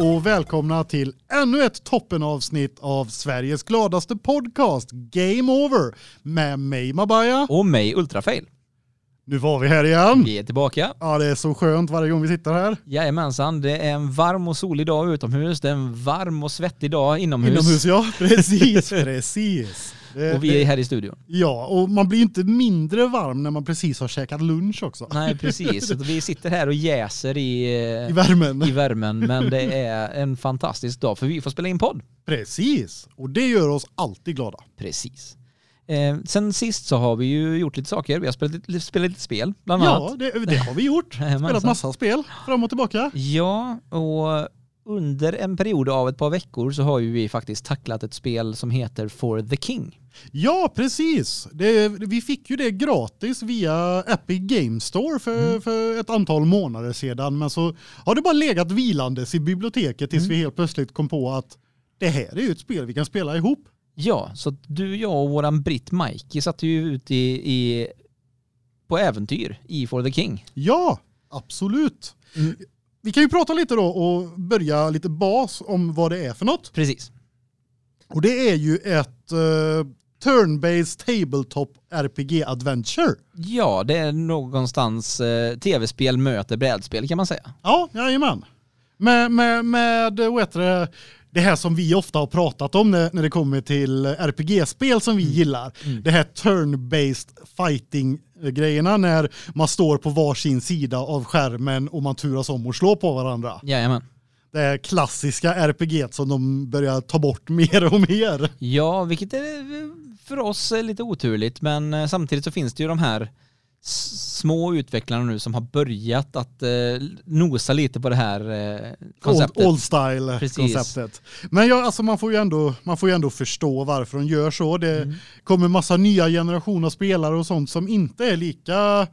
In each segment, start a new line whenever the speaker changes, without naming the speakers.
och välkomna till ännu ett toppenavsnitt av Sveriges gladaste podcast Game Over med mig Mabaya.
Och mig Ultrafail.
Nu var vi här igen.
Vi är tillbaka.
Ja, det är så skönt varje gång vi sitter här.
Jajamensan, det är en varm och solig dag utomhus. Det är en varm och svettig dag inomhus.
Inomhus ja, precis, precis. Det,
och vi är här i studion.
Ja, och man blir inte mindre varm när man precis har käkat lunch också.
Nej, precis. Vi sitter här och jäser i,
I värmen.
i värmen, men det är en fantastisk dag för vi får spela in podd.
Precis, och det gör oss alltid glada.
Precis. Eh, sen sist så har vi ju gjort lite saker. Vi har spelat spelat lite spel, bland annat.
Ja, det, det har vi gjort. Spelat massa spel fram och tillbaka.
Ja, och under en period av ett par veckor så har ju vi faktiskt tacklat ett spel som heter For the King.
Ja, precis. Det, vi fick ju det gratis via Epic Game Store för,
Mm.
för ett antal månader sedan. Men så har det bara legat vilandes i biblioteket tills
Mm.
vi helt plötsligt kom på att det här är ju ett spel vi kan spela ihop.
Ja, så du, jag och våran britt Mikey satt ju ute i, i, på äventyr i For the King.
Ja, absolut.
Mm.
Vi kan ju prata lite då och börja lite bas om vad det är för något.
Precis.
Och det är ju ett uh, turn-based tabletop RPG adventure.
Ja, det är någonstans eh, tv-spel möter brädspel kan man säga.
Ja, jajamän. Med, med, med vad heter det, det här som vi ofta har pratat om när, när det kommer till RPG-spel som vi gillar.
Mm.
Det här turn-based fighting-grejerna när man står på varsin sida av skärmen och man turas om och slår på varandra.
Jajamän.
Det klassiska RPG som de börjar ta bort mer och mer.
Ja, vilket är för oss lite oturligt, men eh, samtidigt så finns det ju de här små utvecklarna nu som har börjat att eh, nosa lite på det här eh, konceptet.
Old, old style
Precis.
konceptet. Men ja, alltså man får ju ändå man får ju ändå förstå varför de gör så. Det
Mm.
kommer massa nya generationer spelare och sånt som inte är lika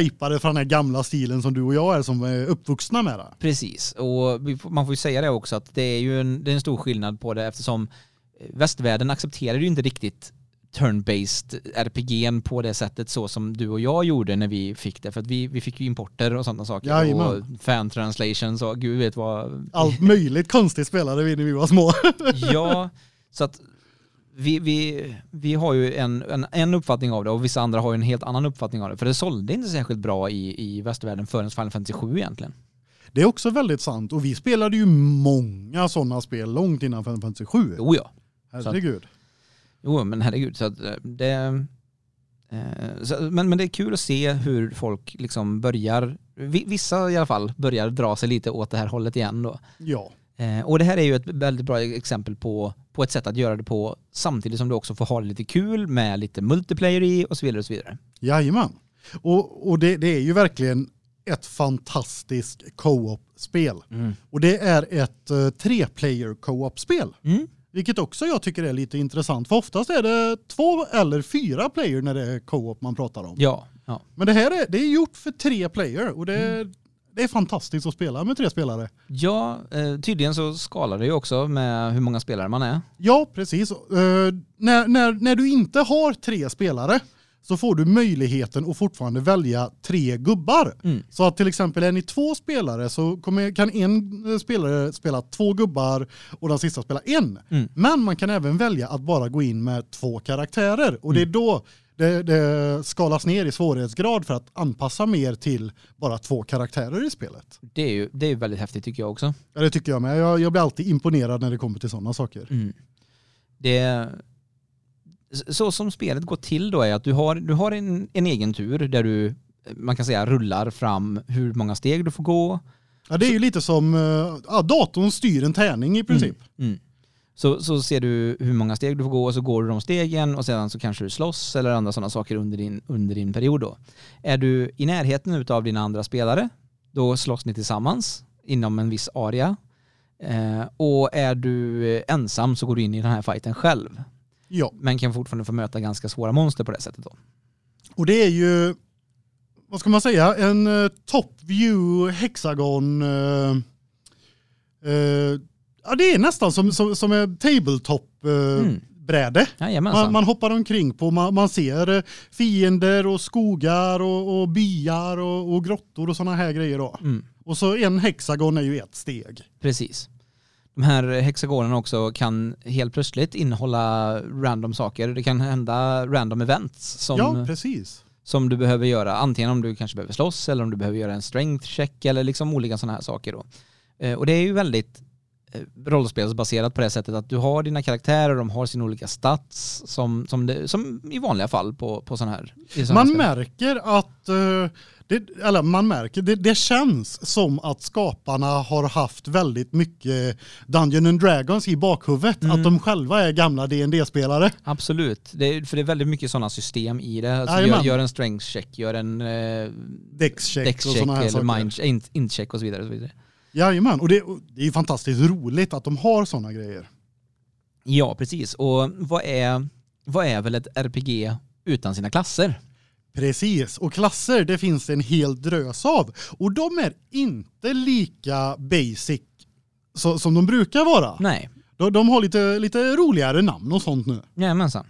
hypade för den här gamla stilen som du och jag är som är uppvuxna med det.
Precis, och man får ju säga det också att det är ju en, det är en stor skillnad på det eftersom eh, västvärlden accepterar ju inte riktigt turn-based RPG'n på det sättet så som du och jag gjorde när vi fick det. För att vi, vi fick ju importer och sådana saker.
Jajamän.
och fan translations och gud vet vad.
Allt möjligt konstigt spelade vi när vi var små.
Ja, så att vi, vi, vi har ju en, en, en uppfattning av det och vissa andra har ju en helt annan uppfattning av det. För det sålde inte särskilt bra i, i västvärlden förrän Final Fantasy 7 egentligen.
Det är också väldigt sant och vi spelade ju många sådana spel långt innan Final Fantasy 7.
Jo ja.
Herregud.
Jo, men herregud. Så eh, det, eh, så, men, men det är kul att se hur folk liksom börjar, vi- vissa i alla fall, börjar dra sig lite åt det här hållet igen då.
Ja.
Eh, och det här är ju ett väldigt bra exempel på, på ett sätt att göra det på samtidigt som du också får ha det lite kul med lite multiplayer i och så vidare och så vidare.
Jajamän. Och, och det, det är ju verkligen ett fantastiskt co-op-spel. Och det är ett uh, tre-player co-op-spel.
Mm.
Vilket också jag tycker är lite intressant. För oftast är det två eller fyra player när det är co-op man pratar om.
Ja, ja.
Men det här är, det är gjort för tre player och det,
Mm.
det är fantastiskt att spela med tre spelare.
Ja, eh, tydligen så skalar det ju också med hur många spelare man är.
Ja, precis. Uh, när, när, när du inte har tre spelare så får du möjligheten att fortfarande välja tre gubbar.
Mm.
Så att till exempel är ni två spelare så kommer, kan en eh, spelare spela två gubbar och den sista spela en.
Mm.
Men man kan även välja att bara gå in med två karaktärer och det är då det, det skalas ner i svårighetsgrad för att anpassa mer till bara två karaktärer i spelet.
Det är ju det är väldigt häftigt tycker jag också.
Ja, det tycker jag med. Jag, jag blir alltid imponerad när det kommer till sådana saker.
Mm. Det, så som spelet går till då är att du har, du har en, en egen tur där du, man kan säga rullar fram hur många steg du får gå.
Ja, det är ju lite som eh, ja, datorn styr en tärning i princip.
Mm. Så, så ser du hur många steg du får gå och så går du de stegen och sedan så kanske du slåss eller andra sådana saker under din, under din period då. Är du i närheten av dina andra spelare, då slåss ni tillsammans inom en viss area. Eh, och är du eh, ensam så går du in i den här fighten själv.
Ja,
Men kan fortfarande få möta ganska svåra monster på det sättet då.
och det är ju vad ska man säga, en uh, top view hexagon uh, uh, ja det är nästan som som, som en tabletop
Mm.
bräde. Man, man hoppar omkring på, man, man ser fiender och skogar och, och byar och, och grottor och sådana här grejer då.
Mm,
Och så en hexagon är ju ett steg.
precis. De här hexagonerna också kan helt plötsligt innehålla random saker. Det kan hända random events som,
Ja, precis.
som du behöver göra. Antingen om du kanske behöver slåss eller om du behöver göra en strength check eller liksom olika sådana här saker då. Eh, Och det är ju väldigt eh, rollspelsbaserat på det sättet att du har dina karaktärer, de har sina olika stats som, som, det, som i vanliga fall på, på sådana här. här
Man
spel.
märker att eh, det, eller man märker, det, det känns som att skaparna har haft väldigt mycket Dungeon and Dragons i bakhuvudet.
Mm.
Att de själva är gamla dd spelare
Absolut, det för det är väldigt mycket sådana system i det. Alltså gör, gör en strength check, gör en eh, dex
och
check
sådana här
eller
saker.
mind, int, int check och så vidare. Och så vidare.
Jajamän, och det, och det är fantastiskt roligt att de har sådana grejer.
Ja, precis. Och vad är, vad är väl ett RPG utan sina klasser?
Precis, och klasser det finns en hel drös av. Och de är inte lika basic så, som de brukar vara.
Nej,
De, de har lite, lite roligare namn och sånt nu.
jajamensan.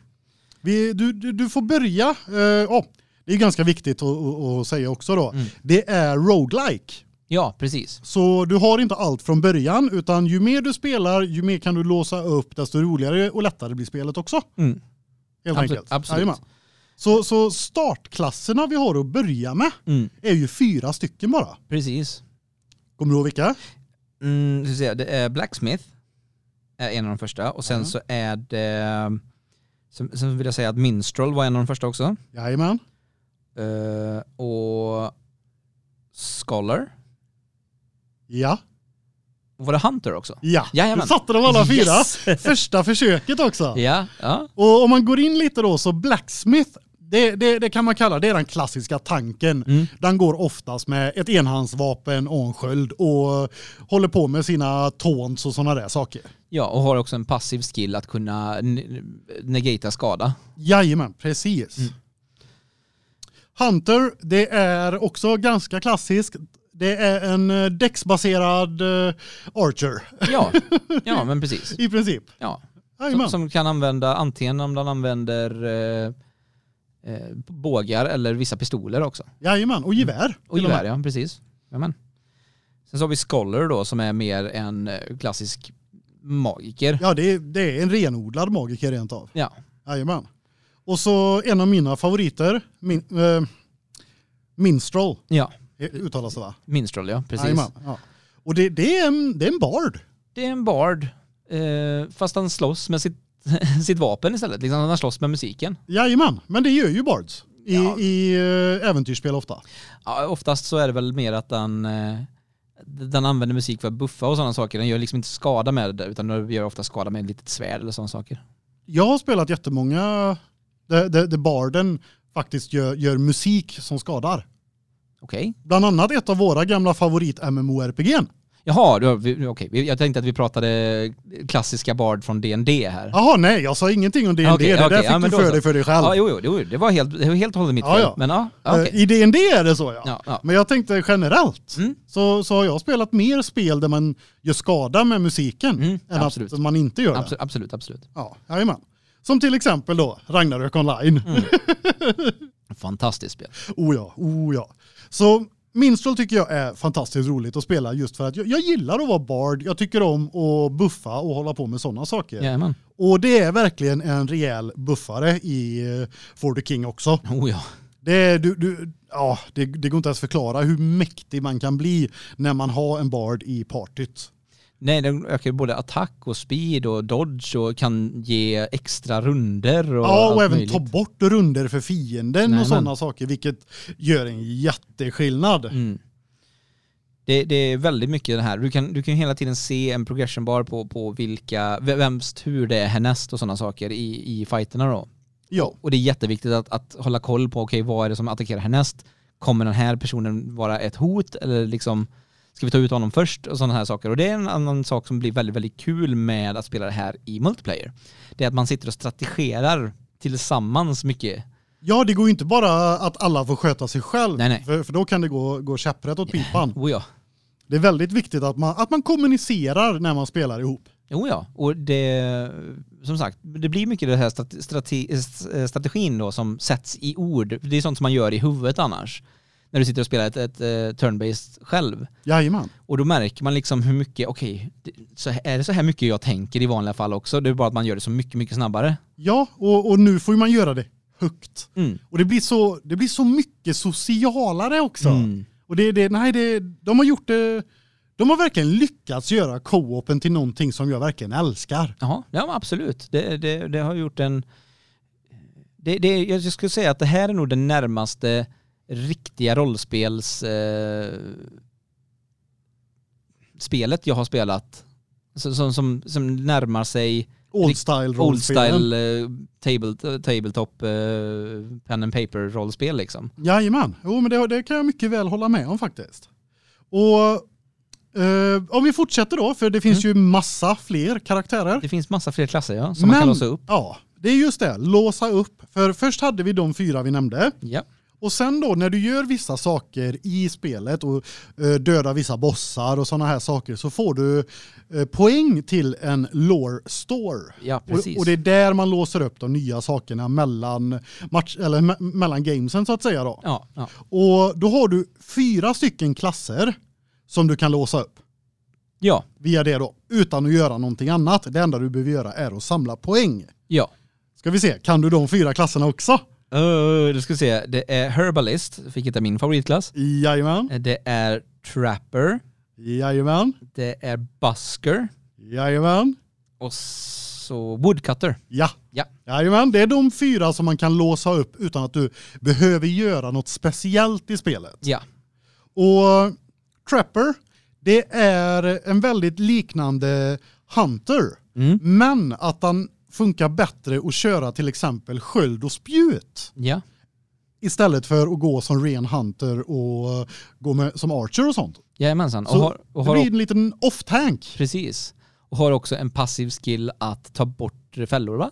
Vi, du, du, du får börja. eh, ja, det är ganska viktigt att säga också då.
Mm.
Det är roguelike.
Ja, precis.
Så du har inte allt från början utan ju mer du spelar ju mer kan du låsa upp desto roligare och lättare blir spelet också.
Mm.
Helt
Absolut,
enkelt.
absolut.
Jajamän. Så, så startklasserna vi har att börja med
Mm.
är ju fyra stycken bara.
Precis.
Kommer du ihåg vilka?
Mm, ska se, det är Blacksmith, är en av de första. Och sen
Mhm.
så är det, sen, vill jag säga att Minstrel var en av de första också.
Jajamän.
Eh, och Scholar.
Ja.
Och var det Hunter också?
Ja.
Jajamän.
Du satte dem alla fyra.
Yes!
Första försöket också.
ja, ja.
Och om man går in lite då så Blacksmith det, det, det kan man kalla det är den klassiska tanken.
Mm.
Den går oftast med ett enhandsvapen och en sköld och håller på med sina taunts och sådana där saker.
Ja, och har också en passiv skill att kunna ne- negata skada.
Jajamän, precis.
Mm.
Hunter, det är också ganska klassiskt. Det är en eh, däcksbaserad eh, archer
Ja, ja men precis.
i princip.
Ja. Som, som kan använda antingen om den använder eh, eh, bågar eller vissa pistoler också.
Jajamän, och gevär.
Och
till och
gevär, ja precis. Jamen. Sen så har vi Scholar då som är mer en eh, klassisk magiker.
Ja, det är, det är en renodlad magiker rent av.
Ja.
Jajamän. Och så en av mina favoriter, min, eh, Minstrel,
Ja,
eh, uttalas det va?
Minstrel ja, precis.
Jajamän, ja. Och det, det, är en, det är en bard.
Det är en bard, eh, fast han slåss med sitt, sitt vapen istället. Liksom han slåss med musiken.
Jajamän, men det gör ju bards i,
Ja.
i eh, äventyrsspel ofta.
Ja, oftast så är det väl mer att den, eh, den använder musik för att buffa och sådana saker. Den gör liksom inte skada med det, utan den gör ofta skada med ett litet svärd eller sådana saker.
Jag har spelat jättemånga där, där, där barden faktiskt gör, gör musik som skadar.
Okej.
Bland annat ett av våra gamla favorit MMORPG'n.
Jaha, okej. Vi- Jag tänkte att vi pratade klassiska bard från D&D här.
Jaha, nej, jag sa ingenting om D&D.
Okej,
det där
okej,
fick
ja,
du för
så.
dig för dig själv.
Ja, jo, jo, det var helt, det var helt och hållet mitt fel.
ja.
Men ja,
Eh,
okej.
I D&D är det så ja.
Ja.
Men jag tänkte generellt
Mm.
så, så har jag spelat mer spel där man gör skada med musiken
Mm,
än
absolut.
att man inte gör det.
Absolut, absolut, absolut.
Ja, jajamän. Som till exempel då Ragnarök online.
Mm. Fantastiskt spel.
Oh ja, oh ja. Så Minstrel tycker jag är fantastiskt roligt att spela just för att jag, jag gillar att vara bard. Jag tycker om att buffa och hålla på med sådana saker.
Jajamän.
Och det är verkligen en rejäl buffare i uh, For the King också.
Oh ja.
Det, du, du, ja, det, det går inte ens förklara hur mäktig man kan bli när man har en bard i partyt.
Nej, den ökar ju både attack och speed och dodge och kan ge extra runder och
Ja, och även
möjligt.
ta bort runder för fienden
Nämen.
och sådana saker, vilket gör en jätteskillnad.
Mm. Det, det är väldigt mycket det här. Du kan, du kan hela tiden se en progression bar på, på vilka, vems tur det är härnäst och sådana saker i, i fighterna då.
Ja,
Och det är jätteviktigt att, att hålla koll på, okej vad är det som attackerar härnäst? Kommer den här personen vara ett hot eller liksom ska vi ta ut honom först och sådana här saker. Och det är en annan sak som blir väldigt, väldigt kul med att spela det här i multiplayer. Det är att man sitter och strategerar tillsammans mycket.
ja det går ju inte bara att alla får sköta sig själv,
Nej, nej.
För, för då kan det gå, gå käpprätt åt pipan.
Oh ja.
Det är väldigt viktigt att man, att man kommunicerar när man spelar ihop.
Jo ja, och det, som sagt, det blir mycket det här strate, strate, strategin då som sätts i ord. Det är sånt som man gör i huvudet annars. När du sitter och spelar ett, ett, ett turn-based själv.
Jajamän.
Och då märker man liksom hur mycket, okej, okay, är det så här mycket jag tänker i vanliga fall också? Det är bara att man gör det så mycket, mycket snabbare.
Ja, och, och nu får man göra det högt.
Mm.
Och det blir, så, det blir så mycket socialare också.
Mm.
Och det, det, nej, det, de har gjort det, de har verkligen lyckats göra co-open till någonting som jag verkligen älskar.
Jaha, ja absolut. Det, det, det har gjort en... Det, det, jag skulle säga att det här är nog den närmaste riktiga rollspels... Eh, spelet jag har spelat. Som, som, som närmar sig
Old style
old style eh, table, tabletop eh, pen and paper rollspel liksom.
Jajamän, jo men det, det kan jag mycket väl hålla med om faktiskt. Och eh, om vi fortsätter då, för det finns ju massa fler karaktärer.
Det finns massa fler klasser ja, som man kan låsa upp.
Ja, det är just det, låsa upp. För först hade vi de fyra vi nämnde.
Ja.
Och sen då när du gör vissa saker i spelet och eh, dödar vissa bossar och sådana här saker så får du eh, poäng till en lore store.
Ja,
Och,
precis.
och det är där man låser upp de nya sakerna mellan match eller me mellan gamesen så att säga då.
Ja, ja.
Och då har du fyra stycken klasser som du kan låsa upp
ja,
via det då utan att göra någonting annat. Det enda du behöver göra är att samla poäng.
ja.
Ska vi se, kan du de fyra klasserna också?
Uh, ska se, det är Herbalist, vilket är min favoritklass.
Jajamän,
Det är Trapper,
jajamän,
det är Busker
jajamän.
och så Woodcutter.
Ja.
Ja.
Jajamän, det är de fyra som man kan låsa upp utan att du behöver göra något speciellt i spelet.
Ja,
Och Trapper, det är en väldigt liknande Hunter,
mm.
men att han funkar bättre att köra till exempel sköld och spjut
ja,
istället för att gå som ren Hunter och gå med, som Archer och sånt.
jajamensan. Och har, och
det blir en liten off-tank.
precis. Och har också en passiv skill att ta bort fällor va?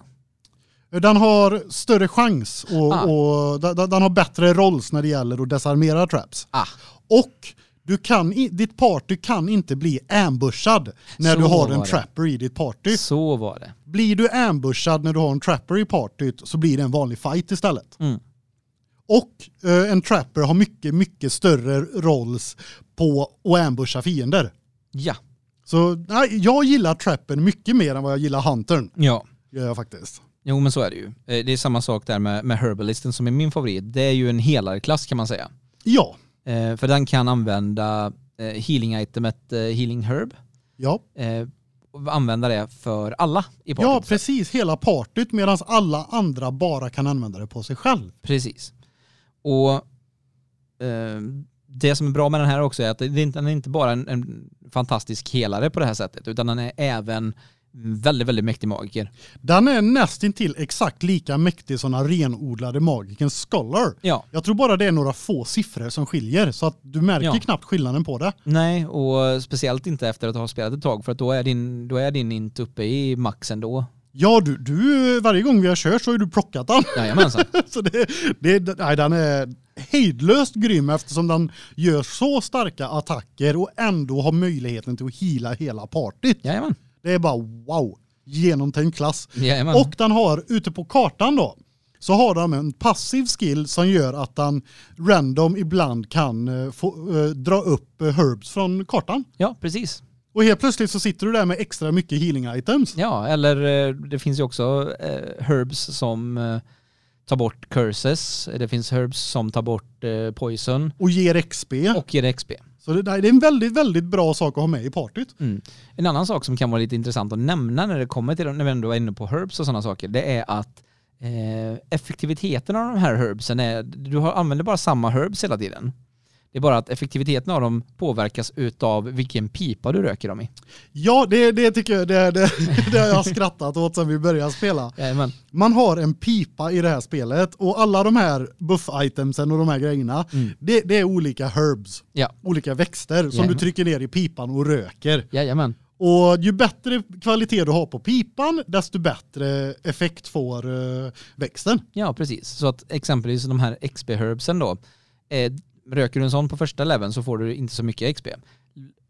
Den har större chans och,
Ah.
och den, den har bättre rolls när det gäller att desarmera traps.
Ah,
Och du kan, i- ditt party kan inte bli ambushad när
Så
du har en
det.
trapper i ditt party.
så var det.
Blir du ambushad när du har en trapper i partyt så blir det en vanlig fight istället.
Mm.
Och eh, en trapper har mycket, mycket större rolls på att ambusha fiender.
Ja,
Så nej, jag gillar trappen mycket mer än vad jag gillar huntern.
ja.
Gör jag faktiskt.
Jo men så är det ju. Eh, Det är samma sak där med, med Herbalisten som är min favorit. Det är ju en helarklass kan man säga.
Ja,
för den kan använda eh, healing-itemet eh, Healing Herb.
ja.
Eh, och använda det för alla i partyt.
Ja, precis. Hela partyt medan alla andra bara kan använda det på sig själv.
Precis. Och eh, det som är bra med den här också är att det den är inte bara en, en fantastisk helare på det här sättet utan den är även väldigt, väldigt mäktig magiker.
Den är nästintill exakt lika mäktig som den renodlade magiken Scholar.
Ja,
Jag tror bara det är några få siffror som skiljer så att du märker
Ja.
knappt skillnaden på det.
nej och speciellt inte efter att ha spelat ett tag för att då är din, då är din int uppe i maxen då.
Ja, du, du varje gång vi har kört så har du plockat den.
Jajamensan.
så det, det, nej, den är hejdlöst grym eftersom den gör så starka attacker och ändå har möjligheten till att heala hela partyt.
Jajamän.
Det är bara wow, genomtänkt klass.
Jajamän.
Och den har ute på kartan då så har de en passiv skill som gör att den random ibland kan eh, få, eh, dra upp eh, herbs från kartan.
Ja, precis.
Och helt plötsligt så sitter du där med extra mycket healing items.
Ja, eller det finns ju också herbs som tar bort curses. Det finns herbs som tar bort poison
Och ger XP.
och ger XP.
Så det, det är en väldigt, väldigt bra sak att ha med i partyt.
Mm. En annan sak som kan vara lite intressant att nämna när det kommer till, när vi ändå är inne på herbs och sådana saker, det är att eh, effektiviteten av de här herbsen är, du har, använder bara samma herbs hela tiden. Det är bara att effektiviteten av dem påverkas utav vilken pipa du röker dem i.
Ja, det, det tycker jag, det, det, det har jag skrattat åt sedan vi började spela.
Jajamän.
Man har en pipa i det här spelet och alla de här buff-itemsen och de här grejerna,
Mm.
det, det är olika herbs,
Ja,
olika växter som
Jajamän.
du trycker ner i pipan och röker.
jajamän.
Och ju bättre kvalitet du har på pipan, desto bättre effekt får uh, växten.
Ja, precis. Så att exempelvis de här XP-herbsen då, eh, röker du en sån på första leveln så får du inte så mycket XP.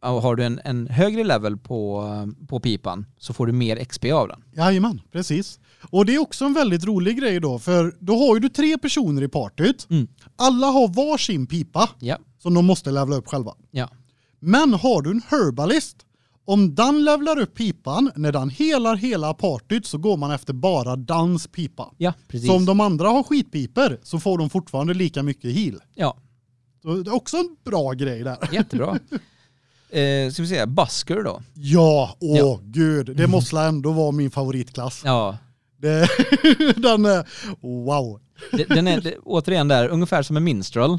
och har du en, en högre level på, på pipan så får du mer XP av den.
Jajamän, precis. Och det är också en väldigt rolig grej då, för då har ju du tre personer i partyt.
Mm.
Alla har var sin pipa
Ja.
som de måste levla upp själva.
Ja.
Men har du en herbalist, om den levlar upp pipan, när den helar hela partyt så går man efter bara dans pipa.
Ja, precis.
Så om de andra har skitpiper så får de fortfarande lika mycket heal.
Ja,
Så det är också en bra grej där.
jättebra. eh, ska vi säga Busker då?
Ja, åh
Ja.
gud, det måste ändå vara min favoritklass.
Ja,
Det, den är, wow.
den är återigen där, ungefär som en minstrel.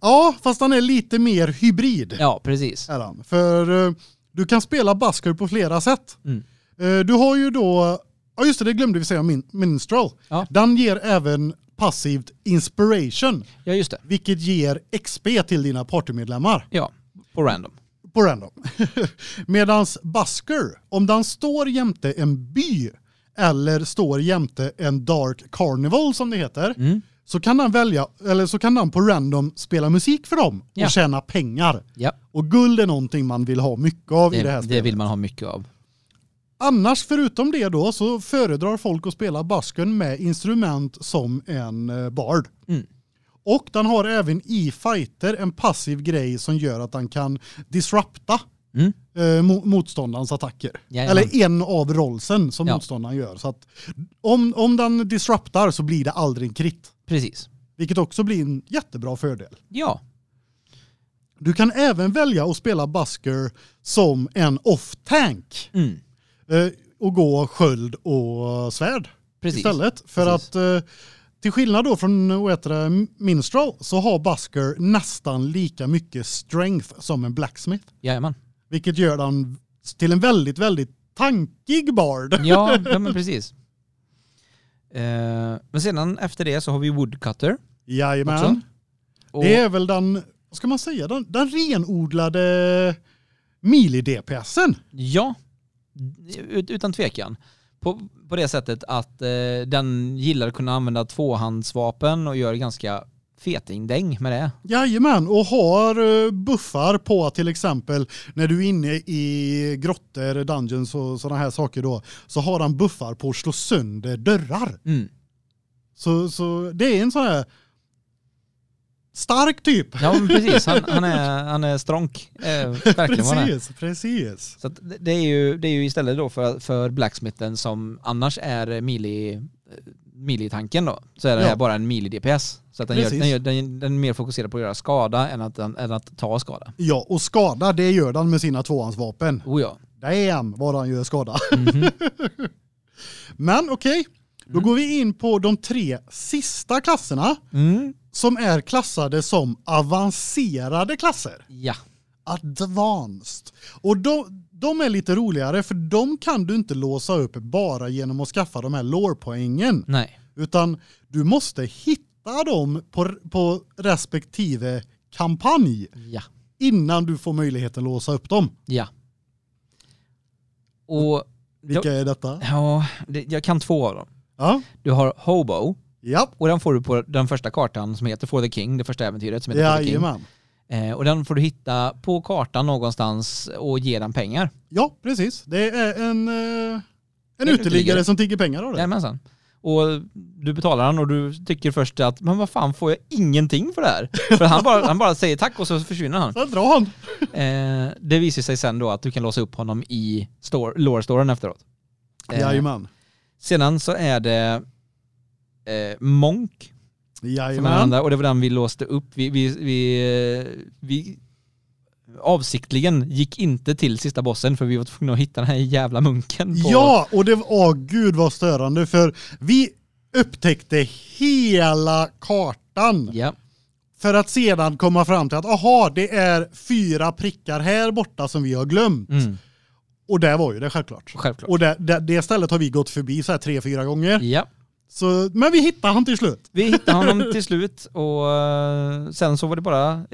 Ja, fast den är lite mer hybrid.
Ja, precis.
Är den. För eh, du kan spela Busker på flera sätt.
Mm.
Eh, Du har ju då, ja just det, det glömde vi säga, min, Minstrel.
Ja.
Den ger även passivt inspiration,
Ja, just det.
vilket ger XP till dina partymedlemmar
Ja, på random.
på random. Medans Busker, om den står jämte en by eller står jämte en Dark Carnival som det heter,
Mm.
så kan den välja eller så kan den på random spela musik för dem och
Ja.
tjäna pengar.
Ja,
Och guld är någonting man vill ha mycket av i det här
det,
spelet.
det vill man ha mycket av.
Annars förutom det då så föredrar folk att spela basken med instrument som en eh, bard.
Mm.
Och den har även i fighter en passiv grej som gör att den kan disrupta
Mm.
eh, mo- motståndarens attacker.
Jajamän.
Eller en av rollsen som
Ja.
motståndaren gör. Så att om, om den disruptar så blir det aldrig en krit.
Precis.
Vilket också blir en jättebra fördel.
Ja,
Du kan även välja att spela Busker som en off-tank.
mm.
Eh, och gå sköld och svärd
precis.
istället. För
Precis.
att eh, till skillnad då från heter det, Minstrel så har Busker nästan lika mycket strength som en blacksmith.
Jajamän.
Vilket gör den till en väldigt, väldigt tankig bard.
Ja, ja men precis. Eh, men sedan efter det så har vi Woodcutter.
Jajamän.
Och,
Det är väl den, vad ska man säga, den, den renodlade mili-DPSen.
Ja, utan tvekan. På, på det sättet att eh, den gillar att kunna använda tvåhandsvapen och gör ganska fetingdäng med det.
Jajamän, och har eh, buffar på till exempel när du är inne i grottor, dungeons och sådana här saker då, så har han buffar på att slå sönder dörrar.
Mm.
Så, så det är en sån här stark typ.
Ja, men precis. Han, han, är, han är stronk. Eh, verkligen
precis, precis.
Så det- är ju, det är ju istället då för, för Blacksmithen som annars är mili, eh, mili-tanken då, så är det
Ja.
här bara en mili-DPS. Så att den, gör, den, gör, den, den är mer fokuserad på att göra skada än att, än att ta skada.
Ja, och skada det gör han med sina tvåhandsvapen.
Oh ja.
Damn vad han gör skada.
Mhm.
Men okej, då går vi in på de tre sista klasserna
Mm.
Som är klassade som avancerade klasser.
Ja.
Advanced. Och de, de är lite roligare för de kan du inte låsa upp bara genom att skaffa de här lårpoängen.
Nej.
Utan du måste hitta dem på, på respektive kampanj
Ja.
innan du får möjligheten att låsa upp dem.
Ja. Och
Vilka är detta?
ja, det, jag kan två av dem.
Ja,
Du har Hobo
ja,
och den får du på den första kartan som heter For the King, det första äventyret som heter For the King.
jajamän.
Eh, och den får du hitta på kartan någonstans och ge den pengar.
Ja, precis. Det är en, eh, en
En
uteliggare som tigger pengar av det.
Jajamensan. Och du betalar den och du tycker först att men vad fan får jag ingenting för det här? För han bara, han bara säger tack och så försvinner han.
Så drar han.
Eh, det visar sig sen då att du kan låsa upp honom i store, lore-storen efteråt. Eh,
Jajamän.
sedan så är det eh, Monk som är den
Jajamän.
andra och det var den vi låste upp. Vi, vi, vi, eh, vi avsiktligen gick inte till sista bossen för vi var tvungna att hitta den här jävla munken. På,
Ja, och det var, åh gud vad störande för vi upptäckte hela kartan
ja.
för att sedan komma fram till att aha, det är fyra prickar här borta som vi har glömt.
Mm,
Och det var ju det självklart.
självklart.
Och det, det, det stället har vi gått förbi så här tre, fyra gånger.
Ja.
Så, men vi hittade han till slut.
Vi hittade honom till slut och eh, sen så var det bara,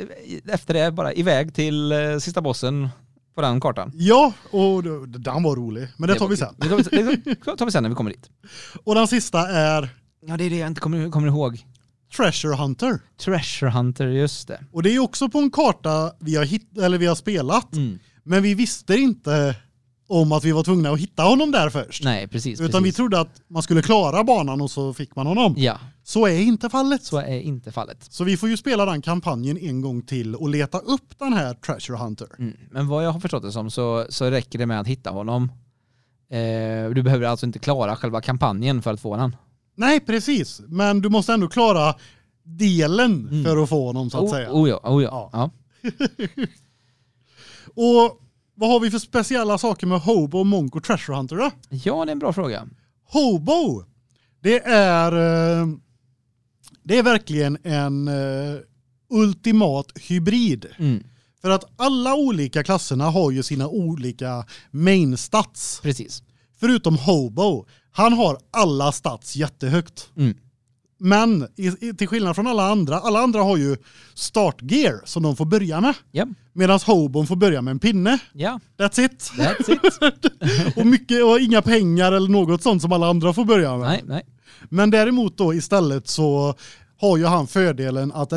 efter det, bara iväg till eh, sista bossen på den kartan.
Ja, och det- den var rolig. Men det tar
var
vi sen.
Det tar vi, det tar vi sen när vi kommer dit.
Och den sista är
Ja, det är det jag inte kommer, kommer ihåg.
Treasure Hunter.
Treasure Hunter, just det.
Och det är också på en karta vi har, hit, eller vi har spelat.
Mm.
Men vi visste inte om att vi var tvungna att hitta honom där först.
Nej, precis.
Utan vi
precis.
trodde att man skulle klara banan och så fick man honom.
Ja,
Så är inte fallet.
så är inte fallet.
Så vi får ju spela den kampanjen en gång till och leta upp den här Treasure Hunter.
Mm. Men vad jag har förstått det som så, så räcker det med att hitta honom. Eh, du behöver alltså inte klara själva kampanjen för att få den.
Nej, precis. Men du måste ändå klara delen
Mm.
för att få honom så att säga.
Oh, oh ja, oh ja.
Ja.
ja.
Och vad har vi för speciella saker med Hobo, Monk och Treasure Hunter då?
Ja, det är en bra fråga.
Hobo, det är, eh, det är verkligen en eh, ultimat hybrid.
Mm.
För att alla olika klasserna har ju sina olika main stats.
Precis.
Förutom Hobo, han har alla stats jättehögt.
Mm.
Men i, i, till skillnad från alla andra, alla andra har ju startgear som de får börja med.
Ja,
Medan Hobon får börja med en pinne.
ja,
That's it.
that's it.
och, mycket, och inga pengar eller något sånt som alla andra får börja med.
nej, nej.
Men däremot då istället så har ju han fördelen att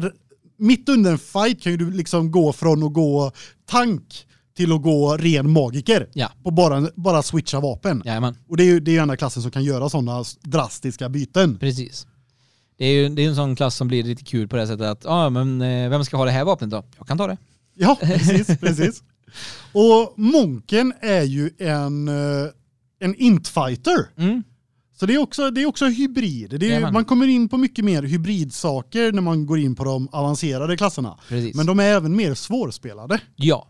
mitt under en fight kan ju du liksom gå från att gå tank till att gå ren magiker.
Ja.
På bara, bara switcha vapen.
Jajamän,
Och det är ju det är enda klassen som kan göra sådana drastiska byten.
precis. Det är ju det är en sån klass som blir lite kul på det sättet att, ja men eh, vem ska ha det här vapnet då? Jag kan ta det.
Ja, precis, precis. Och Monken är ju en eh, en intfighter.
Mm.
Så det är också det är också hybrid. Det är, man kommer in på mycket mer hybridsaker när man går in på de avancerade klasserna.
Precis.
Men de är även mer svårspelade.
Ja,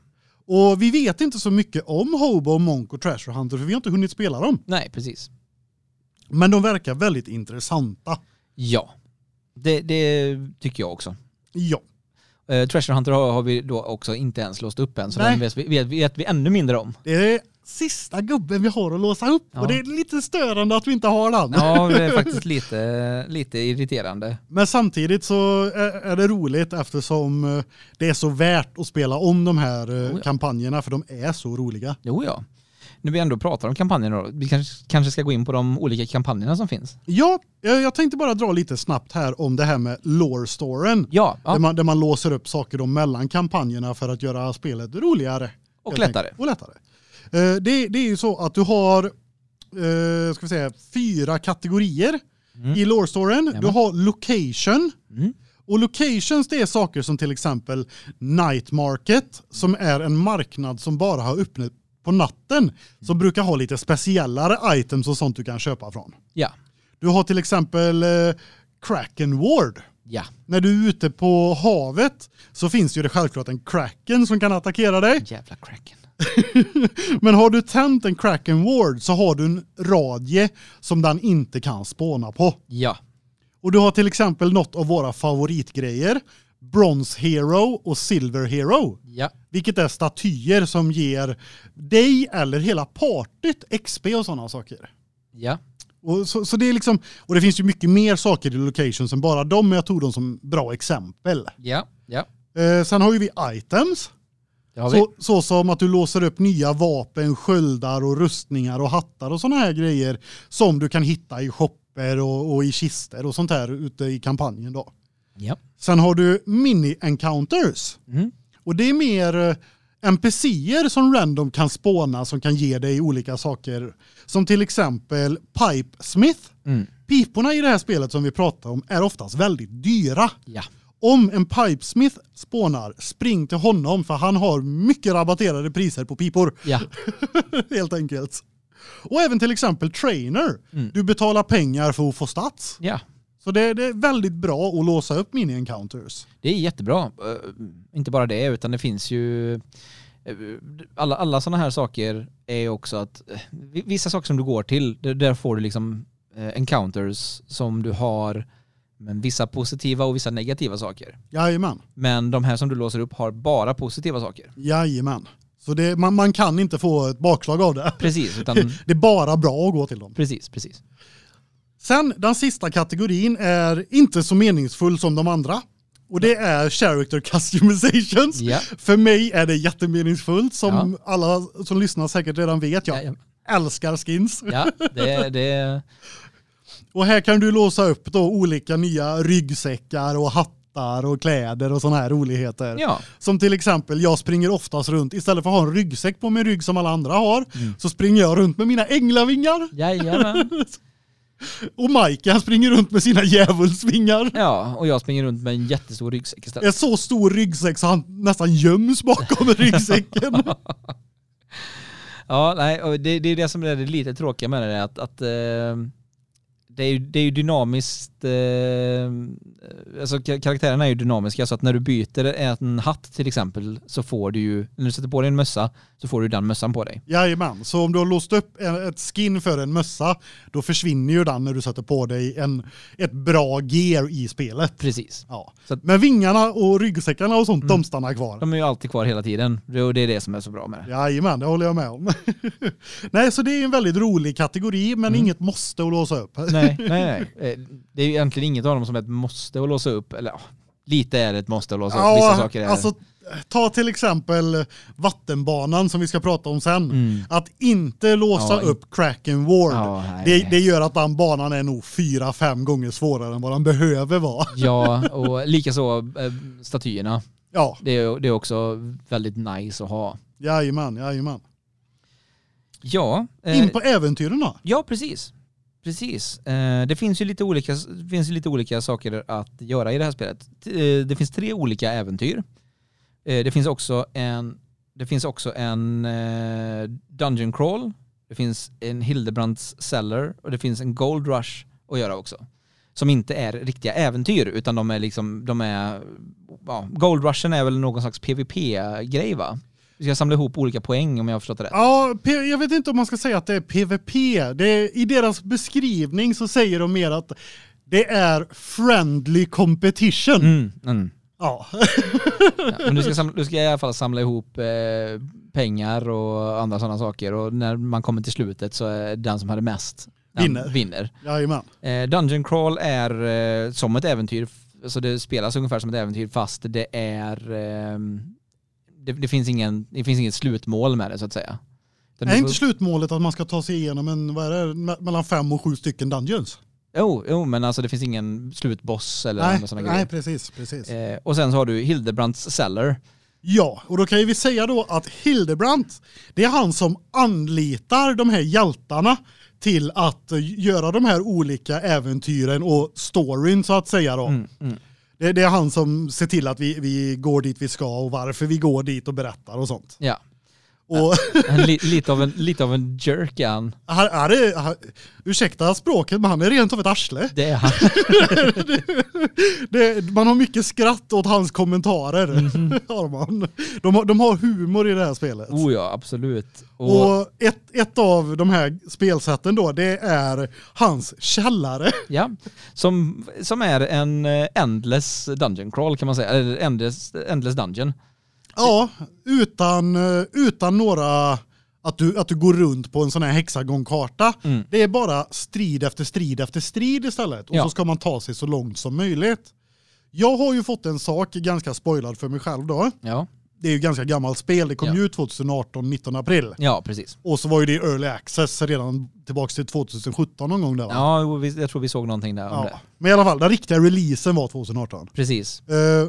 Och vi vet inte så mycket om Hobo, Monk och Treasure Hunter för vi har inte hunnit spela dem.
nej precis.
Men de verkar väldigt intressanta.
Ja, det, det tycker jag också.
Ja.
Eh, Treasure Hunter har, har vi då också inte ens låst upp än, så
Nej.
den vet, vi- vet, vet vi ännu mindre om.
Det är sista gubben vi har att låsa upp
Ja.
och det är lite störande att vi inte har den.
Ja, det är faktiskt lite, lite irriterande.
Men samtidigt så är är det roligt eftersom eh, det är så värt att spela om de här eh,
Oh ja.
kampanjerna för de är så roliga.
Jo, ja. När vi ändå pratar om kampanjer då, vi kanske, kanske ska gå in på de olika kampanjerna som finns.
Ja, jag tänkte bara dra lite snabbt här om det här med lore-storen.
Ja, ja.
Där, man, där man låser upp saker då mellan kampanjerna för att göra spelet roligare.
och lättare.
Och lättare. Eh, det, det är ju så att du har eh, ska vi säga, fyra kategorier
Mm.
i lore-storen. Du har location.
Mm.
Och locations det är saker som till exempel night market som är en marknad som bara har öppnat på natten som brukar ha lite speciellare items och sånt du kan köpa från.
Ja,
Du har till exempel eh, Kraken Ward.
ja,
När du är ute på havet så finns ju det självklart en Kraken som kan attackera dig.
jävla cracken.
Men har du tänt en Kraken Ward så har du en radie som den inte kan spåna på.
Ja,
Och du har till exempel något av våra favoritgrejer. Bronze Hero och Silver Hero.
ja,
Vilket är statyer som ger dig eller hela partyt XP och sådana saker.
ja,
Och, så, så det är liksom, och det finns ju mycket mer saker i locations än bara dem, men jag tog dem som bra exempel.
ja, ja.
Eh, sen har ju vi items.
Har vi.
Så, så som att du låser upp nya vapen, sköldar och rustningar och hattar och sådana här grejer som du kan hitta i shopper och, och i kister och sånt här ute i kampanjen då.
Ja.
Sen har du mini-encounters.
Mm.
Och det är mer eh, NPCer som random kan spåna som kan ge dig olika saker. Som till exempel Pipe Smith.
Mm.
Piporna i det här spelet som vi pratar om är oftast väldigt dyra.
Ja,
Om en Pipesmith spånar, spring till honom för han har mycket rabatterade priser på pipor.
ja,
Helt enkelt. Och även till exempel trainer.
Mm.
Du betalar pengar för att få stats.
ja.
Så det, det är väldigt bra att låsa upp mini-encounters.
Det är jättebra. Eh, inte bara det, utan det finns ju eh, alla, alla sådana här saker är också att eh, vissa saker som du går till, där- får du liksom encounters som du har men vissa positiva och vissa negativa saker.
Jajamän.
Men de här som du låser upp har bara positiva saker.
Jajamän. Så det, man, man kan inte få ett bakslag av det.
Precis, utan
Det är bara bra att gå till dem.
precis, precis.
Sen den sista kategorin är inte så meningsfull som de andra. Och det är character customizations.
Ja.
För mig är det jättemeningsfullt som
Ja.
alla som lyssnar säkert redan vet. Jag
Ja, ja.
älskar skins.
Ja, det, det,
Och här kan du låsa upp då olika nya ryggsäckar och hattar och kläder och sådana här roligheter.
Ja,
Som till exempel, jag springer oftast runt, istället för att ha en ryggsäck på min rygg som alla andra har,
Mm.
så springer jag runt med mina änglavingar.
jajamän.
Och Mike han springer runt med sina djävulsvingar.
Ja, och jag springer runt med en jättestor ryggsäck istället.
En så stor ryggsäck så han nästan göms bakom ryggsäcken.
Ja, nej, det, det är det som är det lite tråkiga med det, att, att eh, det, är ju, det är ju dynamiskt, eh, alltså ka- karaktärerna är ju dynamiska så att när du byter en hatt till exempel så får du ju, när du sätter på dig en mössa så får du den mössan på dig.
Jajamän, så om du har låst upp ett skin för en mössa, då försvinner ju den när du sätter på dig en, ett bra gear i spelet.
Precis.
Ja.
Så att-
Men vingarna och ryggsäckarna och sånt, de stannar kvar.
De är ju alltid kvar hela tiden och det är det som är så bra med det.
Jajamän, det håller jag med om. nej, så det är en väldigt rolig kategori, men inget måste att låsa upp.
Nej, nej, nej. Eh, Det är ju egentligen inget av dem som är ett måste att låsa upp, eller ja, lite är det ett måste att låsa upp, vissa saker är
alltså ta till exempel vattenbanan som vi ska prata om sen.
Mm.
Att inte låsa
Ja,
upp Kraken Ward.
Ja, nej.
det, det gör att den banan är nog fyra, fem gånger svårare än vad den behöver vara.
Ja, och likaså eh, statyerna.
Ja,
Det är, det är också väldigt nice att ha.
jajamän, jajamän.
Ja, eh,
In på äventyren då.
ja precis. Precis. Eh, det finns ju lite olika, finns lite olika saker att göra i det här spelet. Eh, det finns tre olika äventyr. Eh, det finns också en, det finns också en Dungeon Crawl, det finns en Hildebrands Cellar och det finns en Gold Rush att göra också. Som inte är riktiga äventyr utan de är liksom, de är, ja, Gold Rushen är väl någon slags PVP-grej va? Vi ska samla ihop olika poäng om jag har förstått det rätt.
Ja, jag vet inte om man ska säga att det är PVP. Det är, I deras beskrivning så säger de mer att det är friendly competition.
Mm, mm.
Ja.
Ja, men du ska, samla, du ska i alla fall samla ihop eh, pengar och andra sådana saker och när man kommer till slutet så är den som hade mest
Vinner.
vinner.
Jajamän.
Eh, Dungeon Crawl är eh, som ett äventyr, så det spelas ungefär som ett äventyr fast det är eh, det, det, finns ingen, det finns inget slutmål med det så att säga. Utan
Är
du
inte
får-
slutmålet att man ska ta sig igenom en, vad är det, me- mellan fem och sju stycken dungeons?
Jo, jo, men alltså det finns ingen slutboss eller
Nej,
sådana
nej
grejer.
precis, precis.
Eh, och sen så har du Hildebrands Cellar.
Ja, och då kan ju vi säga då att Hildebrandt, det är han som anlitar de här hjältarna till att göra de här olika äventyren och storyn så att säga då.
Mm, mm.
Det, det är han som ser till att vi, vi går dit vi ska och varför vi går dit och berättar och sånt.
Ja,
och
lite, av en, lite av en jerk är han.
här är det, ursäkta språket, men han är rent av ett arsle.
Det är han.
Det, man har mycket skratt åt hans kommentarer. Har man. De, de har humor i det här spelet.
Oh ja, absolut. Och,
Och ett, ett av de här spelsätten då, det är hans källare.
ja, som, som är en eh, endless dungeon crawl kan man säga. Eller endless, endless dungeon.
Ja, utan, eh, utan några, att du, att du går runt på en sån här hexagonkarta.
Mm.
Det är bara strid efter strid efter strid istället. Och
Ja.
så ska man ta sig så långt som möjligt. Jag har ju fått en sak ganska spoilad för mig själv då.
Ja,
Det är ju ganska gammalt spel, det kom
Ja.
ju ut 2018, 19 april.
ja precis.
Och så var ju det early access redan tillbaks till 2017 någon gång där va?
Ja, jag tror vi såg någonting där om
Ja.
det.
Men i alla fall, den riktiga releasen var 2018.
Precis.
Eh,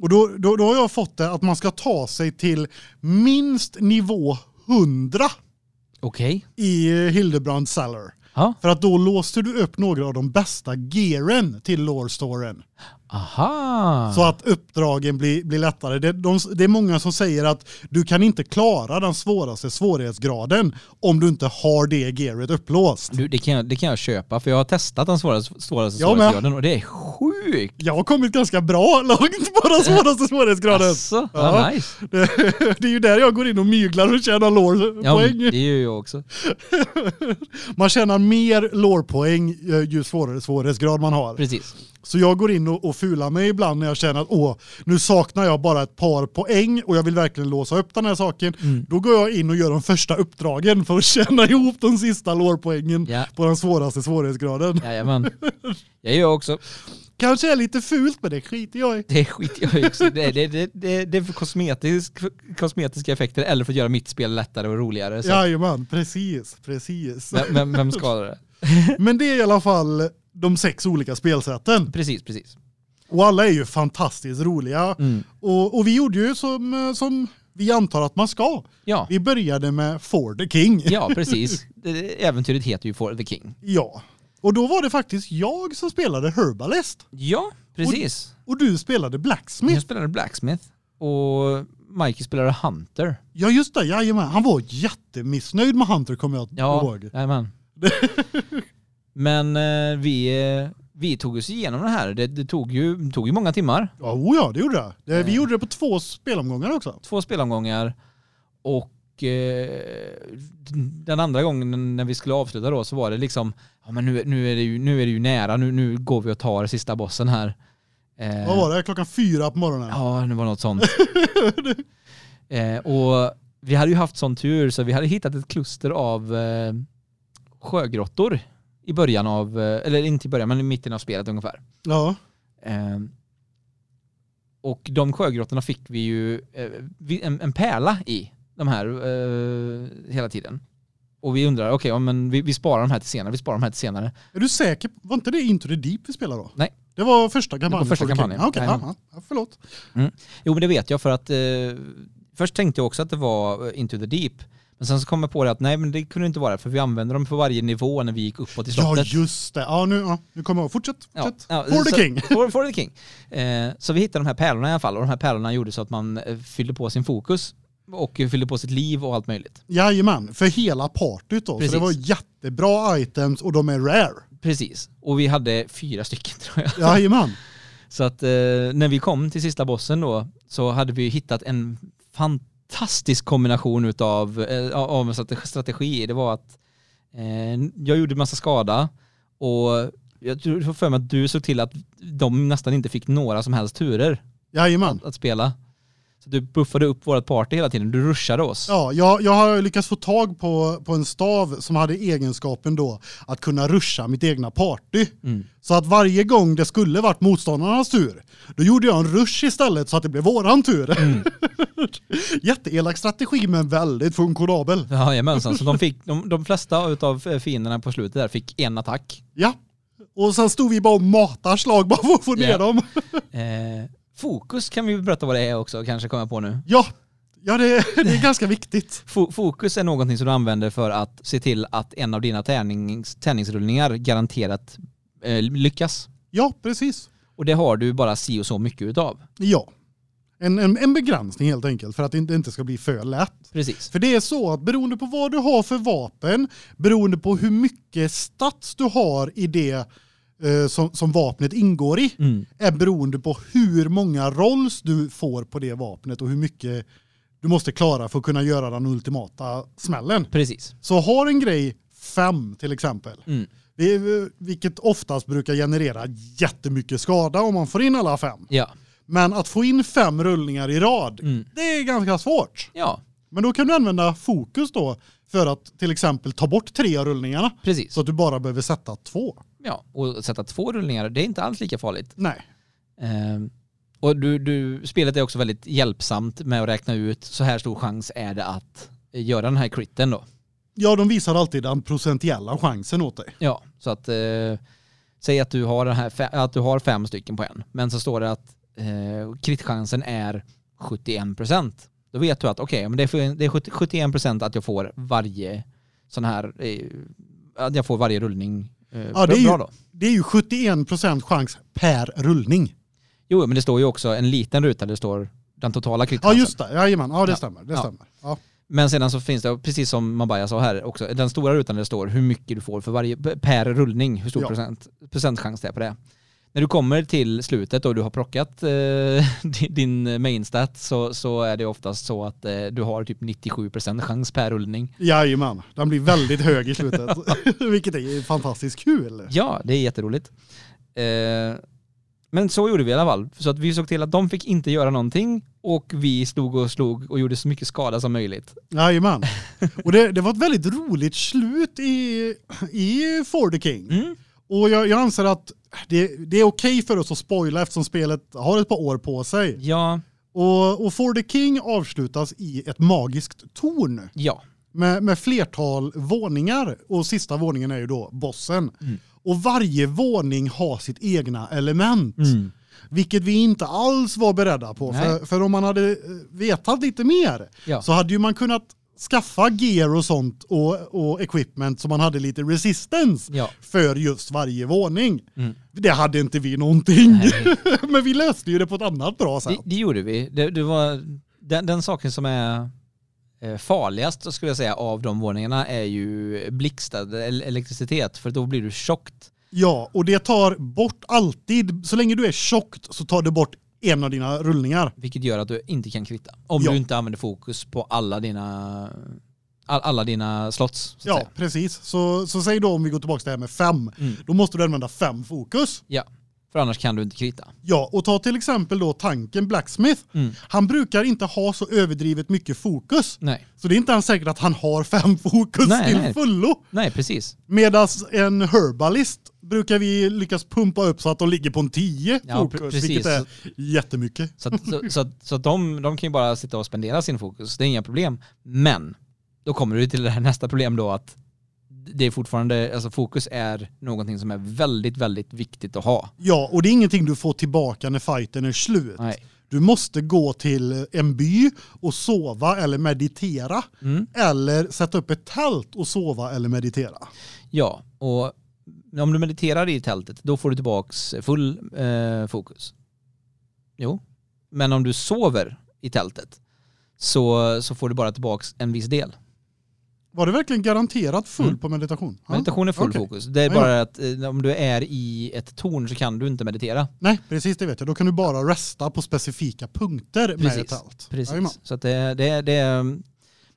och då, då, då har jag fått det att man ska ta sig till minst nivå 100
Okej.
i Hildebrands Cellar.
Ja.
För att då låste du upp några av de bästa gearen till lore-storen.
Aha.
Så att uppdragen blir, blir lättare. Det, de, det är många som säger att du kan inte klara den svåraste svårighetsgraden om du inte har det gearet upplåst.
Du, det, kan jag, det kan jag köpa för jag har testat den svåraste, svåraste
med.
svårighetsgraden och det är sjukt.
Jag har kommit ganska bra långt på den svåraste svårighetsgraden.
Asså,
Ja.
ja. nice.
Det, det är ju där jag går in och myglar och tjänar
Ja,
lore-poäng.
men det gör jag också.
Man tjänar mer lore-poäng eh, ju svårare svårighetsgrad man har.
Precis.
Så jag går in och, och fular mig ibland när jag känner att åh, nu saknar jag bara ett par poäng och jag vill verkligen låsa upp den här saken.
Mm.
Då går jag in och gör de första uppdragen för att tjäna ihop de sista lore-poängen
Ja.
på den svåraste svårighetsgraden.
Jajamän. Jag gör också.
Kanske är lite fult men det skiter jag i.
Det skiter jag i också. Det, det, det, det, är för kosmetisk, kosmetiska effekter eller för att göra mitt spel lättare och roligare. Så.
Jajamän, precis, precis.
Vem, vem, vem skadar det?
Men det är i alla fall de sex olika spelsätten.
Precis, precis.
Och alla är ju fantastiskt roliga.
Mm.
Och, och vi gjorde ju som, eh, som vi antar att man ska.
Ja,
Vi började med For the King.
ja, precis. Äventyret heter ju For the King.
Ja. Och då var det faktiskt jag som spelade Herbalist.
Ja, precis.
Och du spelade Blacksmith.
Jag spelade Blacksmith och Mikey spelade Hunter.
Ja just det, jajamän. Han var jättemissnöjd med Hunter kommer jag
Ja,
ihåg.
jajamän. Men eh, vi, eh, vi tog oss igenom det här. Det, det tog, ju, tog ju många timmar.
Ja, oh ja, det gjorde det. det vi
Eh.
gjorde det på två spelomgångar också.
Två spelomgångar. Och eh, den andra gången när vi skulle avsluta då så var det liksom, ja men nu, nu, är, det ju, nu är det ju nära, nu, nu går vi och tar sista bossen här. Eh,
Vad var det? Klockan fyra på morgonen?
Ja, det var något sånt. eh, och vi hade ju haft sån tur så vi hade hittat ett kluster av eh, sjögrottor i början av, eh, eller inte i början men i mitten av spelet ungefär.
Ja.
Eh, och de sjögrottorna fick vi ju eh, en, en pärla i de här eh, hela tiden. Och vi undrar, okej, ja, men vi, vi sparar de här till senare, vi sparar de här till senare.
Är du säker? Var inte det Into the Deep vi spelade då?
Nej.
Det var första kampanjen.
första
For the King.
kampanjen.
Ah, Okej, ja, ja, förlåt.
Jo men det vet jag för att eh, först tänkte jag också att det var eh, Into the Deep. Men sen så kom jag på det att nej men det kunde inte vara för vi använde dem på varje nivå när vi gick uppåt i
Ja,
slottet.
just det. Ja, nu, ja, nu kommer jag ihåg. Fortsätt, fortsätt.
Ja,
For the
så-
King.
For, for the King. Eh, så vi hittade de här pärlorna i alla fall och de här pärlorna gjorde så att man eh, fyllde på sin fokus och fyllde på sitt liv och allt möjligt.
Jajamän, för hela partyt då.
Precis.
Så det var jättebra items och de är rare.
Precis. Och vi hade fyra stycken tror jag.
Jajamän.
Så att eh, när vi kom till sista bossen då så hade vi hittat en fantastisk kombination utav eh, av en strategi. Det var att eh, jag gjorde massa skada och jag tror för mig att du såg till att de nästan inte fick några som helst turer
Jajamän.
att, att spela. Du buffade upp vårt party hela tiden, du rushade oss.
Ja, jag, jag har lyckats få tag på, på en stav som hade egenskapen då att kunna ruscha mitt egna party.
Mm.
Så att varje gång det skulle varit motståndarnas tur, då gjorde jag en rush istället så att det blev våran tur.
Mm.
Jätteelak strategi men väldigt funktionabel.
Ja, jajamensan. Så de, fick, de, de flesta av fienderna på slutet där fick en attack.
Ja. Och sen stod vi bara och matar slag bara för att få ner
Ja.
dem.
Eh, fokus kan vi berätta vad det är också, kanske kommer jag på nu.
Ja, ja det, det är ganska viktigt.
Fo- Fokus är någonting som du använder för att se till att en av dina tärnings, tärningsrullningar garanterat eh, lyckas.
Ja, precis.
Och det har du bara si och så mycket utav.
Ja. En, en, en begränsning helt enkelt för att det inte- ska bli för lätt.
Precis.
För det är så att beroende på vad du har för vapen, beroende på hur mycket stats du har i det som, som vapnet ingår i,
Mm.
är beroende på hur många rolls du får på det vapnet och hur mycket du måste klara för att kunna göra den ultimata smällen.
Precis.
Så har en grej fem till exempel,
Mm.
det är, vilket oftast brukar generera jättemycket skada om man får in alla fem.
Ja.
Men att få in fem rullningar i rad,
Mm.
det är ganska svårt.
Ja,
Men då kan du använda fokus då för att till exempel ta bort tre av rullningarna
precis.
så att du bara behöver sätta två.
Ja, och sätta två rullningar, det är inte alls lika farligt.
Nej.
Ehm, och du, du, spelet är också väldigt hjälpsamt med att räkna ut så här stor chans är det att göra den här critten då.
Ja, de visar alltid den procentuella chansen åt dig.
Ja, så att eh, säg att du har den här att du har fem stycken på en, men så står det att eh, kritchansen är 71%. Då vet du att okej, men det är, det är 70 71% att jag får varje sån här eh, att jag får varje rullning eh,
Ja, det är ju-. Det är ju 71% chans per rullning.
Jo, men det står ju också en liten ruta där det står den totala
Ja,
kritchansen.
just det. Jajamän. Ja, det
Ja.
stämmer. Det
Ja.
stämmer. Ja.
Men sedan så finns det, precis som Mabaya sa här också, den stora rutan där det står hur mycket du får för varje, per rullning, hur stor
Ja.
procent, procentchans det är på det. När du kommer till slutet och du har plockat eh, din- din main stat så, så är det oftast så att eh, du har typ 97% chans per rullning.
Jajamän. Den blir väldigt hög i slutet. Vilket är fantastiskt kul.
Ja, det är jätteroligt. Eh, men så gjorde vi i alla fall. Så att vi såg till att de fick inte göra någonting och vi stod och slog och gjorde så mycket skada som möjligt.
Jajamän. Och det, det var ett väldigt roligt slut i, i For the King.
Mm.
Och jag, jag anser att det, det är okej för oss att spoila eftersom spelet har ett par år på sig.
Ja,
Och, och For the King avslutas i ett magiskt torn.
ja,
med, med flertal våningar och sista våningen är ju då bossen.
Mm.
Och varje våning har sitt egna element.
Mm.
Vilket vi inte alls var beredda på. För, för om man hade vetat lite mer
Ja.
så hade ju man kunnat skaffa gear och sånt och, och equipment så man hade lite resistance
Ja.
för just varje våning.
Mm.
Det hade inte vi någonting. Men vi löste ju det på ett annat bra sätt.
Det, det gjorde vi. Det, det var den, den saken som är eh, farligast skulle jag säga av de våningarna är ju blixtad el- elektricitet för då blir du tjockt.
Ja, och det tar bort alltid, så länge du är tjockt så tar det bort en av dina rullningar.
Vilket gör att du inte kan kvitta. Om
Ja.
du inte använder fokus på alla dina, all, alla dina slots.
Ja,
säga.
precis. Så, så säg då om vi går tillbaka till det här med fem.
Mm.
Då måste du använda fem fokus.
ja, för annars kan du inte kvitta.
Ja, och ta till exempel då tanken Blacksmith.
Mm.
Han brukar inte ha så överdrivet mycket fokus.
Nej,
Så det är inte ens säkert att han har fem fokus
Nej,
till
nej.
fullo.
nej precis.
Medan en herbalist brukar vi lyckas pumpa upp så att de ligger på en 10
Ja,
fokus,
pre- precis.
vilket är jättemycket.
Så, att, så, så, att- så att de, de kan ju bara sitta och spendera sin fokus, det är inga problem. Men då kommer du till det här nästa problem då att det är fortfarande, alltså fokus är någonting som är väldigt, väldigt viktigt att ha.
Ja, och det är ingenting du får tillbaka när fighten är slut.
Nej.
Du måste gå till en by och sova eller meditera.
Mm.
Eller sätta upp ett tält och sova eller meditera.
Ja, och om du mediterar i tältet, då får du tillbaks full eh, fokus. Jo, men om du sover i tältet så, så får du bara tillbaks en viss del.
Var det verkligen garanterat full
Mm.
på meditation? Ja.
Meditation är full
Okej.
fokus. Det är
Ja,
bara att eh, om du är i ett torn så kan du inte meditera.
Nej, precis det vet jag. Då kan du bara resta på specifika punkter med
Precis,
ett tält.
Precis.
Jajamän.
Så att det, det, det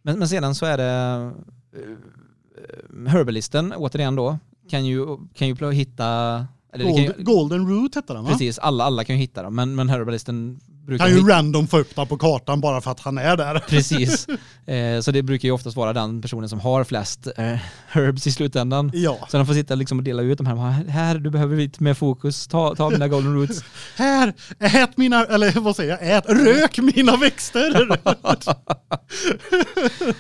men, men sedan så är det eh, Herbalisten, återigen då, kan ju, kan ju hitta... Det kan
Gold,
ju,
Golden Root hette den va?
precis, alla, alla kan ju hitta dem, men, men Herbalisten brukar
Kan ju
hitta-
random få upp den på kartan bara för att han är där.
Precis. Eh, så det brukar ju oftast vara den personen som har flest eh, herbs i slutändan.
Ja.
Så de får sitta liksom och dela ut de här. Här, du behöver lite mer fokus. Ta, ta mina golden roots.
Här, ät mina, eller vad säger jag, ät, rök mina växter.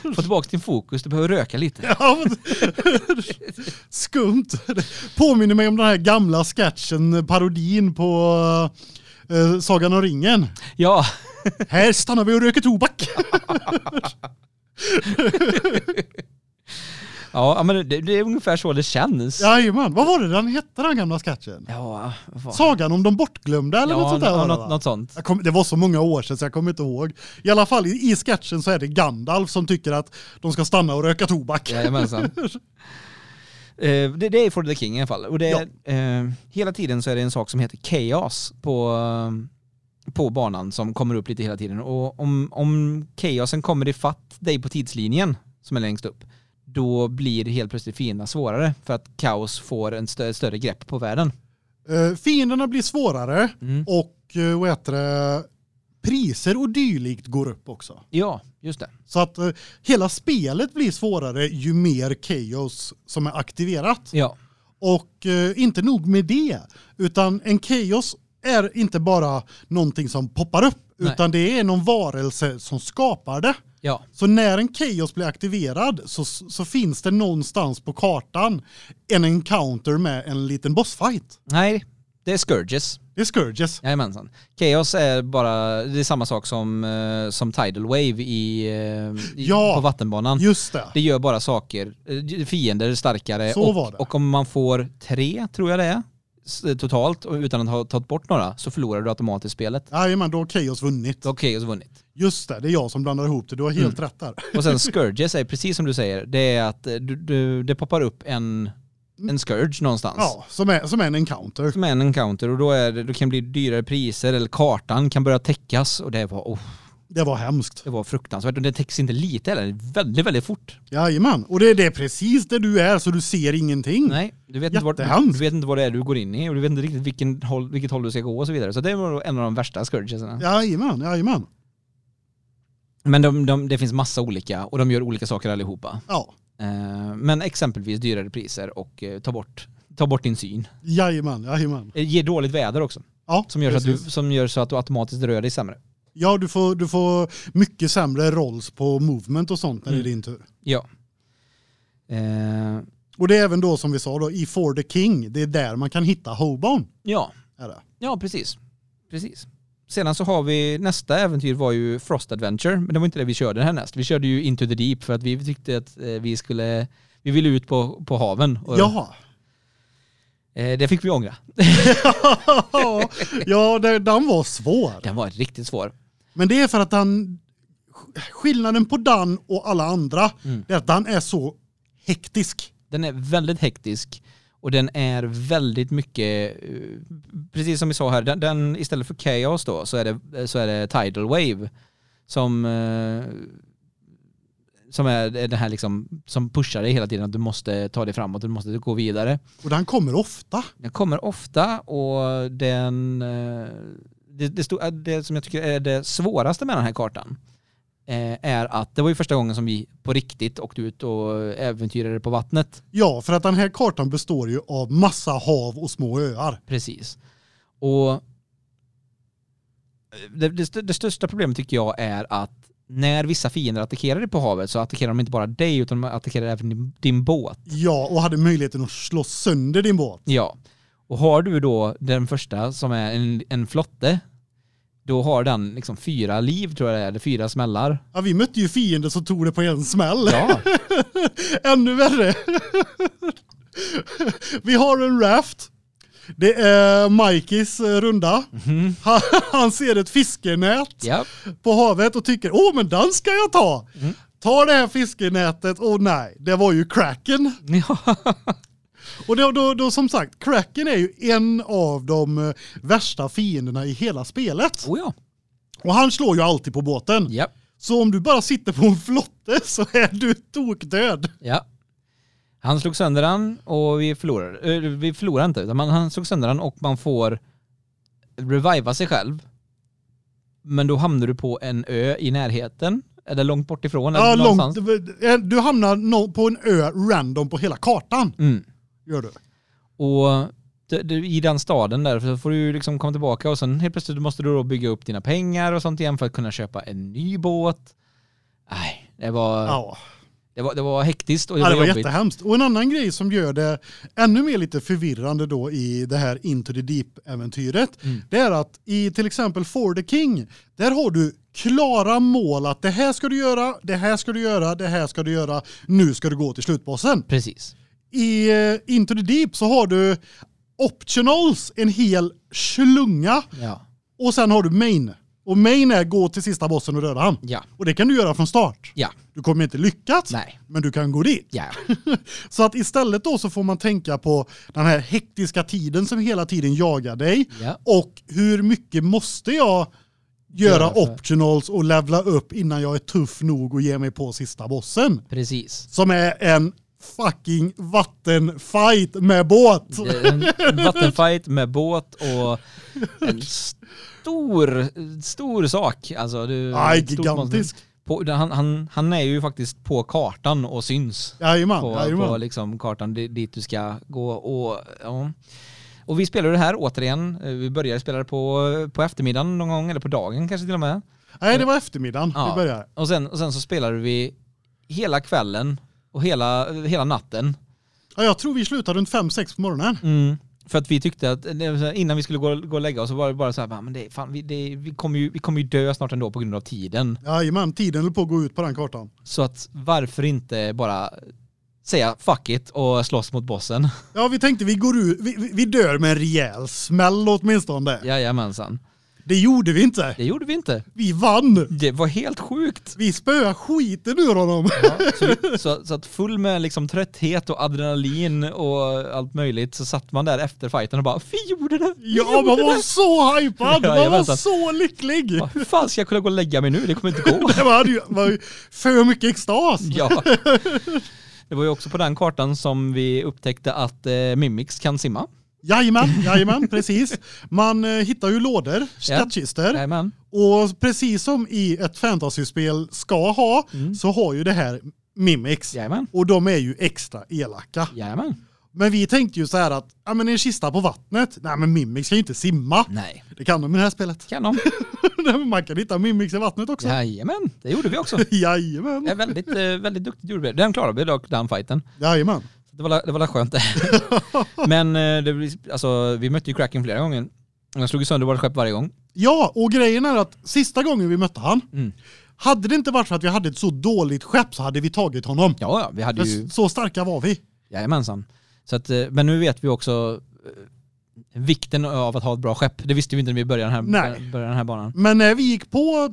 Få tillbaka din fokus. Du behöver röka lite.
Ja, men- Skumt. Påminner mig om den här gamla sketchen, parodin på eh, Sagan om ringen.
Ja,
Här stannar vi och röker tobak.
ja ja, men det, det är ungefär så det känns.
Jajamän, vad var det den hette den gamla sketchen?
Ja, vad.
Sagan om de bortglömda eller
ja
något sånt där det,
något, något sånt.
Kom, det var så många år sedan så jag kommer inte ihåg. I alla fall i, i sketchen så är det Gandalf som tycker att de ska stanna och röka tobak.
Jajamensan. Eh, det, det är For the King i alla fall. Och det är, eh, hela tiden så är det en sak som heter Chaos på, på banan som kommer upp lite hela tiden. Och om, om Chaosen kommer ifatt dig på tidslinjen, som är längst upp, då blir helt plötsligt fienderna svårare för att kaos får en stö större grepp på världen.
Eh, fienderna blir svårare
Mm.
och eh, vad heter det, priser och dylikt går upp också.
Ja, just det.
Så att eh, hela spelet blir svårare ju mer chaos som är aktiverat.
Ja,
Och eh, inte nog med det, utan en chaos är inte bara någonting som poppar upp,
Nej.
utan det är någon varelse som skapar det.
ja,
Så när en chaos blir aktiverad så, så finns det någonstans på kartan en encounter med en liten bossfight.
nej, det är Scourges.
Det är Scourges.
Jajamensan. Chaos är bara, det är samma sak som, eh, som Tidal Wave i, eh, i,
Ja.
på vattenbanan.
Just det.
Det gör bara saker, eh, fiender starkare
Så
och,
var det.
och om man får tre, tror jag det är, s- totalt och utan att ha tagit bort några så förlorar du automatiskt spelet.
Jajamän, då har chaos vunnit.
Då har Chaos vunnit.
Just det, det är jag som blandar ihop det. Du har helt
Mm.
rätt där.
Och sen Scourges är precis som du säger, det är att eh, du, du, det poppar upp en, en Scourge någonstans.
Ja, som är, som är en encounter.
Som är en encounter och då, är det, då kan det bli dyrare priser eller kartan kan börja täckas och det var, oh,
Det var hemskt.
det var fruktansvärt och det täcks inte lite heller, väldigt, väldigt fort.
Jajamän, och det, det är precis där du är så du ser ingenting.
Nej, du vet, inte
Jättehemskt.
du vet inte vad det är du går in i och du vet inte riktigt vilken håll, vilket håll du ska gå och så vidare. Så det var en av de värsta scourgesarna.
Jajamän, jajamän.
Men de, de, det finns massa olika och de gör olika saker allihopa.
Ja,
men exempelvis dyrare priser och eh, ta, bort, ta bort din syn.
jajamän, jajamän.
Eh, ger dåligt väder också.
Ja,
Som gör, så att du, som gör så att du automatiskt rör dig sämre.
Ja, du får, du får mycket sämre rolls på movement och sånt när det är
Mm.
din tur.
Ja. Eh,
Och det är även då som vi sa då i For the King, det är där man kan hitta Hobone.
ja.
Är det.
ja, precis. Precis. Sedan så har vi, nästa äventyr var ju Frost Adventure, men det var inte det vi körde härnäst. Vi körde ju Into the Deep för att vi tyckte att eh, vi skulle, vi ville ut på, på haven. Och,
Jaha.
eh, det fick vi ångra.
ja, den var svår.
Den var riktigt svår.
Men det är för att den, skillnaden på den och alla andra,
Mm.
är att den är så hektisk.
Den är väldigt hektisk och den är väldigt mycket, eh, precis som vi sa här, den, den istället för chaos då så är det, så är det tidal wave som, eh, som är det här liksom, som pushar dig hela tiden att du måste ta dig framåt, du måste gå vidare.
Och den kommer ofta.
Den kommer ofta och den, eh, det, det, stod, det som jag tycker är det svåraste med den här kartan är att det var ju första gången som vi på riktigt åkte ut och äventyrade på vattnet.
Ja, för att den här kartan består ju av massa hav och små öar.
Precis. Och det, det, det största problemet tycker jag är att när vissa fiender attackerar dig på havet så attackerar de inte bara dig utan de attackerar även din, din båt.
Ja, och hade möjligheten att slå sönder din båt.
Ja. Och har du då den första som är en, en flotte, då har den liksom fyra liv tror jag det är, eller fyra smällar.
Ja, vi mötte ju fiender som tog det på en smäll.
Ja,
Ännu värre. vi har en raft. Det är Mikes eh, runda.
Mhm.
Han, han ser ett fiskenät
ja.
på havet och tycker, åh men den ska jag ta.
Mm.
Tar det här fiskenätet, och nej, det var ju Kraken.
ja.
Och då, då, då som sagt, Kraken är ju en av de eh, värsta fienderna i hela spelet.
Oh ja.
Och han slår ju alltid på båten.
Ja.
Så om du bara sitter på en flotte så är du tokdöd.
Ja. Han slog sönder den och vi förlorade. Eh, Vi förlorade inte, utan man, han slog sönder den och man får reviva sig själv. Men då hamnar du på en ö i närheten, eller långt bort ifrån.
Ja, långt, du hamnar på en ö random på hela kartan.
Mm.
Gör du.
Och i den staden där så får du liksom komma tillbaka och sen helt plötsligt måste du då bygga upp dina pengar och sånt igen för att kunna köpa en ny båt. Nej, det var,
Ja.
det var, det var hektiskt och det,
Ja, det
var
var
jobbigt.
jättehemskt. Och en annan grej som gör det ännu mer lite förvirrande då i det här Into the Deep-äventyret,
Mm.
det är att i till exempel For the King, där har du klara mål att det här ska du göra, det här ska du göra, det här ska du göra, nu ska du gå till slutbossen.
Precis.
I eh, Into the Deep så har du optionals, en hel slunga,
Ja.
och sen har du main. Och main är gå till sista bossen och döda han.
Ja.
Och det kan du göra från start.
Ja.
Du kommer inte lyckas,
Nej.
men du kan gå dit.
Ja.
Så att istället då så får man tänka på den här hektiska tiden som hela tiden jagar dig
Ja.
och hur mycket måste jag göra
Göra för-
optionals och levla upp innan jag är tuff nog och ge mig på sista bossen.
Precis.
Som är en fucking vattenfight med båt.
En vattenfight med båt och en stor, stor sak. Alltså, du,
Aj, gigantisk.
På, han, han, han är ju faktiskt på kartan och syns
Jajamän,
på, på
jajamän.
liksom kartan di- dit du ska gå. Och, ja. och vi spelar det här återigen. Eh, Vi började spela det på, på eftermiddagen någon gång, eller på dagen kanske till och med.
Nej, det var eftermiddagen
Ja.
vi började.
Och sen, och sen så spelade vi hela kvällen och hela, hela natten.
Ja, jag tror vi slutade runt 5-6 på morgonen.
Mm. För att vi tyckte att innan vi skulle gå, gå och lägga oss så var det bara så här, "Va, men det, fan, vi, det, vi, kommer ju, vi kommer ju dö snart ändå på grund av tiden.
Jajamän, tiden höll på att gå ut på den kartan.
Så att varför inte bara säga fuck it och slåss mot bossen?
Ja, vi tänkte vi går ut, vi, vi- vi dör med en rejäl smäll åtminstone.
Jajamensan.
Det gjorde vi inte.
Det gjorde vi inte.
Vi vann.
Det var helt sjukt.
Vi spöade skiten ur honom.
Så, vi, så, så att full med liksom trötthet och adrenalin och allt möjligt så satt man där efter fighten och bara vi gjorde det! Vi
Ja,
gjorde
man var
det!"
så hypad. Man var så lycklig.
Ja, Hur fan ska jag kunna gå och lägga mig nu? Det kommer inte gå.
Det var ju, var ju för mycket extas.
Ja. Det var ju också på den kartan som vi upptäckte att eh, Mimics kan simma.
Jajamän, jajamän, precis. Man eh, hittar ju lådor, skattkistor.
Jajamän.
Och precis som i ett fantasyspel ska ha,
Mm.
så har ju det här mimics.
Jajamän.
Och de är ju extra elaka.
Jajamän.
Men vi tänkte ju så här att, ja men en kista på vattnet, nej men Mimix kan ju inte simma.
Nej.
Det kan de i det här spelet.
Kan de?
Man kan hitta Mimix i vattnet också.
Jajamän, det gjorde vi också.
Jajamän.
Det är väldigt, eh, väldigt duktigt gjorde vi. Den klarade vi dock, den fighten.
Jajamän.
Det var, det var skönt det. Men eh, det, alltså, vi mötte ju Kraken flera gånger. Jag slog ju sönder vårt skepp varje gång.
Ja, och grejen är att sista gången vi mötte han,
Mm.
hade det inte varit för att vi hade ett så dåligt skepp så hade vi tagit honom.
Ja, ja, vi hade ju...
Så starka var vi.
Jajamensan. Så att, eh, men nu vet vi också eh, vikten av att ha ett bra skepp. Det visste vi inte när vi började den här,
Nej.
började den här banan.
Men när vi gick på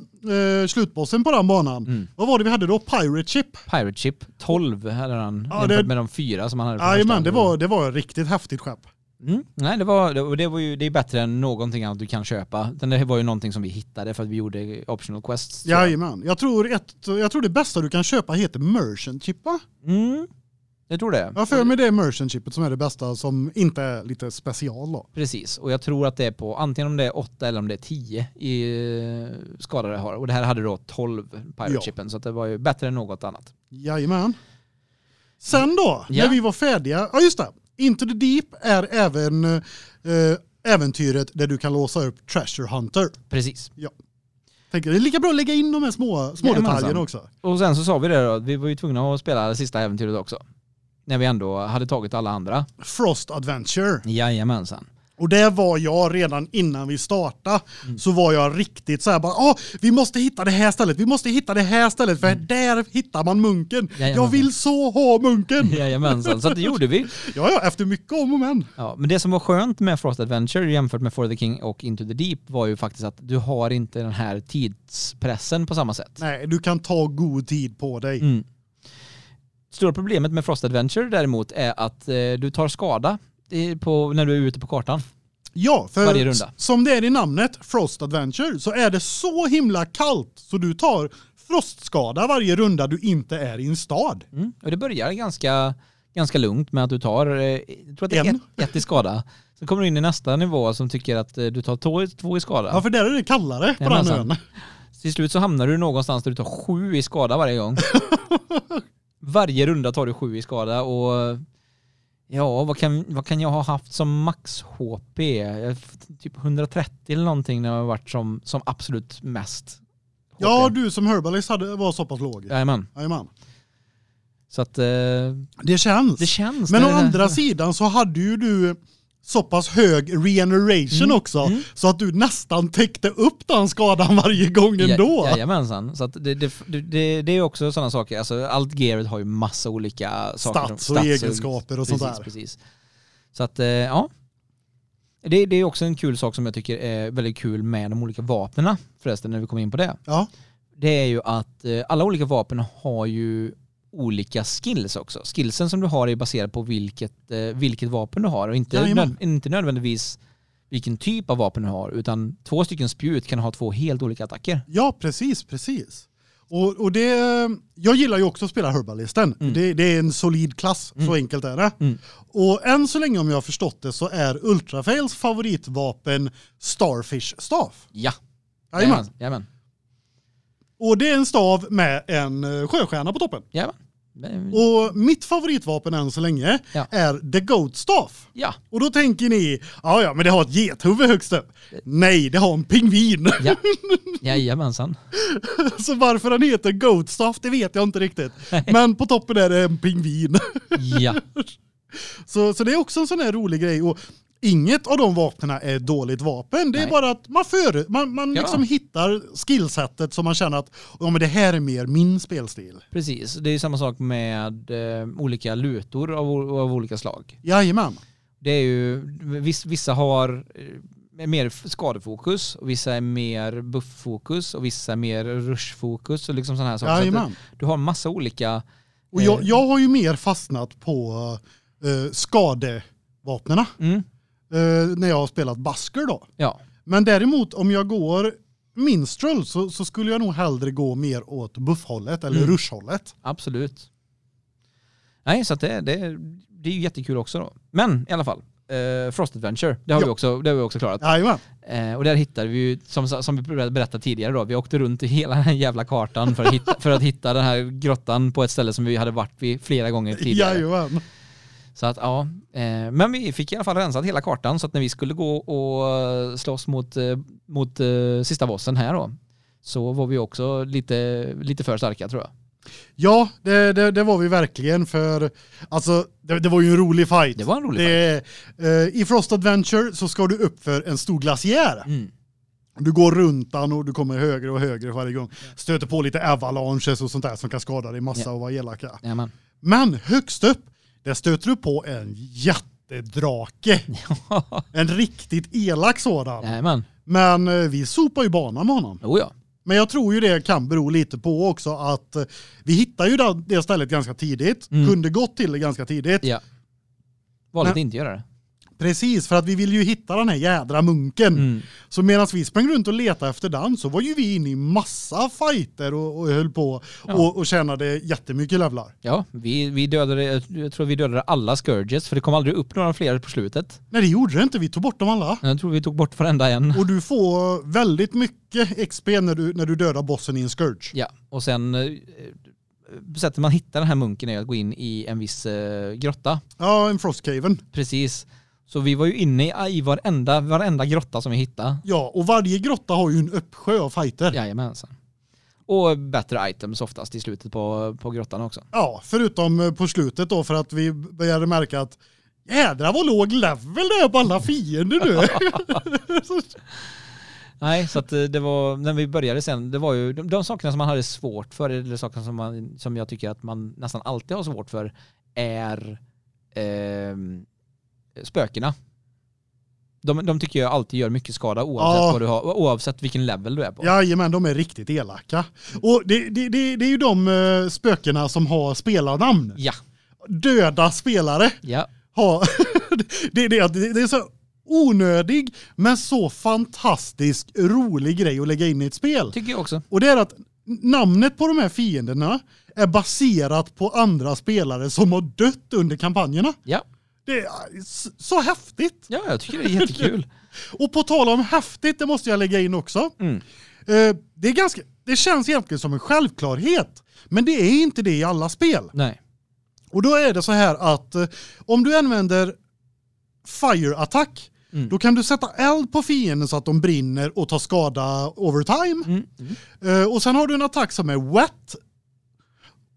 eh, slutbossen på den banan,
Mm.
vad var det vi hade då? Pirate Ship?
Pirate Ship 12 hade han
Ja,
jämfört
det-
med de fyra som han hade på
Jajamän,
första.
det var, det var ett riktigt häftigt skepp.
Mm. Nej, det var, det, det var ju det är bättre än någonting annat du kan köpa. Den det var ju någonting som vi hittade för att vi gjorde optional quests.
Jajamän. Jag tror, ett, jag tror det bästa du kan köpa heter Merchant Chip va?
Mm. Jag tror det.
Jag för mig det är Merchant Chipet som är det bästa som inte är lite special då.
Precis, och jag tror att det är på antingen om det är 8 eller om det är 10 i eh, skada det har. Och det här hade då 12 Pirate
Ja.
Så det var ju bättre än något annat.
Jajamän. Sen då,
Ja.
när vi var färdiga, ja just det, Into the Deep är även eh, äventyret där du kan låsa upp Treasure Hunter.
Precis.
Tänker det är lika bra att lägga in de här små, små
Jajamensan.
detaljerna också.
Och sen så sa vi det då, vi var ju tvungna att spela det sista äventyret också. När vi ändå hade tagit alla andra.
Frost Adventure.
Jajamensan.
Och det var jag redan innan vi startade.
Mm.
Så var jag riktigt så här bara, Åh, vi måste hitta det här stället, vi måste hitta det här stället för där hittar man munken.
Mm. Jajamensan.
Jag vill så ha munken.
Jajamensan, så det gjorde vi.
Ja, ja, efter mycket om och men.
Ja, men det som var skönt med Frost Adventure jämfört med For the King och Into the Deep var ju faktiskt att du har inte den här tidspressen på samma sätt.
Nej, du kan ta god tid på dig.
Mm. Stora problemet med Frost Adventure däremot är att eh, du tar skada i- på, när du är ute på kartan.
Ja, för som det är i namnet Frost Adventure så är det så himla kallt så du tar frostskada varje runda du inte är i en stad.
Mm. Och det börjar ganska, ganska lugnt med att du tar, eh, jag tror att det är
En.
ett, ett i skada. Sen kommer du in i nästa nivå som tycker att eh, du tar två, två i skada.
Ja, för där är det kallare på den
Jajamensan.
ön.
Till slut så hamnar du någonstans där du tar sju i skada varje gång. varje runda tar du sju i skada och ja, vad kan, vad kan jag ha haft som max HP? Typ 130 eller någonting när jag har varit som, som absolut mest. HP.
Ja, du som herbalist hade, var så pass låg.
Jajamän.
Jajamän.
Så att eh,
Det känns.
det känns.
Men å
när det-
andra sidan så hade ju du så pass hög regeneration
Mm,
också
mm.
så att du nästan täckte upp den skadan varje gång ändå.
Ja, jajamensan. Så det, det, det, det är också sådana saker, alltså allt gearet har ju massa olika saker. som-
Stats och egenskaper och sånt
precis,
där.
Precis. Så att, eh, ja. Det, det är också en kul sak som jag tycker är väldigt kul med de olika vapnen förresten när vi kommer in på det.
Ja.
Det är ju att eh, alla olika vapen har ju olika skills också. Skillsen som du har är baserad på vilket, eh, vilket vapen du har och inte, nöd, inte nödvändigtvis vilken typ av vapen du har utan två stycken spjut kan ha två helt olika attacker.
Ja, precis, precis. Och, och det, jag gillar ju också att spela Herbalisten.
Mm.
Det, det är en solid klass, så
Mm.
enkelt är det.
Mm.
Och än så länge om jag har förstått det så är Ultrafails favoritvapen Starfish staff.
Ja,
Jajamän.
Jajamän.
Och det är en stav med en eh, sjöstjärna på toppen.
Jajamän.
Och mitt favoritvapen än så länge
Ja.
är The Goat Staff.
Ja,
Och då tänker ni, ja ja men det har ett gethuvud högst upp. Nej, det har en pingvin.
ja. Jajamensan.
så varför den heter Goat Staff det vet jag inte riktigt. Men på toppen är det en pingvin.
Ja,
Så, så det är också en sån här rolig grej. Och inget av de vapnen är dåligt vapen. Det är
Nej.
bara att man, före, man, man
Ja.
liksom hittar skillsetet som man känner att ja, men det här är mer min spelstil.
precis. Det är samma sak med eh, olika lutor av, av olika slag.
Jajamän.
Det är ju, viss, vissa har eh, mer skadefokus och vissa är mer bufffokus och vissa är mer rushfokus och liksom sådana här saker. Så
Jajamän.
du, du har massa olika...
Och jag,
eh,
jag har ju mer fastnat på uh, skadevapnena
Mm,
eh, när jag har spelat Basker då.
ja,
Men däremot om jag går Minstrel så, så skulle jag nog hellre gå mer åt buffhållet eller
Mm.
rushhållet.
absolut. Nej, så det, det, det är ju jättekul också då. Men i alla fall, eh, Frost Adventure, det har,
Ja.
vi också, det har vi också klarat.
Jajamän.
Eh, och där hittade vi ju, som, som vi berättade tidigare då, vi åkte runt i hela den här jävla kartan för att, hitta, för att hitta den här grottan på ett ställe som vi hade varit vid flera gånger tidigare.
Jajamän.
Så att ja, eh, men vi fick i alla fall rensat hela kartan så att när vi skulle gå och slåss mot, eh, mot eh, sista bossen här då så var vi också lite, lite för starka tror jag.
Ja, det, det, det var vi verkligen för alltså det, det var ju en rolig fight.
Det var en rolig
eh, I Frost Adventure så ska du upp för en stor glaciär.
Mm.
Du går runt den och du kommer högre och högre varje gång. Stöter på lite avalanches och sånt där som kan skada dig massa
Ja.
och vara elaka.
Jajamän.
Men högst upp, där stöter du på en jättedrake. En riktigt elak sådan.
Jajamän.
Men eh, vi sopar ju banan med honom.
Oh ja.
Men jag tror ju det kan bero lite på också att eh, vi hittar ju det- stället ganska tidigt.
Mm.
Kunde gått till det ganska tidigt.
Ja. Valde att inte göra det.
Precis, för att vi vill ju hitta den här jädra munken.
Mm.
Så medan vi sprang runt och letade efter den så var ju vi inne i massa fighter och, och höll på
Ja.
och, och tjänade jättemycket levlar.
Ja, vi, vi dödade, jag tror vi dödade alla Scourges för det kom aldrig upp några fler på slutet.
Nej det gjorde det inte, vi tog bort dem alla.
Jag tror vi tog bort varenda en.
Och du får väldigt mycket XP när du, när du dödar bossen i en scourge.
Ja, och sen eh, sättet man hittar den här munken är att gå in i en viss eh, grotta.
Ja, en Frostcaven.
Precis. Så vi var ju inne i, i varenda, varenda grotta som vi hittade.
Ja, och varje grotta har ju en uppsjö av fighter. Ja.
Jajamensan. Och bättre items oftast i slutet på, på grottan också.
förutom eh, på slutet då för att vi började märka att jädra vad låg level det är på alla fiender nu.
Nej, så att eh, det var, när vi började sen, det var ju de, de sakerna som man hade svårt för, eller sakerna som, man, som jag tycker att man nästan alltid har svårt för, är ehm, spökena. De, de tycker jag alltid gör mycket skada oavsett,
Ja.
vad du har, oavsett vilken level du är på.
Jajamän, de är riktigt elaka. Och det, det, det, det är ju de eh, spökena som har spelarnamn.
Ja,
Döda spelare.
ja,
det, det, det, det är så onödig men så fantastisk rolig grej att lägga in i ett spel.
tycker jag också.
Och det är att namnet på de här fienderna är baserat på andra spelare som har dött under kampanjerna.
Ja,
Det är så häftigt.
ja jag tycker det är jättekul.
Och på tal om häftigt, det måste jag lägga in också.
Mm.
Eh, Det, är ganska, det känns egentligen som en självklarhet, men det är inte det i alla spel.
Nej.
Och då är det så här att eh, om du använder fire attack
Mm.
då kan du sätta eld på fienden så att de brinner och tar skada over time.
Mm. Mm.
Eh, och sen har du en attack som är wet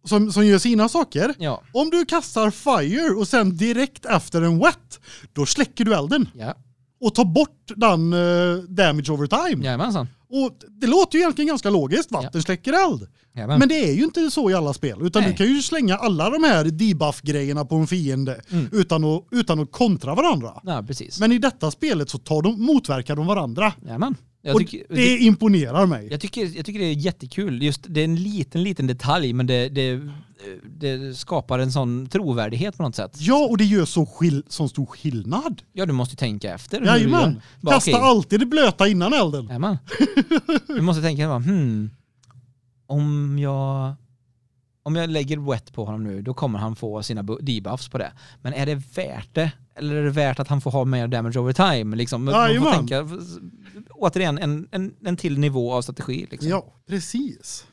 som, som gör sina saker.
Ja,
Om du kastar fire och sen direkt efter en wet då släcker du elden
ja,
och tar bort den eh, damage over time.
jajamensan.
Och det låter ju egentligen ganska logiskt, vatten släcker eld.
Jajamän.
Men det är ju inte så i alla spel utan
Nej.
du kan ju slänga alla de här debuff grejerna på en fiende
Mm.
utan att utan att kontra varandra.
Ja, precis.
Men i detta spelet så tar de motverkar de varandra.
Jajamän. Jag
och
tycker,
det imponerar mig.
Jag tycker, jag tycker det är jättekul. Just det är en liten, liten detalj men det, det, det skapar en sån trovärdighet på något sätt.
Ja, och det gör så skill sån stor skillnad.
Ja, du måste tänka efter.
Jajamän.
Bara,
Kasta
okej.
alltid det blöta innan elden.
Jajamän. Du måste tänka, bara, hmm, om jag om jag lägger wet på honom nu, då kommer han få sina bu- debuffs på det. Men är det värt det? Eller är det värt att han får ha mer damage over time? Liksom, man får tänka, återigen, en, en, en till nivå av strategi. Liksom.
Ja, precis.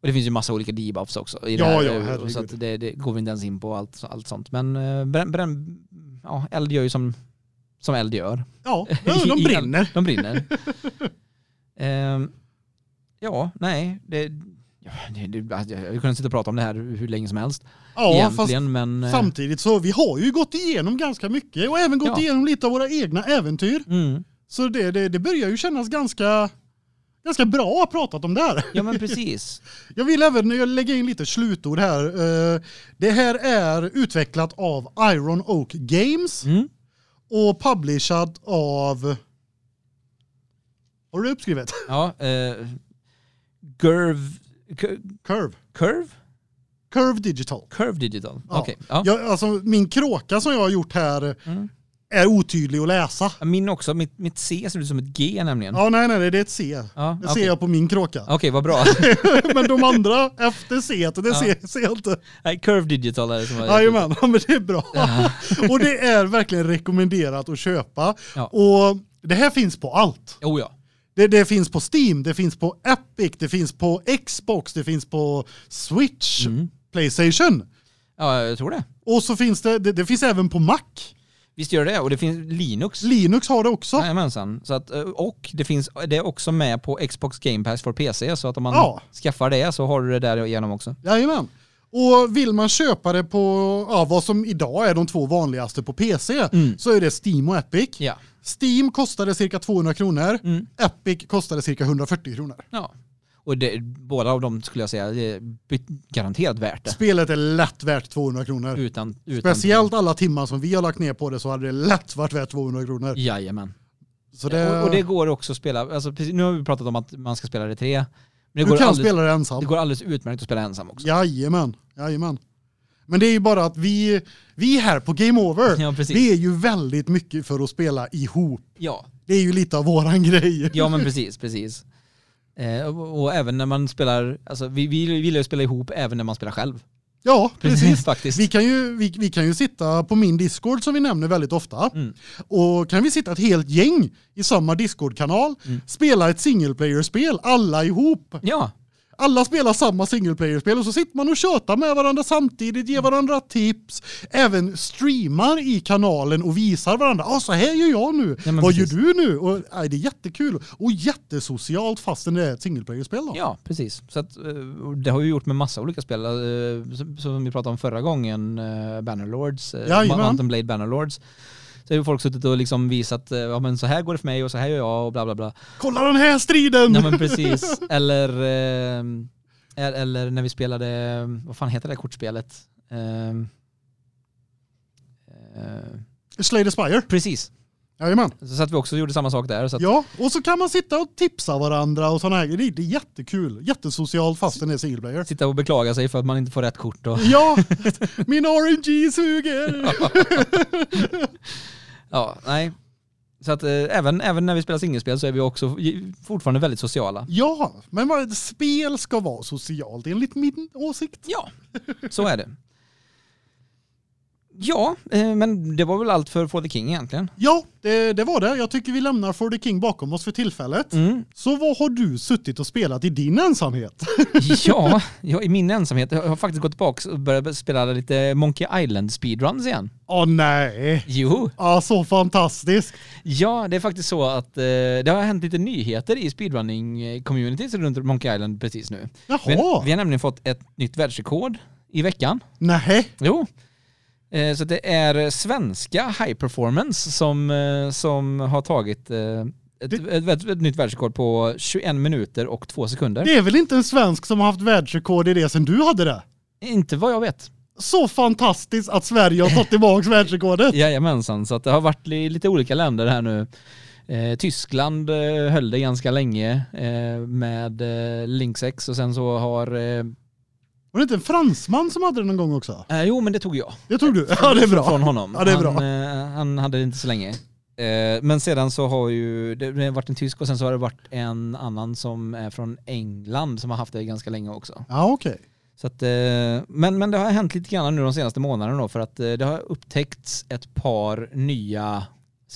Och det finns ju massa olika debuffs också. I
Ja,
det här,
ja,
eh,
herregud.
så att det, det går vi inte ens in på allt, allt sånt. Men eh, bränn, bränn, ja, eld gör ju som, som eld gör.
Ja, de brinner.
De brinner. Ehm, ja, nej. Det, alltså, jag kunde sitta och prata om det här hur länge som helst.
Ja, fast
egentligen, men... eh,
samtidigt så vi har ju gått igenom ganska mycket och även gått
Ja.
igenom lite av våra egna äventyr.
Mm,
Så det, det, det börjar ju kännas ganska, ganska bra pratat om det här.
ja, men precis.
Jag vill även lägga in lite slutord här. Eh, Det här är utvecklat av Iron Oak Games
Mm.
och published av... Har du uppskrivet?
Ja, eh, Curve... Cu-
Curve.
Curve?
Curve Digital.
Curve Digital.
Ja.
Okej. Ja.
Jag, alltså, min kråka som jag har gjort här
Mm.
är otydlig att läsa.
Min också. Mitt, mitt C ser ut som ett G nämligen.
Ja, nej, nej, det är ett C.
Ja,
Det
okej.
ser jag på min kråka.
Okej, vad bra.
Men de andra efter C, det
Ja.
ser, ser jag inte.
Nej, Curve Digital är det som har...
Jajamän, ja, men det är bra.
Ja.
Och det är verkligen rekommenderat att köpa.
Ja.
Och det här finns på allt.
Oh ja.
Det, det finns på Steam, det finns på Epic, det finns på Xbox, det finns på Switch,
Mm.
Playstation.
Ja, jag tror det.
Och så finns det, det, det finns även på Mac.
Visst gör det och det finns Linux.
Linux har det också.
Jajamensan. Så att, eh, och det finns det är också med på Xbox Game Pass för PC så att om man
Ja.
skaffar det så har du det där igenom också.
Jajamän. Och vill man köpa det på ja, vad som idag är de två vanligaste på PC
Mm.
så är det Steam och Epic.
Ja.
Steam kostade cirka 200 kronor.
Mm.
Epic kostade cirka 140 kronor.
ja. Och det, båda av dem skulle jag säga är garanterat värt det.
Spelet är lätt värt 200 kronor.
Utan, utan
Speciellt alla timmar som vi har lagt ner på det så hade det lätt varit värt 200 kronor.
Jajamän.
Så det,
Och, och det går också att spela, alltså, precis, nu har vi pratat om att man ska spela det tre. Men det
du
går,
kan
alldeles,
spela det ensam.
det går alldeles utmärkt att spela ensam också.
Jajamän, jajamän. Men det är ju bara att vi, vi här på Game Over,
Ja,
vi är ju väldigt mycket för att spela ihop.
Ja,
Det är ju lite av våran grej.
ja men precis, precis. Eh, och, och även när man spelar, alltså vi, vi vill ju spela ihop även när man spelar själv.
Ja, precis.
Faktiskt.
Vi kan, ju, vi, vi kan ju sitta på min Discord som vi nämner väldigt ofta.
Mm.
Och kan vi sitta ett helt gäng i samma Discord-kanal,
Mm.
spela ett single player-spel, alla ihop.
Ja,
Alla spelar samma single player-spel och så sitter man och tjötar med varandra samtidigt, ger varandra tips, även streamar i kanalen och visar varandra. Ja, så här gör jag nu.
Ja,
Vad
precis.
gör du nu? Och, nej, det är jättekul och jättesocialt fastän det är ett single player-spel då.
ja precis. Så att, eh, det har vi gjort med massa olika spel. eh, Som vi pratade om förra gången, eh, Bannerlords,
Jajamän.
Mountain Blade Bannerlords. Så har folk suttit och liksom visat, eh, ja men så här går det för mig och så här gör jag och bla bla bla.
Kolla den här striden!
Nej men precis. Eller, eh, eller när vi spelade, vad fan heter det kortspelet? Eh, eh,
Slay the Spire.
precis.
Jajamän.
Så att vi också gjorde samma sak där.
Ja, och så kan man sitta och tipsa varandra och sådana här grejer. Det är jättekul. Jättesocialt fastän det är single player.
Sitta och beklaga sig för att man inte får rätt kort. Och,
Ja, min RNG suger.
ja, nej. Så att eh, även, även när vi spelar singelspel så är vi också fortfarande väldigt sociala.
Ja, men vad, spel ska vara socialt enligt min åsikt.
Ja, så är det. Ja, eh, men det var väl allt för For the King egentligen.
Ja, det, det var det. Jag tycker vi lämnar For the King bakom oss för tillfället.
Mm.
Så vad har du suttit och spelat i din ensamhet?
Ja, jag, i min ensamhet jag har faktiskt gått tillbaka och börjat spela lite Monkey Island speedruns igen.
Åh nej.
Jo,
Ja, så fantastiskt.
ja det är faktiskt så att eh, det har hänt lite nyheter i speedrunning-communities runt Monkey Island precis nu. Vi,
Jaha.
vi har nämligen fått ett nytt världsrekord i veckan.
Nej.
Jo. Eh, Så det är svenska High Performance som, eh, som har tagit eh, ett, ett, ett, ett nytt världsrekord på 21 minuter och 2 sekunder.
Det är väl inte en svensk som har haft världsrekord i det sen du hade det?
Inte vad jag vet.
Så fantastiskt att Sverige har tagit tillbaka världsrekordet.
Jajamensan, så att det har varit i lite olika länder här nu. Eh, Tyskland eh, höll det ganska länge eh, med eh, Link 6 och sen så har...
Var det inte en fransman som hade det någon gång också?
eh, jo men det tog jag.
Det tog du? Ja, det är bra.
Från honom.
Ja, det är
han,
bra.
eh, han hade det inte så länge. Eh, men sedan så har ju det har varit en tysk och sen så har det varit en annan som är från England som har haft det ganska länge också.
Ja, okej.
Så att, eh, men, men det har hänt lite grann nu de senaste månaderna då för att eh, det har upptäckts ett par nya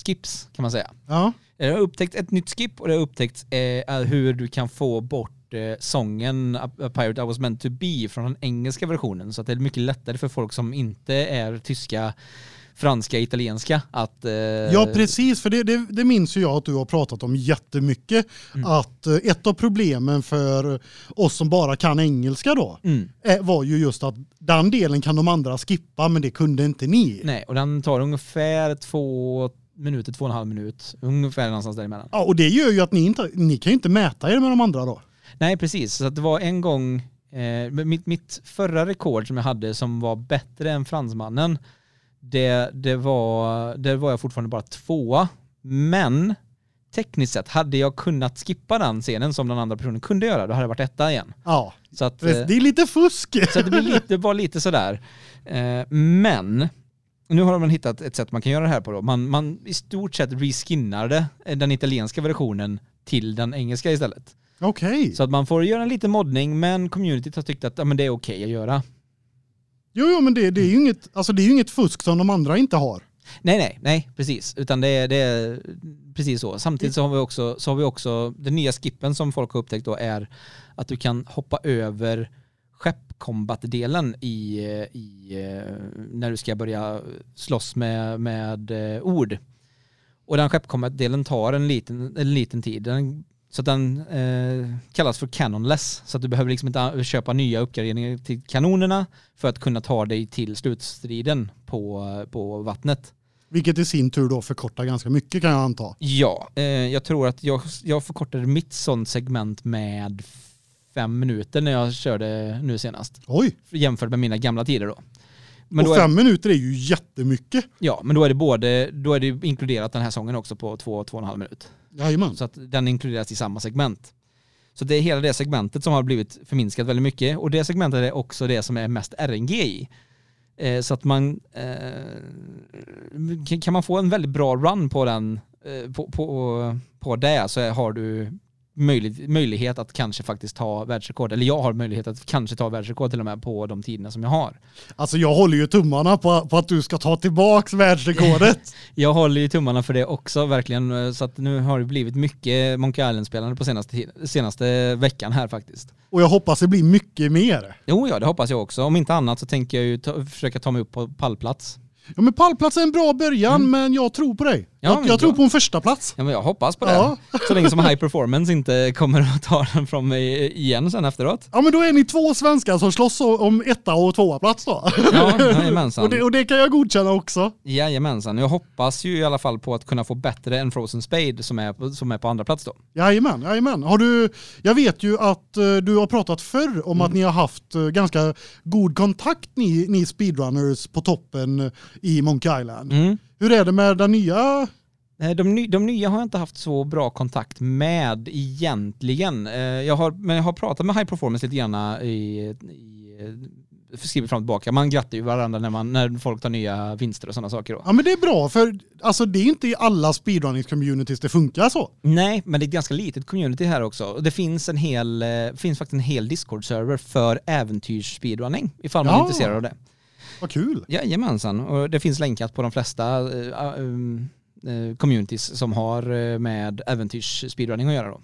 skips kan man säga.
Ja.
Det har upptäckt ett nytt skip och det har upptäckts eh, hur du kan få bort eh, sången A Pirate I was meant to be från den engelska versionen så att det är mycket lättare för folk som inte är tyska, franska, italienska att... Eh,
Ja, precis. För det, det, det minns ju jag att du har pratat om jättemycket.
Mm.
Att eh, ett av problemen för oss som bara kan engelska då
Mm,
eh, var ju just att den delen kan de andra skippa men det kunde inte ni.
nej, och den tar ungefär två minuter, två och en halv minut, ungefär någonstans däremellan.
Ja, och det gör ju att ni inte ni kan ju inte mäta er med de andra då.
Nej, precis. Så att det var en gång, eh, mitt, mitt förra rekord som jag hade som var bättre än fransmannen, det, det, var, det var jag fortfarande bara tvåa. Men tekniskt sett, hade jag kunnat skippa den scenen som den andra personen kunde göra, då hade jag varit etta igen.
Ja,
Så att,
det
eh,
är lite fusk.
så att det, blir lite, det var lite sådär. Eh, men nu har man hittat ett sätt man kan göra det här på då. Man, man i stort sett reskinnade den italienska versionen till den engelska istället.
Okej.
Så att man får göra en liten moddning men communityt har tyckt att ja, men det är okej att göra.
Jo, jo, men det, det är ju inget, alltså det är inget fusk som de andra inte har.
Nej, nej, nej, precis. Utan det är, det är precis så. Samtidigt så har vi också, så har vi också den nya skippen som folk har upptäckt då är att du kan hoppa över skeppkombatdelen i, eh, i, eh, när du ska börja slåss med, med eh, ord. Och den skeppkombatdelen tar en liten, en liten tid. Den, så att den eh, kallas för canonless. Så att du behöver liksom inte köpa nya uppgraderingar till kanonerna för att kunna ta dig till slutstriden på, på vattnet.
Vilket i sin tur då förkortar ganska mycket kan jag anta.
Ja, eh, jag tror att jag, jag förkortade mitt sånt segment med fem minuter när jag körde nu senast.
Oj!
Jämfört med mina gamla tider då.
Men och fem är, minuter är ju jättemycket.
Ja, men då är det både, då är det inkluderat den här sången också på två, två och en halv minut.
Jajamän.
Så att den inkluderas i samma segment. Så det är hela det segmentet som har blivit förminskat väldigt mycket och det segmentet är också det som är mest RNG i. Eh, så att man eh, kan man få en väldigt bra run på den eh, på, på, på det så har du möjlig, möjlighet att kanske faktiskt ta världsrekord. Eller jag har möjlighet att kanske ta världsrekord till och med på de tiderna som jag har.
Alltså jag håller ju tummarna på, på att du ska ta tillbaks världsrekordet.
jag håller ju tummarna för det också verkligen. Så att nu har det blivit mycket Monkey Island-spelande på senaste, senaste veckan här faktiskt.
Och jag hoppas det blir mycket mer.
Jo, ja, det hoppas jag också. Om inte annat så tänker jag ju ta, försöka ta mig upp på pallplats.
Ja men pallplats är en bra början mm. men jag tror på dig. Ja, jag, jag tror på en första plats.
Ja men jag hoppas på det. Ja. Så länge som High Performance inte kommer att ta den från mig igen sen efteråt.
Ja men då är ni två svenskar som slåss om etta och tvåa plats då.
Ja, jajamensan.
och, det, och det kan jag godkänna också.
Jajamensan. Jag hoppas ju i alla fall på att kunna få bättre än Frozen Spade som är, som är på andra plats då.
Jajamän, jajamän. Har du, jag vet ju att uh, du har pratat förr om mm. att ni har haft uh, ganska god kontakt ni, ni speedrunners på toppen i Monkey Island. Mm. Hur är det med den nya
de, ny, de nya har jag inte haft så bra kontakt med egentligen. Eh, jag har, men jag har pratat med High Performance lite grann i, i skrivit fram och tillbaka. Man grattar ju varandra när, man, när folk tar nya vinster och sådana saker. Då.
Ja men det är bra för alltså, det är inte i alla speedrunning-communities det funkar så.
Nej, men det är ett ganska litet community här också. Det finns en hel, eh, finns faktiskt en hel Discord-server för äventyrs-speedrunning ifall man ja. är intresserad av det.
Vad kul.
Jajamensan, och det finns länkat på de flesta uh, um, uh, communities som har uh, med äventyrs-speedrunning att göra då.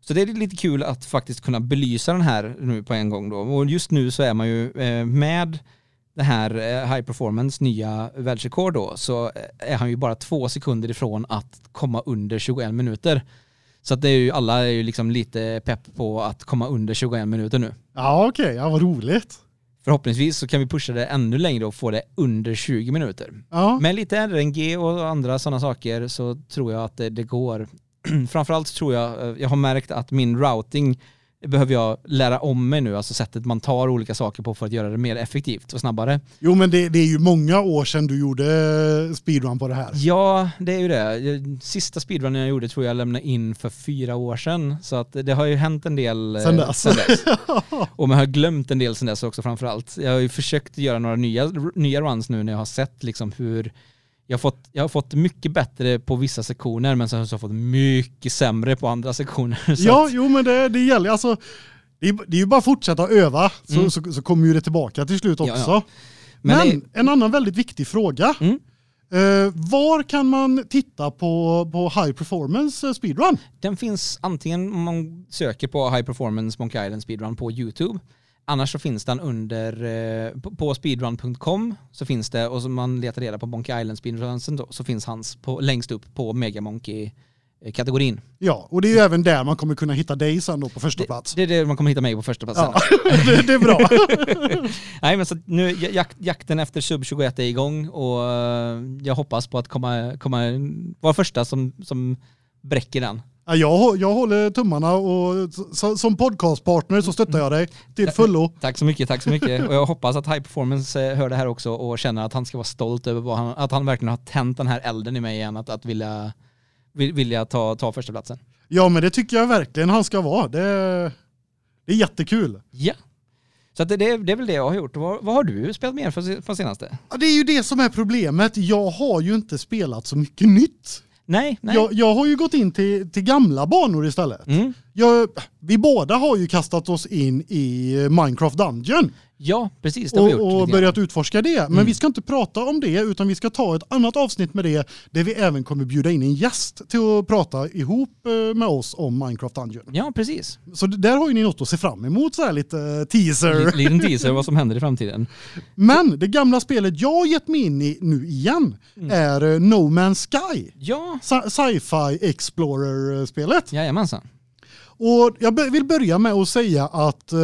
Så det är lite kul att faktiskt kunna belysa den här nu på en gång då. Och just nu så är man ju med det här High Performance nya världsrekord då så är han ju bara två sekunder ifrån att komma under 21 minuter. Så att det är ju, alla är ju liksom lite pepp på att komma under 21 minuter nu.
Ja okej, okay. ja vad roligt
förhoppningsvis så kan vi pusha det ännu längre och få det under 20 minuter. Ja. Med lite RNG och andra sådana saker så tror jag att det, det går. Framförallt tror jag, eh, jag har märkt att min routing behöver jag lära om mig nu, alltså sättet man tar olika saker på för att göra det mer effektivt och snabbare.
Jo men det, det är ju många år sedan du gjorde speedrun på det här.
Ja, det är ju det. Sista speedrunnen jag gjorde tror jag lämnade in för fyra år sedan, så att det har ju hänt en del
eh, sen dess. Sen dess.
och man har glömt en del sen dess också framförallt. Jag har ju försökt göra några nya, nya runs nu när jag har sett liksom hur jag har, fått, jag har fått mycket bättre på vissa sektioner men sen har jag fått mycket sämre på andra sektioner.
ja, jo men det, det gäller alltså. Det är, det är ju bara att fortsätta öva så, mm. så, så, kommer ju det tillbaka till slut också. Ja, ja. Men, men det... en annan väldigt viktig fråga. Mm. Uh, var kan man titta på, på High Performance eh, Speedrun?
Den finns antingen om man söker på High Performance Monkey Island Speedrun på YouTube Annars så finns den under, eh, på speedrun.com så finns det, och så man letar reda på Monkey Island speedrunsen då, så finns hans på, längst upp på Mega Monkey kategorin.
Ja, och det är ju även där man kommer kunna hitta dig sen då på första plats.
Det, det är där man kommer hitta mig på första plats
ja, det, det, är bra.
Nej men så nu, jak, jakten efter sub 21 är igång och eh, jag hoppas på att komma, komma vara första som, som bräcker den.
Jag, jag håller tummarna och som podcastpartner så stöttar jag dig till fullo.
Tack så mycket, tack så mycket. Och jag hoppas att High Performance eh, hör det här också och känner att han ska vara stolt över han, att han verkligen har tänt den här elden i mig igen, att, att vilja, vilja ta, ta första platsen.
Ja men det tycker jag verkligen han ska vara. Det, det är jättekul.
Ja. Så det, det, det, är väl det jag har gjort. Vad, vad har du spelat mer för, för senaste?
Ja, det är ju det som är problemet. Jag har ju inte spelat så mycket nytt.
Nej, nej.
Jag, jag har ju gått in till, till gamla banor istället. Mm. Jag, vi båda har ju kastat oss in i Minecraft Dungeon
Ja, precis. Det har vi gjort.
och, och börjat utforska det. Men
Mm.
vi ska inte prata om det utan vi ska ta ett annat avsnitt med det där vi även kommer bjuda in en gäst till att prata ihop eh, med oss om Minecraft Dungeon.
Ja, precis.
Så där har ju ni något att se fram emot så här lite eh, teaser.
Lite liten teaser vad som händer i framtiden.
Men det gamla spelet jag har gett mig in i nu igen
Mm.
är eh, No Man's Sky.
Ja,
Sci- Sci-fi Explorer-spelet.
jajamensan.
Och jag vill börja med att säga att, eh,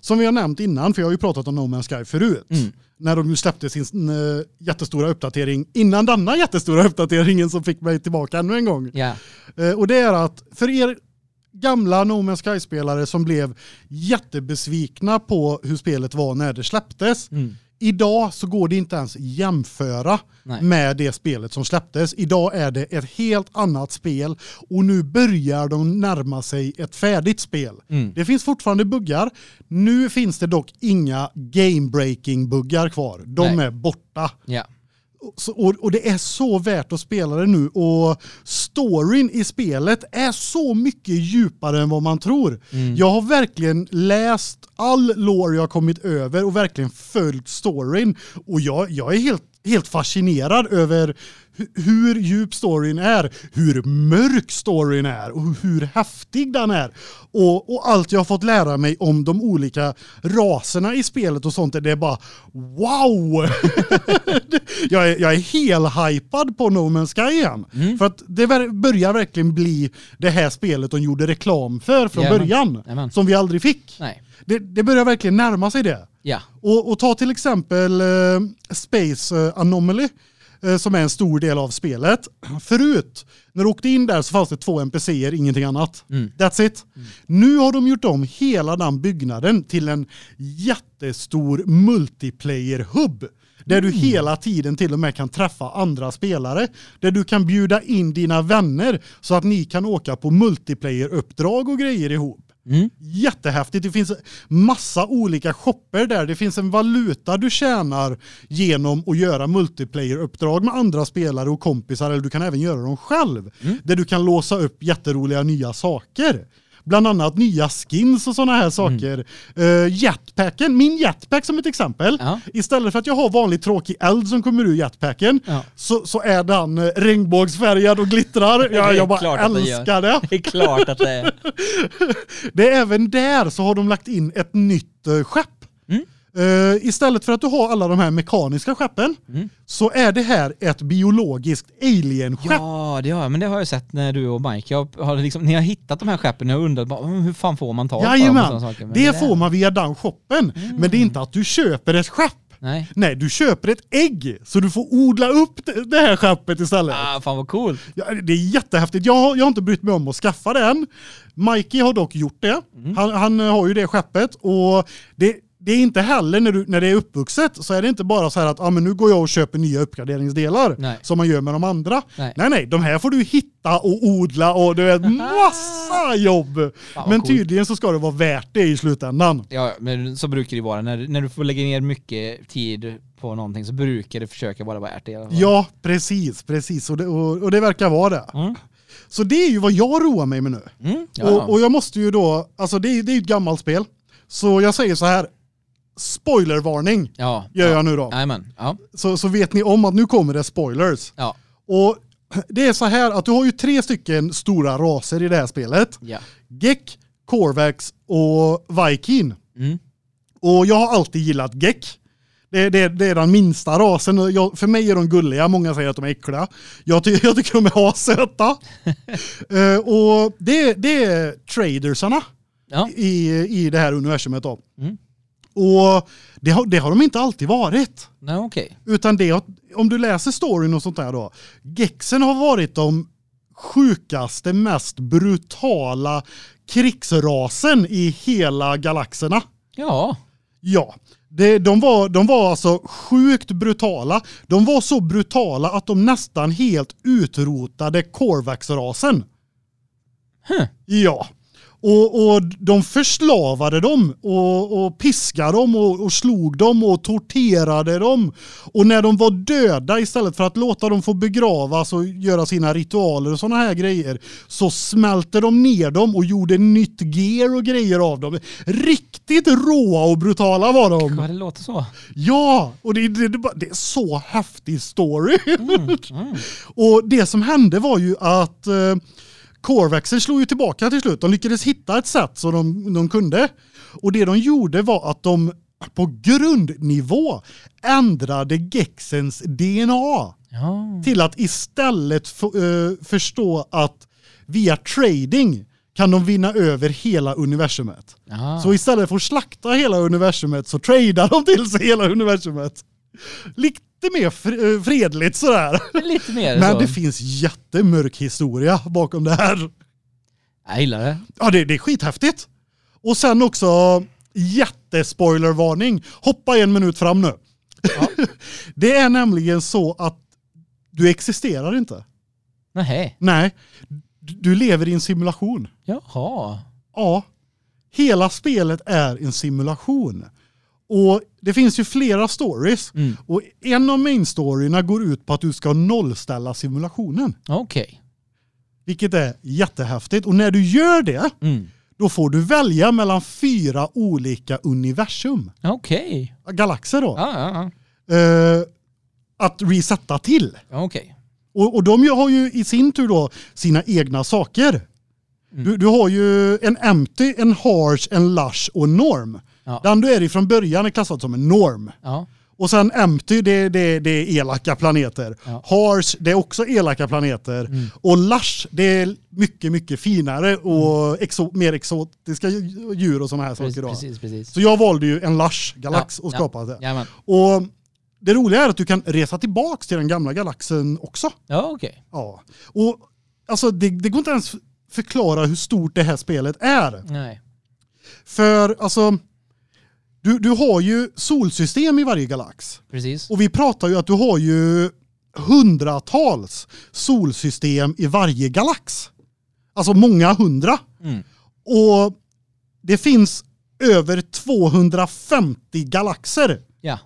som vi har nämnt innan, för jag har ju pratat om No Man's Sky förut,
Mm.
när de ju släppte sin eh, jättestora uppdatering, innan denna jättestora uppdateringen som fick mig tillbaka ännu en gång. Eh, och det är att för er gamla No Man's Sky-spelare som blev jättebesvikna på hur spelet var när det släpptes,
Mm.
Idag så går det inte ens jämföra
Nej.
med det spelet som släpptes. Idag är det ett helt annat spel och nu börjar de närma sig ett färdigt spel.
Mm.
Det finns fortfarande buggar. Nu finns det dock inga game breaking buggar kvar. De
Nej.
är borta.
Ja.
Och, och det är så värt att spela det nu och storyn i spelet är så mycket djupare än vad man tror.
Mm.
Jag har verkligen läst all lore jag kommit över och verkligen följt storyn och jag, jag är helt, helt fascinerad över hur djup storyn är, hur mörk storyn är och hur häftig den är. Och, och allt jag har fått lära mig om de olika raserna i spelet och sånt, det är bara wow! jag, är, jag är helhypad på No Man's Sky igen.
Mm.
För att det börjar verkligen bli det här spelet de gjorde reklam för från
Jajamän.
början.
Jajamän.
Som vi aldrig fick.
Nej.
Det, det börjar verkligen närma sig det.
Ja.
Och, och ta till exempel eh, Space eh, Anomaly som är en stor del av spelet. Förut, när du åkte in där så fanns det två NPCer, ingenting annat.
Mm.
That's it. Nu har de gjort om hela den byggnaden till en jättestor multiplayer-hubb. Där du hela tiden till och med kan träffa andra spelare. Där du kan bjuda in dina vänner så att ni kan åka på multiplayer-uppdrag och grejer ihop.
Mm.
Jättehäftigt. Det finns massa olika shopper där. Det finns en valuta du tjänar genom att göra multiplayer-uppdrag med andra spelare och kompisar. Eller du kan även göra dem själv. Där du kan låsa upp jätteroliga nya saker. Bland annat nya skins och sådana här saker. Uh, jetpacken, min jetpack som ett exempel.
Ja.
Istället för att jag har vanlig tråkig eld som kommer ur jetpacken
Ja.
så, så är den eh, regnbågsfärgad och glittrar.
Det
Ja,
är
jag bara älskar det.
Det är klart att det är.
Det är även där så har de lagt in ett nytt eh, skepp.
Mm.
Eh, istället för att du har alla de här mekaniska skeppen
Mm.
så är det här ett biologiskt alienskepp.
Ja, det har jag. Men det har jag sett när du och Mike jag har liksom, ni har hittat de här skeppen och jag undrat bara, "Mm, hur fan får man tag på dem
Jajamän,
saker. Men
det
där-
får man via den shoppen. Men det är inte att du köper ett skepp.
Nej.
Nej, du köper ett ägg så du får odla upp det- det här skeppet istället.
Ah, fan vad cool.
Ja, det är jättehäftigt. Jag har, jag har inte brytt mig om att skaffa det än. Mikey har dock gjort det.
Mm.
Han, han har ju det skeppet och det, det är inte heller när, du, när det är uppvuxet så är det inte bara så här att ah, men nu går jag och köper nya uppgraderingsdelar
Nej.
som man gör med de andra.
Nej.
nej, nej, de här får du hitta och odla och det är massa jobb.
vad
Men tydligen så ska det vara värt det i slutändan.
Ja, men så brukar det vara. När, när du får lägga ner mycket tid på någonting så brukar det försöka vara värt det.
Ja, precis, precis. Och det, och, och det verkar vara det.
Mm.
Så det är ju vad jag roar mig med nu.
Mm. Ja.
Och, och jag måste ju då, alltså det, är- det är ju ett gammalt spel. Så jag säger så här, spoilervarning
ja.
gör
ja.
jag nu då.
Jajamän. Ja.
Så, så vet ni om att nu kommer det spoilers.
Ja.
Och det är så här att du har ju tre stycken stora raser i det här spelet.
Ja.
Gek, Corvax och Viking.
Mm.
Och jag har alltid gillat Gek. Det, det, det är den minsta rasen. Jag, för mig är de gulliga, många säger att de är äckliga. Jag, ty, jag tycker de är assöta. Eh, och det, det är tradersarna
Ja.
i, i det här universumet då.
Mm.
Och det har, det har de inte alltid varit.
Nej, okej.
Utan det, har- om du läser storyn och sånt där då. Gexen har varit de sjukaste, mest brutala krigsrasen i hela galaxerna.
Ja.
Ja, det, de, var, de var alltså sjukt brutala. De var så brutala att de nästan helt utrotade Corvax-rasen.
Huh.
Ja. Och, och de förslavade dem och, och piskade dem och, och slog dem och torterade dem. Och när de var döda istället för att låta dem få begravas och göra sina ritualer och sådana här grejer så smälte de ner dem och gjorde nytt gear och grejer av dem. Riktigt råa och brutala var de.
Vad det låter så.
Ja, och det, det, det, det är så häftig story.
Mm, mm.
Och det som hände var ju att eh, Corvaxen slog ju tillbaka till slut. De lyckades hitta ett sätt så de, de kunde. Och det de gjorde var att de på grundnivå ändrade Gexens DNA
Ja.
till att istället få, eh, förstå att via trading kan de vinna över hela universumet.
Ja.
Så istället för att slakta hela universumet så tradar de till sig hela universumet. Lite mer eh, fredligt sådär.
Lite mer
Men
så.
det finns jättemörk historia bakom det här.
Jag gillar det.
Ja, det, det är skithäftigt. Och sen också jättespoilervarning. Hoppa en minut fram nu.
Ja.
det är nämligen så att du existerar inte.
Nej.
Nej, du du lever i en simulation.
Jaha.
Ja, hela spelet är en simulation. Och det finns ju flera stories.
Mm.
Och en av main storyna går ut på att du ska nollställa simulationen.
Okej.
Vilket är jättehäftigt. Och när du gör det,
Mm.
då får du välja mellan fyra olika universum.
Okej.
Galaxer då.
Ja, ja, ja.
Eh, att resetta till.
Okej.
Och, och de har ju i sin tur då sina egna saker.
Mm.
Du, du har ju en empty, en harsh, en lush och en norm.
Ja.
Den du är i från början är klassad som en norm.
Ja.
Och sen empty, det, det, det är elaka planeter.
Ja.
Harsh, det är också elaka planeter.
Mm.
Och lush, det är mycket, mycket finare och exo, mer exotiska djur och sådana här
Precis,
saker. Då.
precis, precis.
Så jag valde ju en lush-galax
Ja,
och
ja.
skapade det.
Jajamän.
Och det roliga är att du kan resa tillbaks till den gamla galaxen också.
Ja, okej.
Ja. Och alltså det, det går inte ens förklara hur stort det här spelet är.
Nej.
För alltså du, du har ju solsystem i varje galax.
Precis.
Och vi pratar ju att du har ju hundratals solsystem i varje galax. Alltså många hundra.
Mm.
Och det finns över 250 galaxer.
Ja.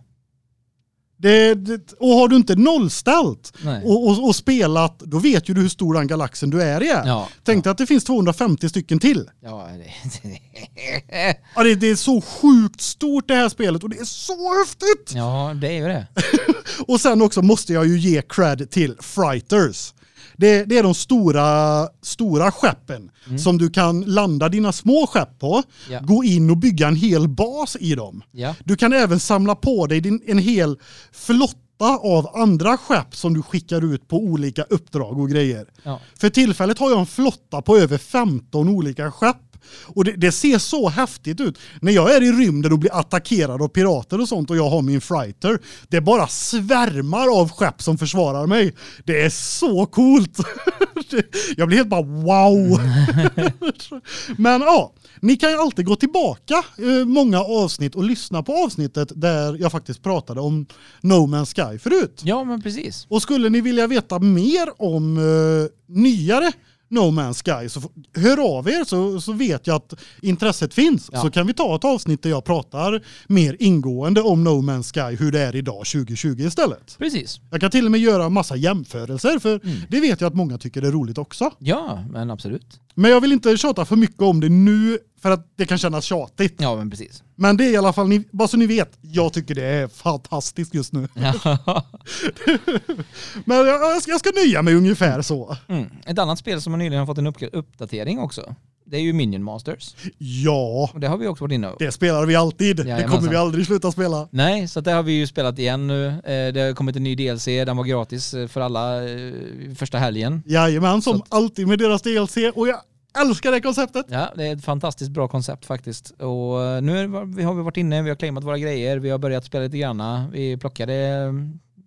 Det, det, och har du inte nollställt och, och, och spelat, då vet ju du hur stor den galaxen du är i är.
Ja.
Tänk dig att det finns 250 stycken till.
Ja, det...
Ja, det, det är så sjukt stort det här spelet och det är så häftigt!
ja, det är ju det.
Och sen också måste jag ju ge cred till Frighters. Det, det är de stora, stora skeppen som du kan landa dina små skepp på,
Ja.
gå in och bygga en hel bas i dem.
Ja.
Du kan även samla på dig din, en hel flotta av andra skepp som du skickar ut på olika uppdrag och grejer.
Ja.
För tillfället har jag en flotta på över 15 olika skepp. Och det, det ser så häftigt ut. När jag är i rymden och blir attackerad av pirater och sånt och jag har min frighter. Det bara svärmar av skepp som försvarar mig. Det är så coolt. jag blir helt bara wow. Men ja, ni kan ju alltid gå tillbaka eh, många avsnitt och lyssna på avsnittet där jag faktiskt pratade om No Man's Sky förut.
ja, men precis.
Och skulle ni vilja veta mer om eh, nyare No Man's Sky så hör av er så, så vet jag att intresset finns.
Ja.
Så kan vi ta ett avsnitt där jag pratar mer ingående om No Man's Sky, hur det är idag 2020 istället.
Precis.
Jag kan till och med göra massa jämförelser för
Mm.
det vet jag att många tycker är roligt också.
Ja, men absolut.
Men jag vill inte tjata för mycket om det nu för att det kan kännas tjatigt.
Ja, men precis.
Men det är i alla fall, ni, bara så ni vet, jag tycker det är fantastiskt just nu.
Ja.
Men jag, jag, ska, jag ska nöja mig ungefär så.
Mm. Ett annat spel som har nyligen har fått en upp- uppdatering också. Det är ju Minion Masters.
Ja,
Och det har vi också varit inne på.
det spelar vi alltid. Det
Jajamensan.
kommer vi aldrig sluta spela.
Nej, så det har vi ju spelat igen nu. Eh, Det har kommit en ny DLC, den var gratis eh, för alla eh, första helgen.
Jajamän, som
Så
alltid med deras DLC. Och jag älskar det konceptet.
Ja, det är ett fantastiskt bra koncept faktiskt. Och eh, nu har vi varit inne, vi har claimat våra grejer, vi har börjat spela lite granna. Vi plockade eh,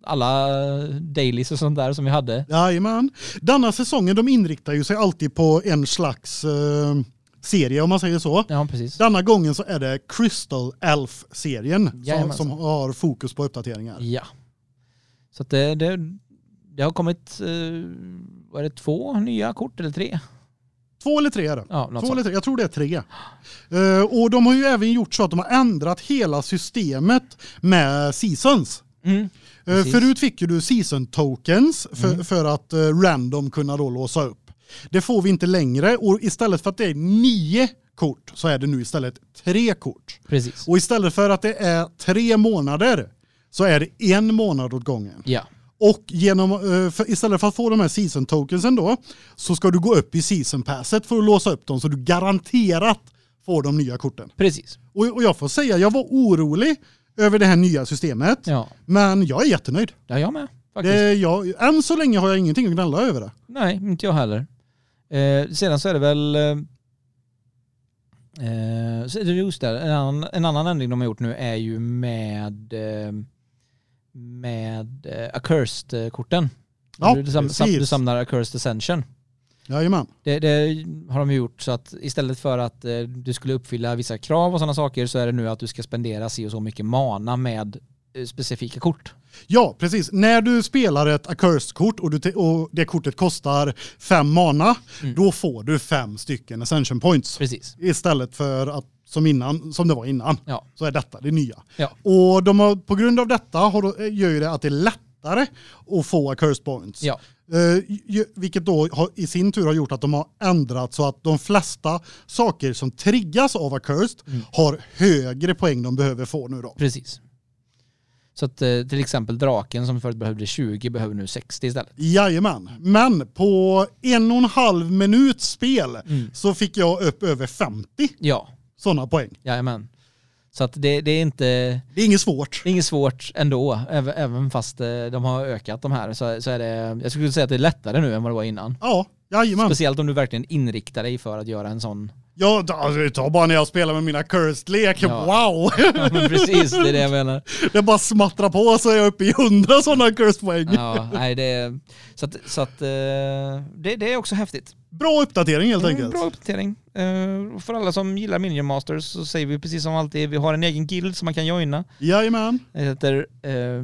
alla dailies och sånt där som vi hade.
Jajamän. Denna säsongen, de inriktar ju sig alltid på en slags eh, serie om man säger så.
Ja, precis.
Denna gången så är det Crystal Elf-serien som, som har fokus på uppdateringar.
Ja. Så det, det, det har kommit, eh, vad är det, två nya kort eller tre?
Två eller tre är det.
Ja,
Två eller tre. Jag tror det är tre. Eh, och de har ju även gjort så att de har ändrat hela systemet med seasons.
Mm. Precis.
förut fick ju du season tokens för,
Mm.
för att eh, random kunna då låsa upp. Det får vi inte längre och istället för att det är nio kort så är det nu istället tre kort.
Precis.
Och istället för att det är tre månader så är det en månad åt gången.
Ja,
Och genom, eh, istället för att få de här season tokensen då så ska du gå upp i season passet för att låsa upp dem så du garanterat får de nya korten.
precis.
Och, och jag får säga, jag var orolig över det här nya systemet.
Ja,
Men jag är jättenöjd.
ja jag med. Faktiskt.
Det, jag, än så länge har jag ingenting att gnälla över det.
Nej, inte jag heller. Eh, sedan så är det väl... Eh, eh, så är det just det, en annan, en annan ändring de har gjort nu är ju med eh, med eh, accursed-korten.
Ja,
du, sam, du samlar accursed ascension.
Jajamän.
Det, det har de gjort så att istället för att eh, du skulle uppfylla vissa krav och sådana saker så är det nu att du ska spendera si och så mycket mana med eh, specifika kort.
Ja, precis. När du spelar ett accursed-kort och, och det kortet kostar fem mana,
Mm.
då får du fem stycken ascension points.
Precis.
Istället för att som innan, som det var innan,
Ja.
så är detta det nya.
Ja.
Och de har, på grund av detta har, de- gör ju det att det är lättare att få accursed points.
Ja.
Eh, vilket då har, i sin tur har gjort att de har ändrat så att de flesta saker som triggas av accursed
Mm.
har högre poäng de behöver få nu då.
Precis. Så att eh, till exempel draken som förut behövde 20 behöver nu 60 istället.
Jajamän. Men på en och en halv minut spel
Mm.
så fick jag upp över 50
Ja,
sådana poäng.
jajamän. Så att det, det är inte
Det är inget svårt.
det är inget svårt ändå, även, även fast eh, de har ökat de här så, så är det, jag skulle säga att det är lättare nu än vad det var innan.
Ja, jajamän.
Speciellt om du verkligen inriktar dig för att göra en sån.
Ja, ta- ta bara när jag spelar med mina cursed-lek.
Ja.
Wow!
Ja, precis, det är det jag menar.
det bara smattrar på så är jag uppe i 100 sådana cursed-poäng.
Ja, nej, det är, så att, så att eh, det, det är också häftigt.
Bra uppdatering helt
Mm,
enkelt.
Bra uppdatering. Eh, för alla som gillar Minion Masters så säger vi precis som alltid, vi har en egen guild som man kan joina.
Jajamän.
Det heter eh,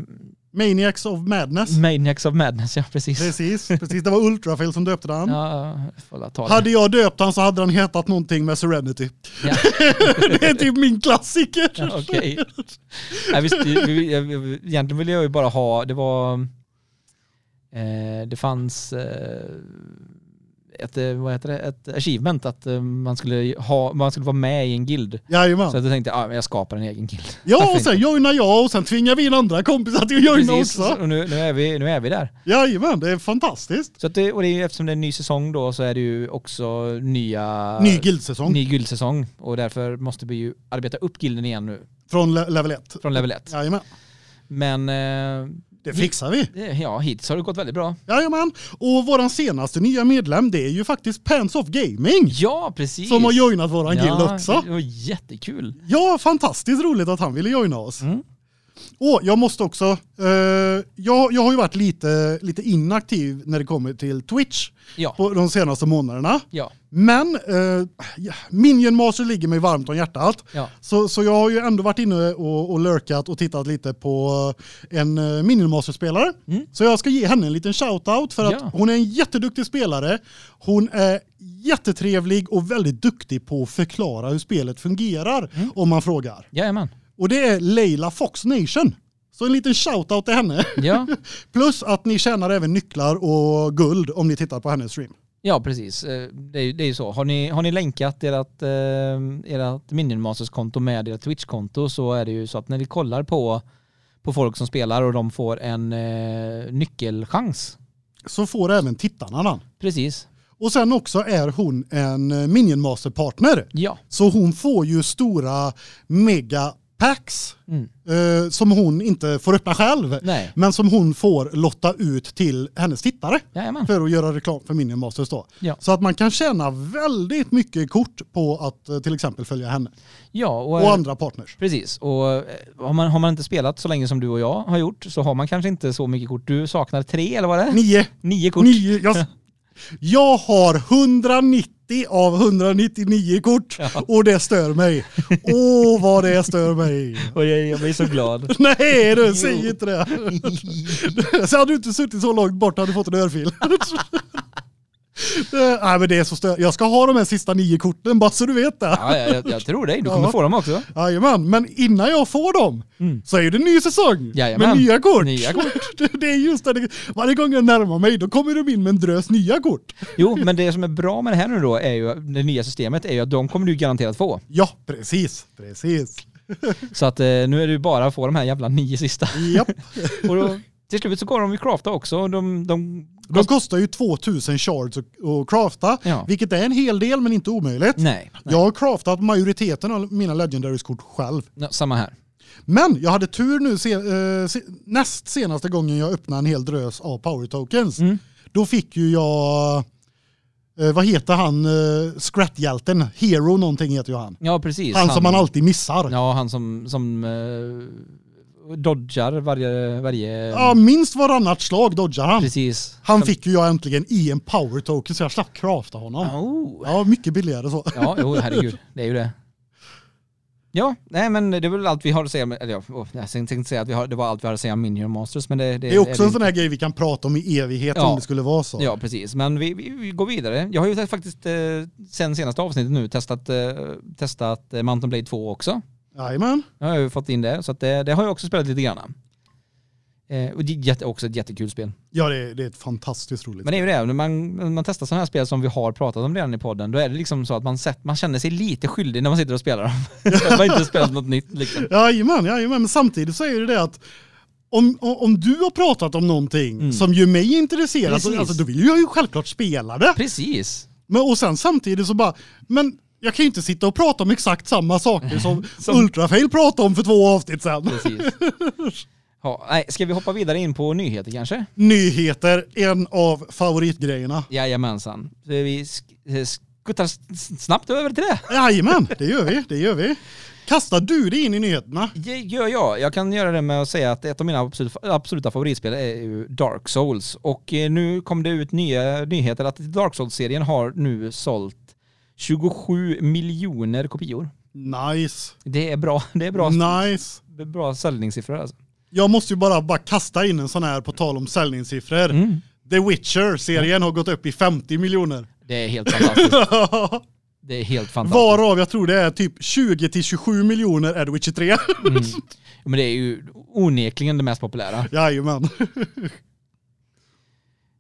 Maniacs of Madness.
Maniacs of Madness, ja precis.
Precis, precis. Det var Ultrafail som döpte den.
Ja, jag.
Hade jag döpt han så hade han hetat någonting med Serenity.
Ja.
det är typ min klassiker.
Ja, Okej. Nej, visst, egentligen ville jag ju bara ha, det var, eh, det fanns eh, ett, eh, vad heter det, ett achievement att eh, man skulle, ha, man skulle vara med i en guild.
Jajamän.
Så jag tänkte, ja, men jag skapar en egen guild.
Ja, och sen joinar jag och sen tvingar vi in andra kompisar till att joina också.
och nu, nu, är vi, nu är vi där.
Jajamän, det är fantastiskt.
Så det, och det är eftersom det är en ny säsong då så är det ju också nya...
Ny guildsäsong
Ny guildsäsong och därför måste vi ju arbeta upp gilden igen nu
från le- level 1.
från level 1.
Jajamän,
Men eh,
det fixar vi.
ja, hittills har det gått väldigt bra.
Jajamän, och våran senaste nya medlem det är ju faktiskt Pants of Gaming.
Ja, precis.
Som har joinat våran guild också.
Det var jättekul.
Ja, fantastiskt roligt att han ville joina oss.
Mm.
Och jag måste också, eh, jag, jag har ju varit lite, lite inaktiv när det kommer till Twitch
Ja,
på de senaste månaderna.
ja,
Men eh, Minion Master ligger mig varmt om hjärtat.
ja.
Så, så jag har ju ändå varit inne och, och lurkat och tittat lite på en uh, Minion Master-spelare.
Mm.
Så jag ska ge henne en liten shout-out för att
Ja.
hon är en jätteduktig spelare. Hon är jättetrevlig och väldigt duktig på att förklara hur spelet fungerar
Mm.
om man frågar.
Jajamän.
Och det är Leila Fox Nation. Så en liten shout-out till henne.
Ja,
Plus att ni tjänar även nycklar och guld om ni tittar på hennes stream.
ja precis. Eh, Det är, ju- det är så. Har ni, har ni länkat ert, eh, ert Minion med ert Twitch-konto så är det ju så att när ni kollar på, på folk som spelar och de får en eh, nyckelchans.
Så får även tittarna den.
Precis.
Och sen också är hon en eh, Minion Master-partner.
Ja.
Så hon får ju stora mega packs
Mm.
eh, som hon inte får öppna själv.
Nej.
Men som hon får lotta ut till hennes tittare
Jajamän.
för att göra reklam för Minion Masters då.
Ja.
Så att man kan tjäna väldigt mycket kort på att eh, till exempel följa henne
Ja, och,
och
eh,
andra partners.
Precis, och eh, har man, har man inte spelat så länge som du och jag har gjort så har man kanske inte så mycket kort. Du saknar tre eller vad är det?
Nio.
Nio kort.
Nio. Jag, jag har 190 av 199 kort
Ja.
och det stör mig. Åh vad det stör mig.
Och jag, jag blir så glad.
Nej du, säg inte det. Så hade du inte suttit så långt bort hade du fått en örfil. Eh, Nej men det är så stö- Jag ska ha de här sista nio korten bara så du vet det.
Ja, jag, jag tror dig. Du kommer
Ja.
få dem också.
Jajamän, men innan jag får dem
Mm.
så är det en ny säsong
Jajamän.
med nya kort.
Nya kort.
Det- det är just det. Varje gång jag närmar mig då kommer de in med en drös nya kort.
Jo, men det som är bra med det här nu då är ju, det nya systemet är ju att de kommer du garanterat få.
Ja, precis. Precis.
Så att eh, nu är det ju bara att få de här jävla nio sista.
Japp.
Och då, till slut så går de ju crafta också. De, de,
De kostar ju 2000 shards att, crafta,
Ja.
vilket är en hel del men inte omöjligt.
nej, nej.
Jag har craftat majoriteten av mina legendaries-kort själv.
Ja, samma här.
Men jag hade tur nu se, eh, se, näst senaste gången jag öppnade en hel drös av power tokens.
Mm.
Då fick ju jag, eh, vad heter han, uh, scrat-hjälten? Hero någonting heter ju han.
Ja, precis.
Han, som man alltid missar. Ja.
Ja, han som, som eh, dodgar varje... varje
minst varannat slag dodgar han.
Precis.
Han fick ju jag äntligen i en power token så jag slapp crafta honom.
Oh.
Ja, mycket billigare så.
Ja, jo, herregud. Det är ju det. Ja, nej men det är väl allt vi har att säga, eller ja, jag tänkte säga att vi har, det var allt vi har att säga om Minion Monsters, men det, det,
Det är också
det
en sån här grej vi kan prata om i evighet
Ja.
om det skulle vara så.
Ja, precis. Men vi, vi, vi går vidare. Jag har ju faktiskt eh, sen senaste avsnittet nu testat, eh, testat eh, Mountain Blade 2 också.
Jajamän.
Jag har ju fått in det, så att det, det har jag också spelat lite grann. Eh, och det är jätte, också ett jättekul spel.
Ja, det är, det är ett fantastiskt roligt
Men det är ju det, när man, när man testar sådana här spel som vi har pratat om redan i podden, då är det liksom så att man, sett, man känner sig lite skyldig när man sitter och spelar dem. man har inte spelat något nytt liksom.
Jajamän, jajamän, men samtidigt så är det det att om, om du har pratat om någonting
Mm.
som gör mig intresserad,
Precis.
alltså, då vill jag ju självklart spela det.
Precis.
Men, och sen samtidigt så bara, men jag kan ju inte sitta och prata om exakt samma saker som,
Som-
Ultrafail pratade om för två avsnitt sedan.
Precis. Ja, nej, ska vi hoppa vidare in på nyheter kanske?
Nyheter, en av favoritgrejerna.
Jajamensan. Så vi eh, skuttar snabbt över till det.
Jajamän, det gör vi, det gör vi. Kastar du dig in i nyheterna?
Det gör jag. Jag kan göra det med att säga att ett av mina absolut, absoluta favoritspel är Dark Souls. Och eh, nu kom det ut nya nyheter att Dark Souls-serien har nu sålt 27 miljoner kopior.
Nice,
Det är bra. Det är bra,
nice.
bra säljningssiffror alltså.
Jag måste ju bara, bara kasta in en sån här på tal om säljningssiffror.
Mm.
The Witcher-serien har gått upp i 50 miljoner.
Det är helt fantastiskt. Det är helt fantastiskt.
Varav jag tror det är typ 20 till 27 miljoner är The Witcher 3.
Mm. Men det är ju onekligen det mest populära.
Jajamän.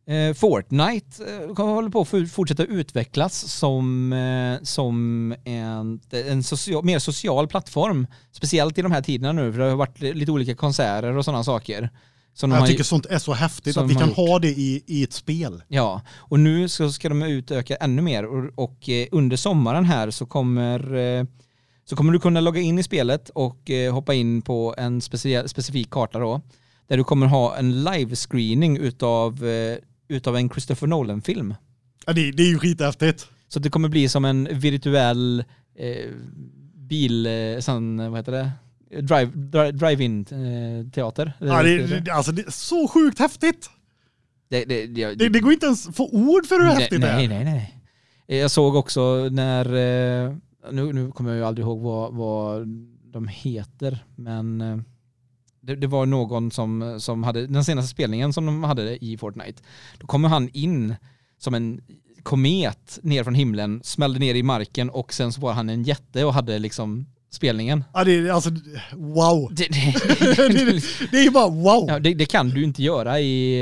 Eh, Fortnite eh, håller på att for- fortsätta utvecklas som, eh, som en, en social, mer social plattform. Speciellt i de här tiderna nu, för det har varit lite olika konserter och sådana saker. Som
Jag
har,
tycker sånt är så häftigt att vi kan ha det i, i ett spel.
Ja, och nu så ska de utöka ännu mer och, och under sommaren här så kommer, så kommer du kunna logga in i spelet och hoppa in på en specifik karta då. Där du kommer ha en livescreening utav, utav en Christopher Nolan-film.
Ja, det, det är ju skithäftigt.
Så det kommer bli som en virtuell eh, bil, eh, sån, vad heter det? Drive, drive, drive-in eh, teater.
Ja, det, det, alltså, det är så sjukt häftigt.
det, det, det,
Det, går inte ens få ord för hur
nej,
häftigt det
nej,
är.
nej, nej. Eh, Jag såg också när, eh, nu, nu kommer jag ju aldrig ihåg vad, vad de heter, men eh, det, det var någon som, som hade, den senaste spelningen som de hade i Fortnite, då kommer han in som en komet ner från himlen, smällde ner i marken och sen så var han en jätte och hade liksom spelningen.
Ja, det, är- alltså, wow.
Det,
det,
det,
det, är ju bara wow.
ja, det, kan du inte göra i,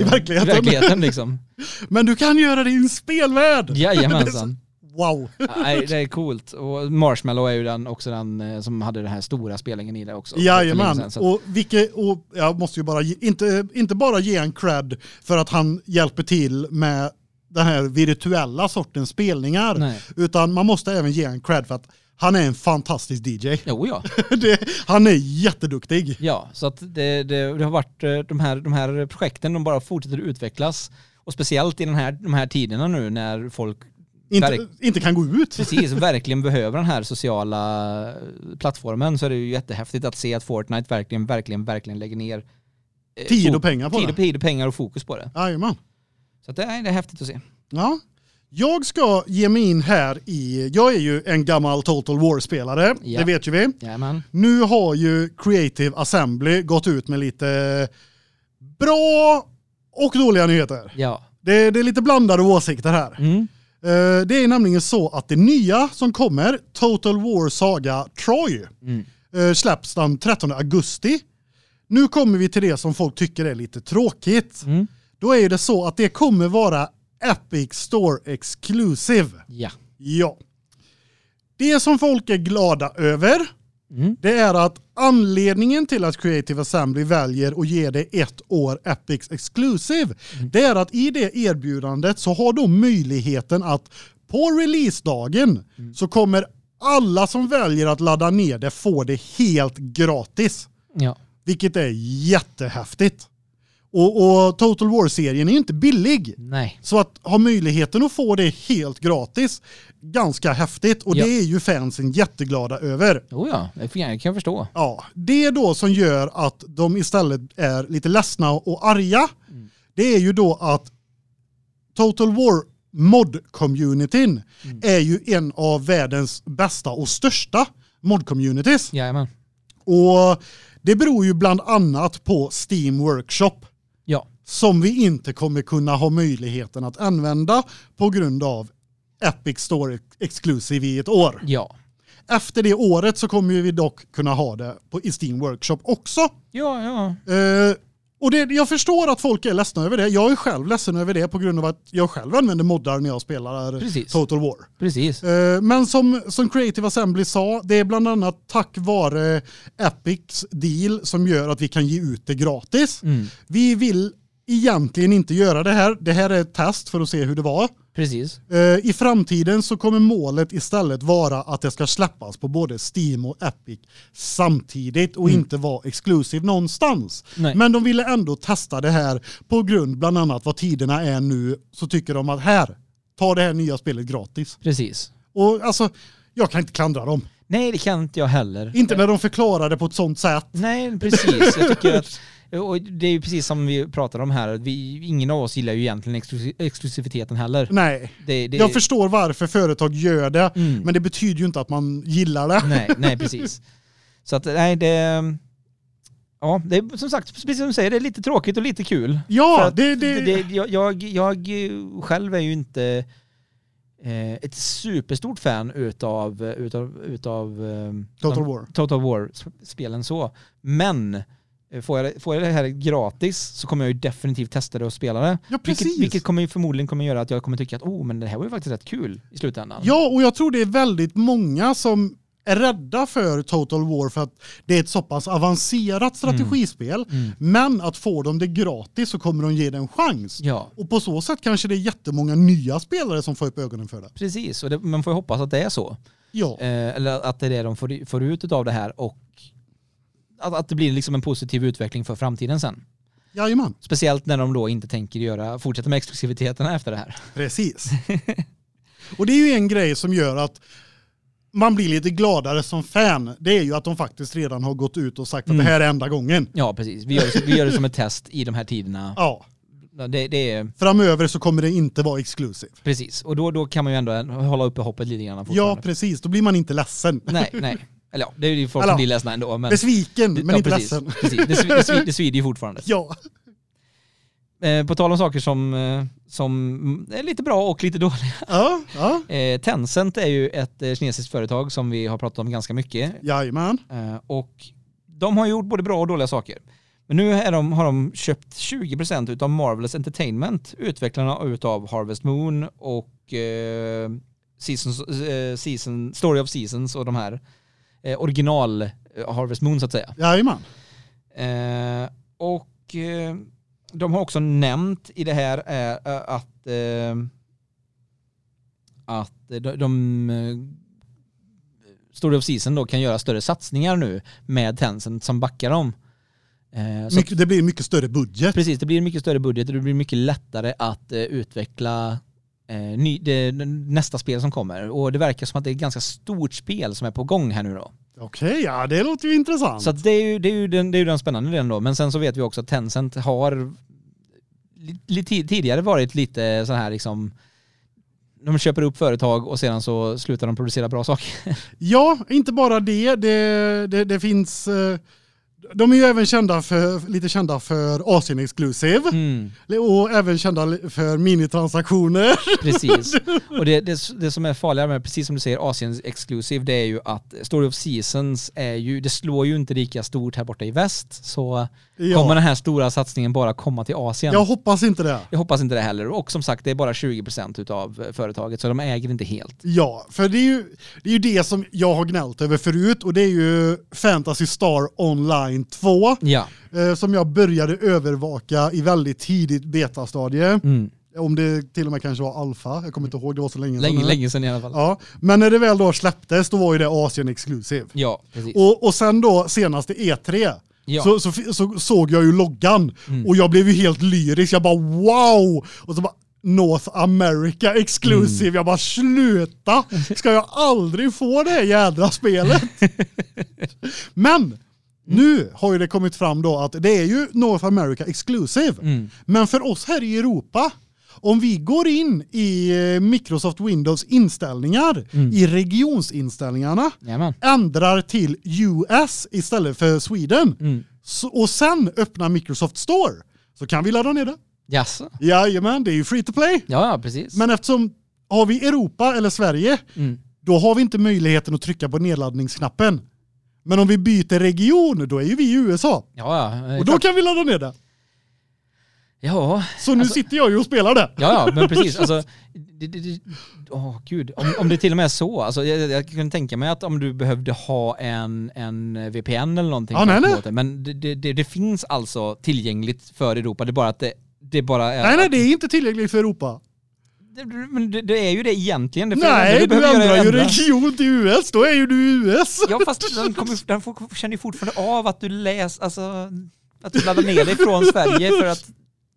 I verkligheten.
i verkligheten liksom.
Men du kan göra det i en spelvärld.
Jajamensan.
Wow.
Nej, det är coolt. Och Marshmallow är ju den, också den eh, som hade den här stora spelningen i det också.
Jajamän,
sedan,
och, vilket, och jag måste ju bara, inte, inte bara ge en cred för att han hjälper till med den här virtuella sortens spelningar,
Nej.
utan man måste även ge en cred för att han är en fantastisk DJ.
Jo, ja.
Det, han är jätteduktig.
Ja, så att det, det, det har varit eh, de här, de här projekten, de bara fortsätter utvecklas. Och speciellt i den här, de här tiderna nu när folk
Inte,
Verk-
inte kan gå ut.
precis verkligen behöver den här sociala plattformen så är det ju jättehäftigt att se att Fortnite verkligen, verkligen, verkligen lägger ner eh,
Tid och pengar på
tid
det.
och, tid och pengar och fokus på det.
Jajamän.
Så det, är, det är häftigt att se.
Ja. Jag ska ge mig in här i, jag är ju en gammal Total War-spelare,
Ja.
det vet ju vi.
Jajamän.
Nu har ju Creative Assembly gått ut med lite bra och dåliga nyheter.
Ja.
Det, det är lite blandade åsikter här.
Mm.
Eh, det är nämligen så att det nya som kommer, Total War Saga Troy,
Mm.
eh, släpps den 13 augusti. Nu kommer vi till det som folk tycker är lite tråkigt.
Mm.
Då är det så att det kommer vara Epic Store Exclusive.
Ja.
Ja. Det som folk är glada över,
Mm.
det är att anledningen till att Creative Assembly väljer att ge det ett år Epics Exclusive, det är att i det erbjudandet så har de möjligheten att på releasedagen så kommer alla som väljer att ladda ner det få det helt gratis.
Ja.
Vilket är jättehäftigt. Och, och Total War-serien är ju inte billig.
Nej.
Så att ha möjligheten att få det helt gratis, ganska häftigt. Och
Ja.
det är ju fansen jätteglada över.
Oh ja, det kan jag förstå.
Ja, det då som gör att de istället är lite ledsna och arga, det är ju då att Total War mod-communityn är ju en av världens bästa och största mod-communities.
Jajamän.
Och det beror ju bland annat på Steam Workshop. Som vi inte kommer kunna ha möjligheten att använda på grund av Epic Store Exclusive i ett år.
Ja.
Efter det året så kommer vi dock kunna ha det på i Steam Workshop också.
Ja, ja.
Eh, och det, jag förstår att folk är ledsna över det. Jag är själv ledsen över det på grund av att jag själv använder moddar när jag spelar
Precis.
Total War.
Precis.
Eh, Men som, som Creative Assembly sa, det är bland annat tack vare Epics deal som gör att vi kan ge ut det gratis.
Mm.
Vi vill egentligen inte göra det här. Det här är ett test för att se hur det var.
Precis.
Eh, I framtiden så kommer målet istället vara att det ska släppas på både Steam och Epic samtidigt och inte vara exclusive någonstans.
Nej.
Men de ville ändå testa det här på grund bland annat vad tiderna är nu så tycker de att här, ta det här nya spelet gratis.
Precis.
Och alltså, jag kan inte klandra dem.
Nej, det kan inte jag heller.
Inte när de förklarar det på ett sånt sätt.
Nej, precis. Jag tycker att och det är ju precis som vi pratade om här, vi, ingen av oss gillar ju egentligen exklusi- exklusiviteten heller.
Nej,
Det, det,
jag förstår varför företag gör det,
Mm.
men det betyder ju inte att man gillar det.
Nej, nej precis. Så att nej, det... Ja, det är som sagt, precis som du säger, det är lite tråkigt och lite kul.
Ja, det, det,
det, jag, jag, själv är ju inte eh, ett superstort fan utav, utav, utav eh,
Total War.
Total War-spelen så. Men eh, får jag, får jag det här gratis så kommer jag ju definitivt testa det och spela det.
Ja, precis.
Vilket, vilket kommer förmodligen kommer göra att jag kommer tycka att oh, men det här var ju faktiskt rätt kul i slutändan.
Ja, och jag tror det är väldigt många som är rädda för Total War för att det är ett så pass avancerat strategispel.
Mm.
Men att få dem det gratis så kommer de ge det en chans.
Ja,
Och på så sätt kanske det är jättemånga nya spelare som får upp ögonen för det.
precis. Och det, man får ju hoppas att det är så.
Ja,
Eh, eller att det är det de får, får ut av det här och att, att det blir liksom en positiv utveckling för framtiden sen.
jajamän.
Speciellt när de då inte tänker göra, fortsätta med exklusiviteterna efter det här.
Precis. och det är ju en grej som gör att man blir lite gladare som fan. Det är ju att de faktiskt redan har gått ut och sagt att
Mm.
det här är enda gången.
Ja, precis. Vi gör, det- vi gör det som ett test i de här tiderna.
Ja,
Det, det är
framöver så kommer det inte vara exclusive.
precis. Och då, då kan man ju ändå hålla uppe hoppet lite grann
Ja, precis. Då blir man inte ledsen.
Nej, nej. Eller ja, det är ju folk
Eller
som blir ledsna ändå. Men,
Besviken, men
ja,
inte
precis,
ledsen.
Precis. Det, svi- det, svi- det svider ju fortfarande.
Ja,
Eh, på tal om saker som, eh, som är lite bra och lite dåliga.
ja, ja.
Eh, Tencent är ju ett eh, kinesiskt företag som vi har pratat om ganska mycket.
Jajamän.
Eh, och de har gjort både bra och dåliga saker. Men nu de, har de köpt 20% utav Marvelous Entertainment, utvecklarna utav Harvest Moon och eh, Seasons, eh, Season, Story of Seasons och de här eh, original eh, Harvest Moon så att säga.
Jajamän.
Eh, och eh, de har också nämnt i det här är, eh, att, eh, att de, de eh, Story of Season då kan göra större satsningar nu med Tencent som backar dem. Så
Mycket, det blir mycket större budget.
Precis, det blir mycket större budget och det blir mycket lättare att utveckla ny, det, nästa spel som kommer. Och det verkar som att det är ett ganska stort spel som är på gång här nu då.
Okej, ja det låter ju intressant.
Så det, är ju, det, är ju den, det är den spännande delen då. Men sen så vet vi också att Tencent har li- lite tidigare varit lite så här liksom de köper upp företag och sedan så slutar de producera bra saker.
Ja, inte bara det. Det, det, det finns... De är ju även kända för, lite kända för Asien Exclusive.
Mm,
Och även kända för minitransaktioner.
precis. Och det, det, det som är farligare med, precis som du säger, Asiens Exclusive, det är ju att Story of Seasons är ju, det slår ju inte lika stort här borta i väst. Så
Ja.
kommer den här stora satsningen bara komma till Asien?
Jag hoppas inte det.
Jag hoppas inte det heller. Och som sagt, det är bara 20% utav eh, företaget, så de äger inte helt.
Ja, för det är, ju, det är ju det som jag har gnällt över förut och det är ju Fantasy Star Online 2
Ja.
eh, som jag började övervaka i väldigt tidigt betastadie.
Mm.
Om det till och med kanske var alfa, jag kommer inte ihåg, det var så länge sedan.
Länge, länge sedan i alla fall.
Ja, men när det väl då släpptes då var ju det Asien Exclusive.
Ja, precis.
Och, och sen då senaste E3
Ja.
så, så, så såg jag ju loggan
Mm.
och jag blev ju helt lyrisk. Jag bara wow! Och så bara North America exclusive.
Mm.
Jag bara sluta! Ska jag aldrig få det jädra spelet? Men nu har ju det kommit fram då att det är ju North America exclusive.
Mm.
Men för oss här i Europa om vi går in i eh, Microsoft Windows inställningar
Mm.
i regionsinställningarna
Jajamän.
ändrar till US istället för Sweden
Mm.
så, och sen öppnar Microsoft Store så kan vi ladda ner det.
Jaså?
Jajamän, det är ju free to play.
Ja, ja, precis.
Men eftersom har vi Europa eller Sverige
Mm.
då har vi inte möjligheten att trycka på nedladdningsknappen. Men om vi byter region då är ju vi i USA
Ja, ja.
och då kan vi ladda ner det.
Ja,
Så nu
Alltså-
sitter jag ju och spelar det.
ja, ja, men precis. Alltså, det, det, det, åh gud, om, om det till och med är så. Alltså, jag, jag kan tänka mig att om du behövde ha en, en VPN eller någonting.
Ja, nej, nej.
det. Men det, det, det, det finns alltså tillgängligt för Europa. Det är bara att det, det bara är...
Nej nej, det är inte tillgängligt för Europa.
Men det, det är ju det egentligen. Det
Nej, du
göra
ändrar ju region till US, då är ju du i US.
Ja, fast den, kommer, den får, känner ju fortfarande av att du läs, alltså att du laddar ner dig från Sverige för att...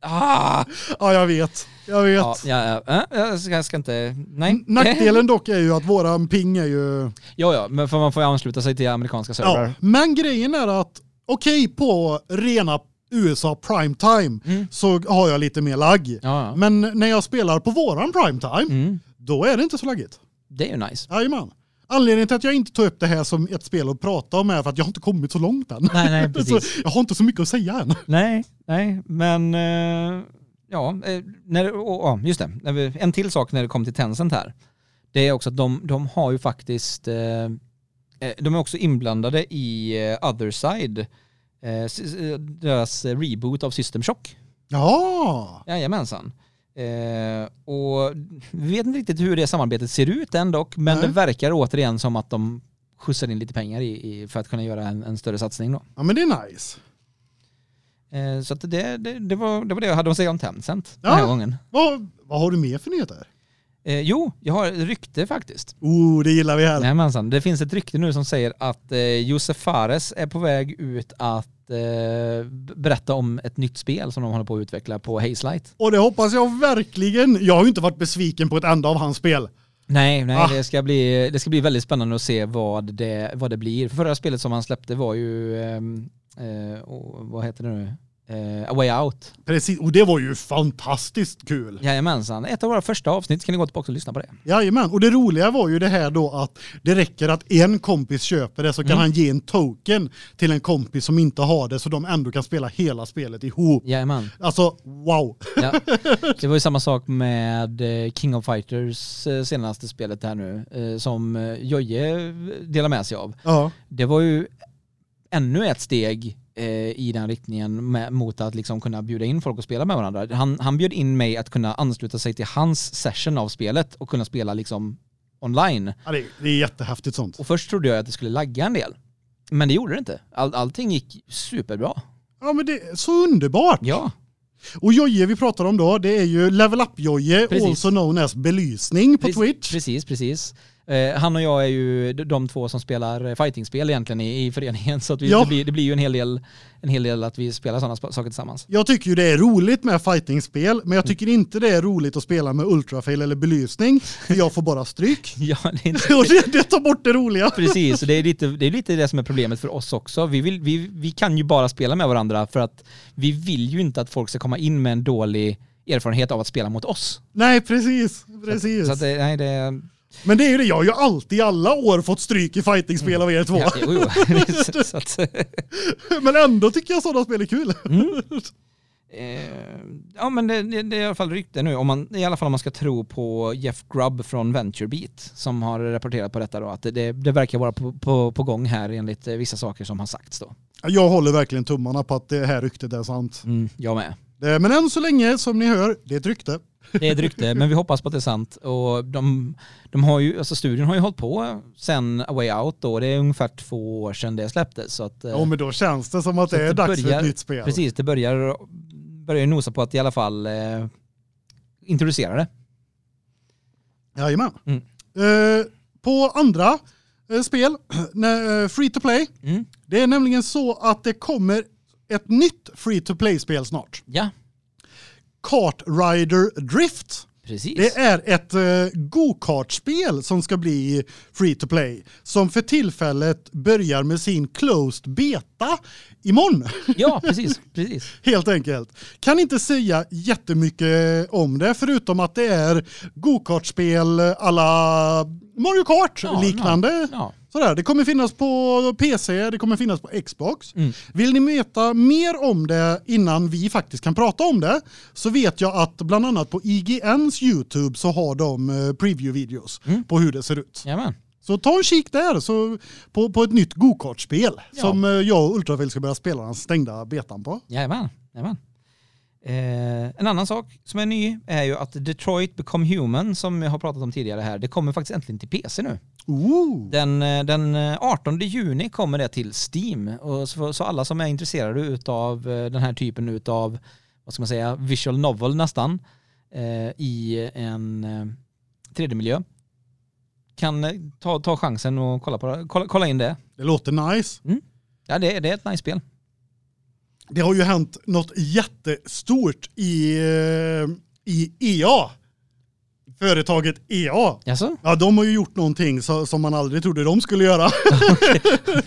Ah!
Ja, jag vet. Jag vet.
Ja, ja, ja, jag, ska, jag ska inte... Nej.
Nackdelen dock är ju att våran ping är ju...
Ja, ja, men för man får ju ansluta sig till amerikanska servrar.
Ja, men grejen är att okej på rena USA prime time
Mm.
så har jag lite mer lagg.
Ja.
Men när jag spelar på våran prime time
Mm.
då är det inte så laggigt.
Det är ju nice.
Jajamän. Anledningen till att jag inte tar upp det här som ett spel att prata om är för att jag har inte kommit så långt än.
Nej, nej, precis.
jag har inte så mycket att säga än.
nej, nej, men... eh, ja, eh, när, ja, just det. En till sak när det kommer till Tencent här. Det är också att de, de har ju faktiskt... eh, de är också inblandade i eh, Eh, s- deras eh, reboot av System Shock.
Ja.
Jajamensan. Eh, och vi vet inte riktigt hur det samarbetet ser ut än dock, men
Nej.
det verkar återigen som att de skjutsar in lite pengar i, i, för att kunna göra en, en större satsning då.
Ja men det är nice.
Eh, så det, det, det, var, det var det jag hade att säga om Tencent den
Ja.
här gången.
Vad, vad har du mer för nyheter?
Eh, jo, jag har ett rykte faktiskt.
Oh, det gillar vi här.
Jajamensan. Det finns ett rykte nu som säger att eh, Josef Fares är på väg ut att eh, berätta om ett nytt spel som de håller på att utveckla på Hazelight.
Och det hoppas jag verkligen. Jag har ju inte varit besviken på ett enda av hans spel.
Nej, nej
Ah.
det, ska bli, det ska bli väldigt spännande att se vad det, vad det blir. Förra spelet som han släppte var ju, ehm, eh, oh, vad heter det nu? Eh, A Way Out.
Precis, och det var ju fantastiskt kul.
Jajamensan, ett av våra första avsnitt kan ni gå tillbaka och lyssna på det.
Jajamän, och det roliga var ju det här då att det räcker att en kompis köper det så kan
Mm.
han ge en token till en kompis som inte har det så de ändå kan spela hela spelet ihop.
Jajamän.
Alltså, wow.
Ja. Det var ju samma sak med eh, King of Fighters eh, senaste spelet här nu, eh, som Jojje delar med sig av.
Ja,
Det var ju ännu ett steg i den riktningen med, mot att liksom kunna bjuda in folk och spela med varandra. Han, han bjöd in mig att kunna ansluta sig till hans session av spelet och kunna spela liksom online.
ja det, det är jättehäftigt sånt.
Och först trodde jag att det skulle lagga en del. Men det gjorde det inte. All, allting gick superbra.
Ja men det är så underbart.
Ja,
Och Jojje vi pratar om då, det är ju Level Up
Precis.
also known as belysning på
Precis-
Twitch.
Precis, precis. Eh, han och jag är ju de- två som spelar eh, fightingspel egentligen i, i föreningen så att vi,
Ja.
det, blir, det blir ju en hel del, en hel del att vi spelar sådana saker tillsammans.
Jag tycker ju det är roligt med fightingspel, men jag tycker inte det är roligt att spela med ultrafail eller belysning, för jag får bara stryk.
Ja, det är inte,
Och det, det tar bort det roliga.
Precis, det är, lite, det är lite det som är problemet för oss också. Vi, vill, vi, vi kan ju bara spela med varandra för att vi vill ju inte att folk ska komma in med en dålig erfarenhet av att spela mot oss.
Nej, precis. precis.
Så att det, nej, det,
Men det är ju det, jag har ju alltid i alla år fått stryk i fightingspel av er två.
Ja, jo, jo. så att,
Men ändå tycker jag sådana spel är kul.
eh, ja men det, det, det är i alla fall rykte nu, om man, i alla fall om man ska tro på Jeff Grubb från VentureBeat som har rapporterat på detta då, att det, det verkar vara på, på, på gång här enligt eh, vissa saker som har sagts då.
Jag håller verkligen tummarna på att det här ryktet är sant.
Mm, jag med.
Det- Men än så länge, som ni hör, det är ett rykte.
Det är ett rykte, men vi hoppas på att det är sant. Och de, de har ju, alltså studion har ju hållit på sen A Way Out då, det är ungefär två år sedan det släpptes. Så att, eh,
Ja, men då känns det som att det är dags för
börjar-
ett nytt spel.
Precis, det börjar, börjar nosa på att i alla fall eh, introducera det.
Jajamän.
Mm.
Eh, på andra eh, spel, eh, free to play,
Mm.
det är nämligen så att det kommer ett nytt free to play-spel snart.
Ja,
Kart Rider Drift.
precis.
Det är ett eh, go-kart-spel som ska bli free to play. Som för tillfället börjar med sin closed beta imorgon.
Ja, precis. precis.
Helt enkelt. Kan inte säga jättemycket om det förutom att det är go-kartspel alla Mario Kart
Ja,
liknande.
Ja.
Sådär. Det kommer finnas på PC, det kommer finnas på Xbox.
Mm.
Vill ni veta mer om det innan vi faktiskt kan prata om det så vet jag att bland annat på IGNs Youtube så har de eh, preview-videos
Mm.
på hur det ser ut.
Jajamän.
Så ta en kik där så på, på ett nytt go-kartspel
Ja.
som eh, jag och Ultrafail ska börja spela den stängda betan på.
Jajamän. Jajamän. Eh, en annan sak som är ny är ju att Detroit Become Human som jag har pratat om tidigare här, det kommer faktiskt äntligen till PC nu.
Ooh.
Den, eh, den eh, 18 juni kommer det till Steam. Och så, så alla som är intresserade utav eh, den här typen utav, vad ska man säga, visual novel nästan, eh, i en eh, 3D-miljö kan eh, ta, ta chansen och kolla, på, kolla, kolla in det.
Det låter nice.
Ja, det, det är ett nice spel.
Det har ju hänt något jättestort i, eh, i EA. Företaget EA.
Jaså?
Ja, de har ju gjort någonting så, som man aldrig trodde de skulle göra.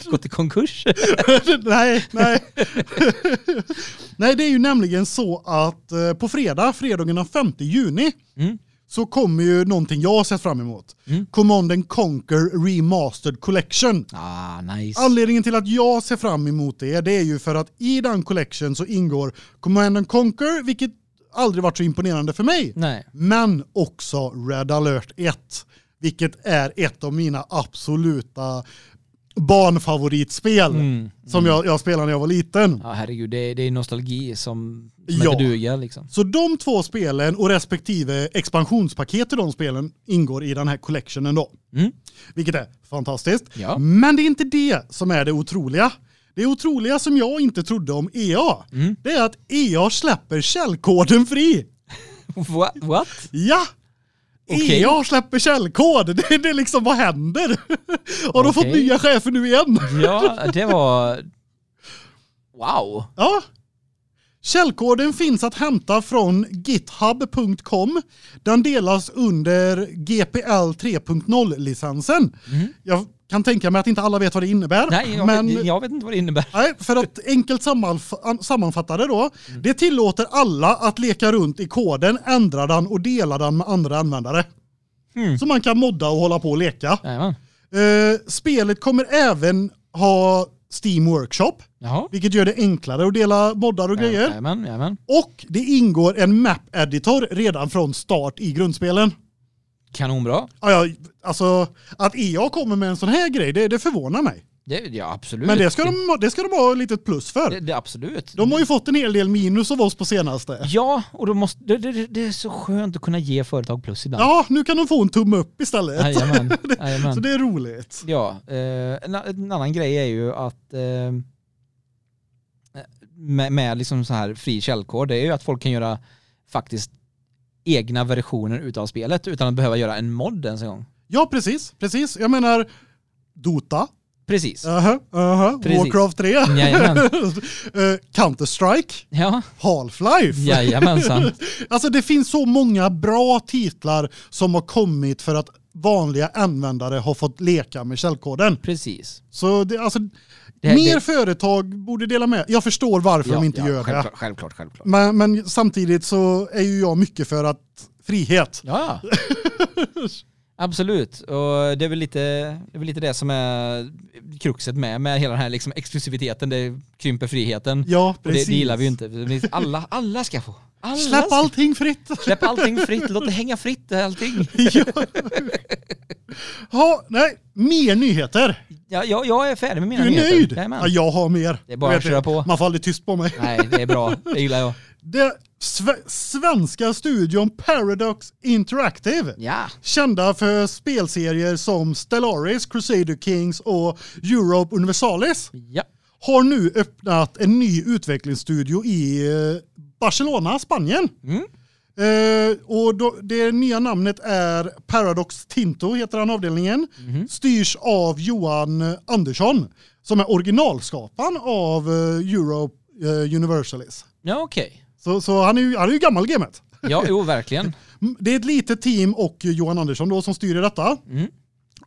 Gått i konkurs?
nej, nej. nej, det är ju nämligen så att eh, på fredag, fredagen den 5 juni,
Mm.
Så kommer ju någonting jag har sett fram emot.
Mm.
Command and Conquer Remastered Collection.
Ah, nice.
Anledningen till att jag ser fram emot det, det är ju för att i den collection så ingår Command and Conquer, vilket aldrig varit så imponerande för mig.
Nej.
Men också Red alert 1, vilket är ett av mina absoluta barnfavoritspel
Mm.
som jag, jag spelade när jag var liten.
Ja, herregud, det, det är nostalgi som,
Ja.
duger liksom.
Så de två spelen och respektive expansionspaket till de spelen ingår i den här collectionen då.
Mm.
Vilket är fantastiskt.
Ja.
Men det är inte det som är det otroliga. Det otroliga som jag inte trodde om EA,
Mm.
det är att EA släpper källkoden fri.
What? What?
Ja!
Okej.
EA släpper källkod. Det, det är liksom, vad händer? Har de fått nya chefer nu igen?
Ja, det var... Wow.
Ja. Källkoden finns att hämta från github.com. Den delas under GPL 3.0-licensen.
Mm.
Jag kan tänka mig att inte alla vet vad det innebär.
Nej, jag,
men...
vet, jag vet inte vad det innebär.
Nej, för att enkelt sammanf- sammanfatta det då.
Mm.
Det tillåter alla att leka runt i koden, ändra den och dela den med andra användare.
Mm.
Så man kan modda och hålla på och leka.
Jajamän.
Eh, spelet kommer även ha Steam Workshop,
Jaha.
vilket gör det enklare att dela moddar och grejer.
Jajamän, jajamän.
Och det ingår en map editor redan från start i grundspelen.
Kanonbra.
Ja, ja, alltså att EA kommer med en sån här grej, det, det förvånar mig.
Det, ja, absolut.
Men det ska, de, det ska de ha lite plus för.
Det, det, absolut.
De har ju fått en hel del minus av oss på senaste.
Ja, och då måste, det, det, det är så skönt att kunna ge företag plus ibland.
Ja, nu kan de få en tumme upp istället.
Jajamän.
Så
Jajamän.
det är roligt.
Ja, eh, en, en annan grej är ju att eh, med, med liksom så här fri källkod, det är ju att folk kan göra faktiskt egna versioner utav spelet utan att behöva göra en mod ens en gång.
Ja, precis. Precis. Jag menar Dota.
Precis.
Uh-huh, uh-huh.
Precis.
Warcraft 3.
Jajamän.
Eh, Counter-Strike.
Ja,
Half-Life.
jajamensan.
Alltså det finns så många bra titlar som har kommit för att vanliga användare har fått leka med källkoden.
Precis.
Så det, alltså,
Det-
mer
det-
företag borde dela med. Jag förstår varför de inte
ja,
gör det.
självklart, självklart, självklart.
Men, men samtidigt så är ju jag mycket för att frihet.
Ja, ja. Absolut, och det är väl lite det, är väl lite det som är kruxet med, med hela den här liksom exklusiviteten, det krymper friheten.
Ja,
Och
precis.
det, det gillar vi ju inte. Alla, alla ska få. Alla
Släpp allting fritt.
Släpp allting fritt, låt det hänga fritt allting.
ja. nej, mer nyheter.
Ja, jag, jag är färdig med mina
Du är
nyheter.
nöjd? Ja, jag har mer.
Det är bara att köra på.
Man får aldrig tyst på mig.
Nej, det är bra. Det gillar jag.
Det sve svenska studion Paradox Interactive.
Ja.
Kända för spelserier som Stellaris, Crusader Kings och Europe Universalis.
Ja.
Har nu öppnat en ny utvecklingsstudio i eh, Barcelona, Spanien.
Mm.
Eh, och då, det nya namnet är Paradox Tinto heter den avdelningen.
Mhm.
Styrs av Johan Andersson som är originalskaparen av eh, Europe eh, Universalis.
Ja, okej.
Så, så han är ju han är ju gammal gamet.
Ja, jo, verkligen.
Mm, Det är ett litet team och Johan Andersson då som styr detta.
Mm.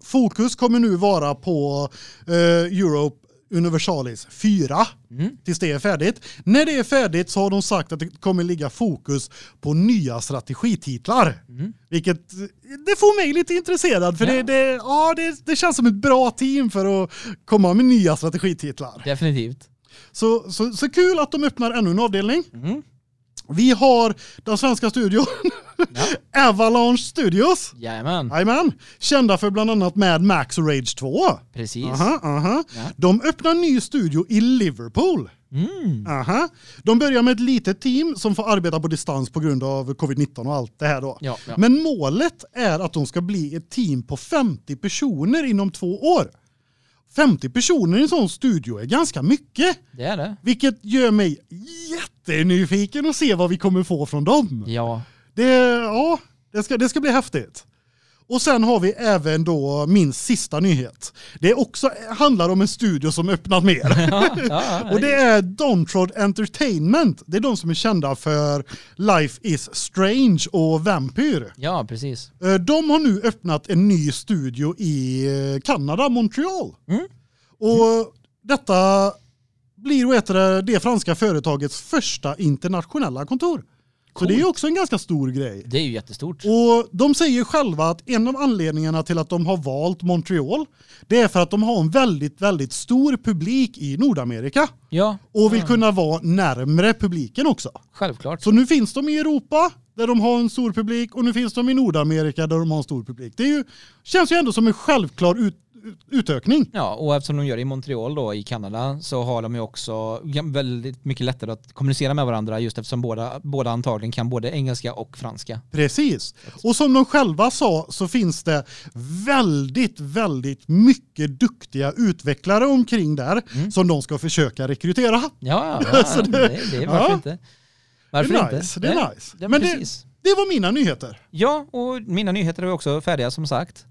Fokus kommer nu vara på Europe Universalis 4
Mm.
tills det är färdigt. När det är färdigt så har de sagt att det kommer ligga fokus på nya strategititlar.
Mm.
Vilket det får mig lite intresserad för
Ja.
det, det, ja, det, det känns som ett bra team för att komma med nya strategititlar.
Definitivt.
Så, så, så kul att de öppnar ännu en avdelning.
Mm.
Vi har den svenska studion
Ja.
Avalanche Studios.
Jajamän.
Jajamän, kända för bland annat Mad Max och Rage 2.
Precis.
Aha, aha.
Ja.
De öppnar en ny studio i Liverpool.
Mm.
Aha. De börjar med ett litet team som får arbeta på distans på grund av covid-19 och allt det här då.
Ja, ja.
Men målet är att de ska bli ett team på 50 personer inom två år. 50 personer i en sån studio är ganska mycket,
Det är det.
vilket gör mig jättenyfiken att se vad vi kommer få från dem.
Ja.
Det, ja, det ska, det ska bli häftigt. Och sen har vi även då min sista nyhet. Det är också handlar om en studio som öppnat mer.
Ja, ja,
Och det är Dontrod Entertainment. Det är de som är kända för Life is Strange och Vampyr.
ja, precis.
Eh, De har nu öppnat en ny studio i eh, Kanada, Montreal.
Mm.
Och detta blir vad heter det franska företagets första internationella kontor. Så det är också en ganska stor grej.
Det är ju jättestort.
Och de säger själva att en av anledningarna till att de har valt Montreal det är för att de har en väldigt väldigt stor publik i Nordamerika
Ja,
och vill kunna vara närmre publiken också.
självklart.
Så nu finns de i Europa där de har en stor publik och nu finns de i Nordamerika där de har en stor publik. Det är ju, känns ju ändå som en självklar ut, utökning.
Ja, och eftersom de gör det i Montreal då i Kanada så har de ju också väldigt mycket lättare att kommunicera med varandra just eftersom båda, båda antagligen kan både engelska och franska.
Precis. Och som de själva sa så finns det väldigt, väldigt mycket duktiga utvecklare omkring där
Mm.
som de ska försöka rekrytera.
Ja, ja, det,
det-
det, är varför
ja.
inte? Varför
det är
inte?
nice. Det är
Nej,
nice.
Ja,
Men det, det var mina nyheter.
Ja, och mina nyheter är också färdiga som sagt.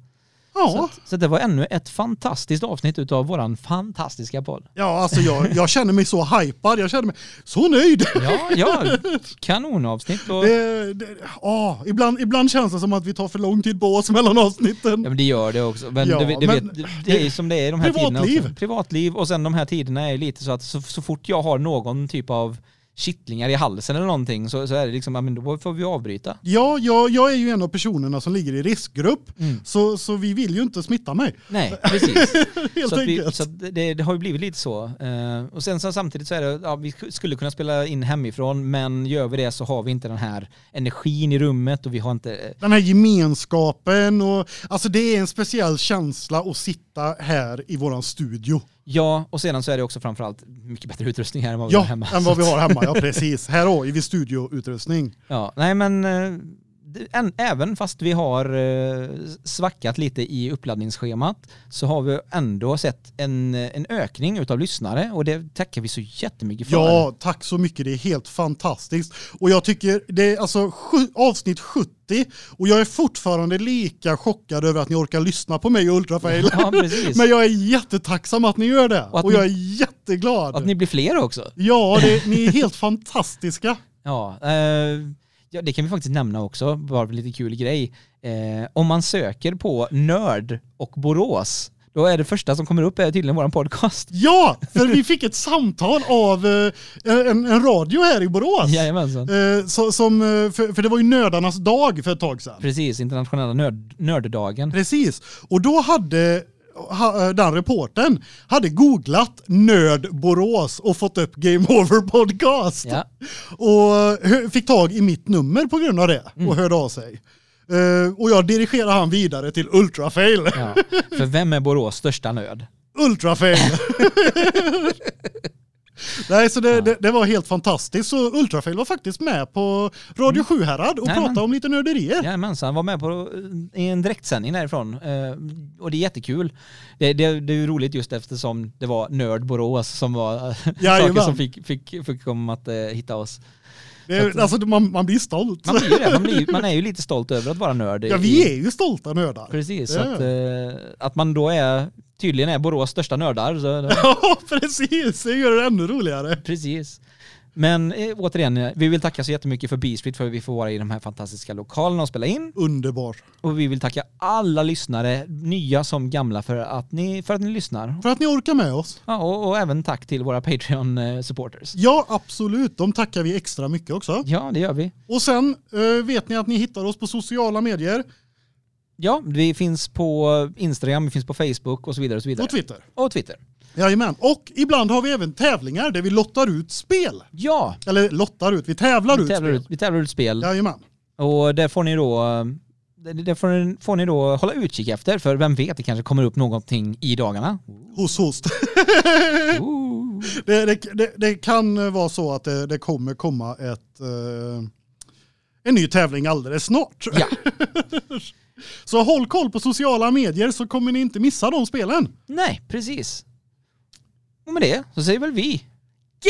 Så,
Ja,
att, så det var ännu ett fantastiskt avsnitt utav våran fantastiska podd.
ja alltså jag, jag känner mig så hypad. Jag känner mig så nöjd.
Ja, ja, kanonavsnitt. Och,
Det, det, ja, ibland, ibland känns det som att vi tar för lång tid på oss mellan avsnitten.
Ja men det gör det också. Men,
Ja,
du, du
men
vet, det är som det är i de här
privatliv.
tiderna också. Privatliv. Och sen de här tiderna är lite så att så, så fort jag har någon typ av kittlingar i halsen eller någonting så, så är det liksom, men då får vi avbryta.
Ja, jag, jag är ju en av personerna som ligger i riskgrupp.
Mm.
Så, så vi vill ju inte smitta mig.
Nej, precis.
Helt
så att vi,
enkelt.
så det, det har ju blivit lite så. Eh, och sen så samtidigt så är det, ja, vi skulle kunna spela in hemifrån men gör vi det så har vi inte den här energin i rummet och vi har inte
Den här gemenskapen och alltså det är en speciell känsla att sitta här i våran studio.
Ja, och sedan så är det också framförallt mycket bättre utrustning här än vad vi har
Ja,
hemma.
än vad vi har hemma. Ja, precis. Här har vi studioutrustning.
Ja, nej men eh, än, även fast vi har eh, svackat lite i uppladdningsschemat så har vi ändå sett en, en ökning utav lyssnare och det tackar vi så jättemycket för.
Ja, tack så mycket. Det är helt fantastiskt. Och jag tycker det är alltså sju, avsnitt 70 och jag är fortfarande lika chockad över att ni orkar lyssna på mig och Ultrafail.
Ja.
Men jag är jättetacksam att ni gör det.
Och
Och, jag är jätteglad.
Att ni blir fler också.
Ja, det, ni är helt fantastiska.
Ja, eh, ja, det kan vi faktiskt nämna också, bara för lite kul grej. Eh, om man söker på nörd och Borås, Då är det första som kommer upp är tydligen våran podcast.
Ja, för vi fick ett samtal av eh, en, en radio här i Borås.
Jajamensan.
Eh, så, som, eh, för, för det var ju nördarnas dag för ett tag sedan.
Precis, internationella nörd, nörddagen.
Precis. Och då hade ha, den reporten hade googlat nörd Borås och fått upp Game Over podcast.
Ja.
Och hö- fick tag i mitt nummer på grund av det
Mm.
och hörde av sig. Eh, och jag dirigerade han vidare till Ultrafail.
Ja. För vem är Borås största nöd?
Ultrafail. Nej, så det, det, det var helt fantastiskt. Så Ultrafail var faktiskt med på Radio Sjuhärad och pratade om lite nörderier.
Jajamensan, han var med på, i en direktsändning därifrån. Eh, och det är jättekul. Det, det, det är ju roligt just eftersom det var Nörd Borås som var saker
Jajamän.
som fick, fick, fick komma att eh, hitta oss.
Är- alltså, man, man blir stolt.
Man blir det, man, blir, man är ju lite stolt över att vara nörd.
Ja, vi är ju stolta nördar.
Precis,
Ja.
att, eh, att man då är, tydligen är Borås största nördar. Så,
Ja, precis. Det gör det ännu roligare.
precis. Men eh, återigen, eh, vi vill tacka så jättemycket för B-Street för att vi får vara i de här fantastiska lokalerna och spela in.
Underbart.
Och vi vill tacka alla lyssnare, nya som gamla, för att ni, för att ni lyssnar.
För att ni orkar med oss.
Ja, och, och även tack till våra Patreon-supporters.
Ja, absolut. De tackar vi extra mycket också.
Ja, det gör vi.
Och sen eh, vet ni att ni hittar oss på sociala medier
Ja, vi finns på Instagram, vi finns på Facebook och så vidare. Och, så vidare.
och Twitter.
och Twitter.
Jajamän. Och ibland har vi även tävlingar där vi lottar ut spel.
Ja,
Eller lottar ut, vi tävlar
vi
ut
tävlar
spel.
ut, vi tävlar ut spel.
Jajamän.
Och där får ni då det får ni, får ni då hålla utkik efter, för vem vet, det kanske kommer upp någonting i dagarna.
Hos host. Det, det, det kan vara så att det, det kommer komma ett, eh, en ny tävling alldeles snart.
Ja,
Så håll koll på sociala medier så kommer ni inte missa de spelen.
nej, precis. Och med det så säger väl vi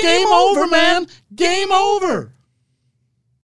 Game over man! Game over!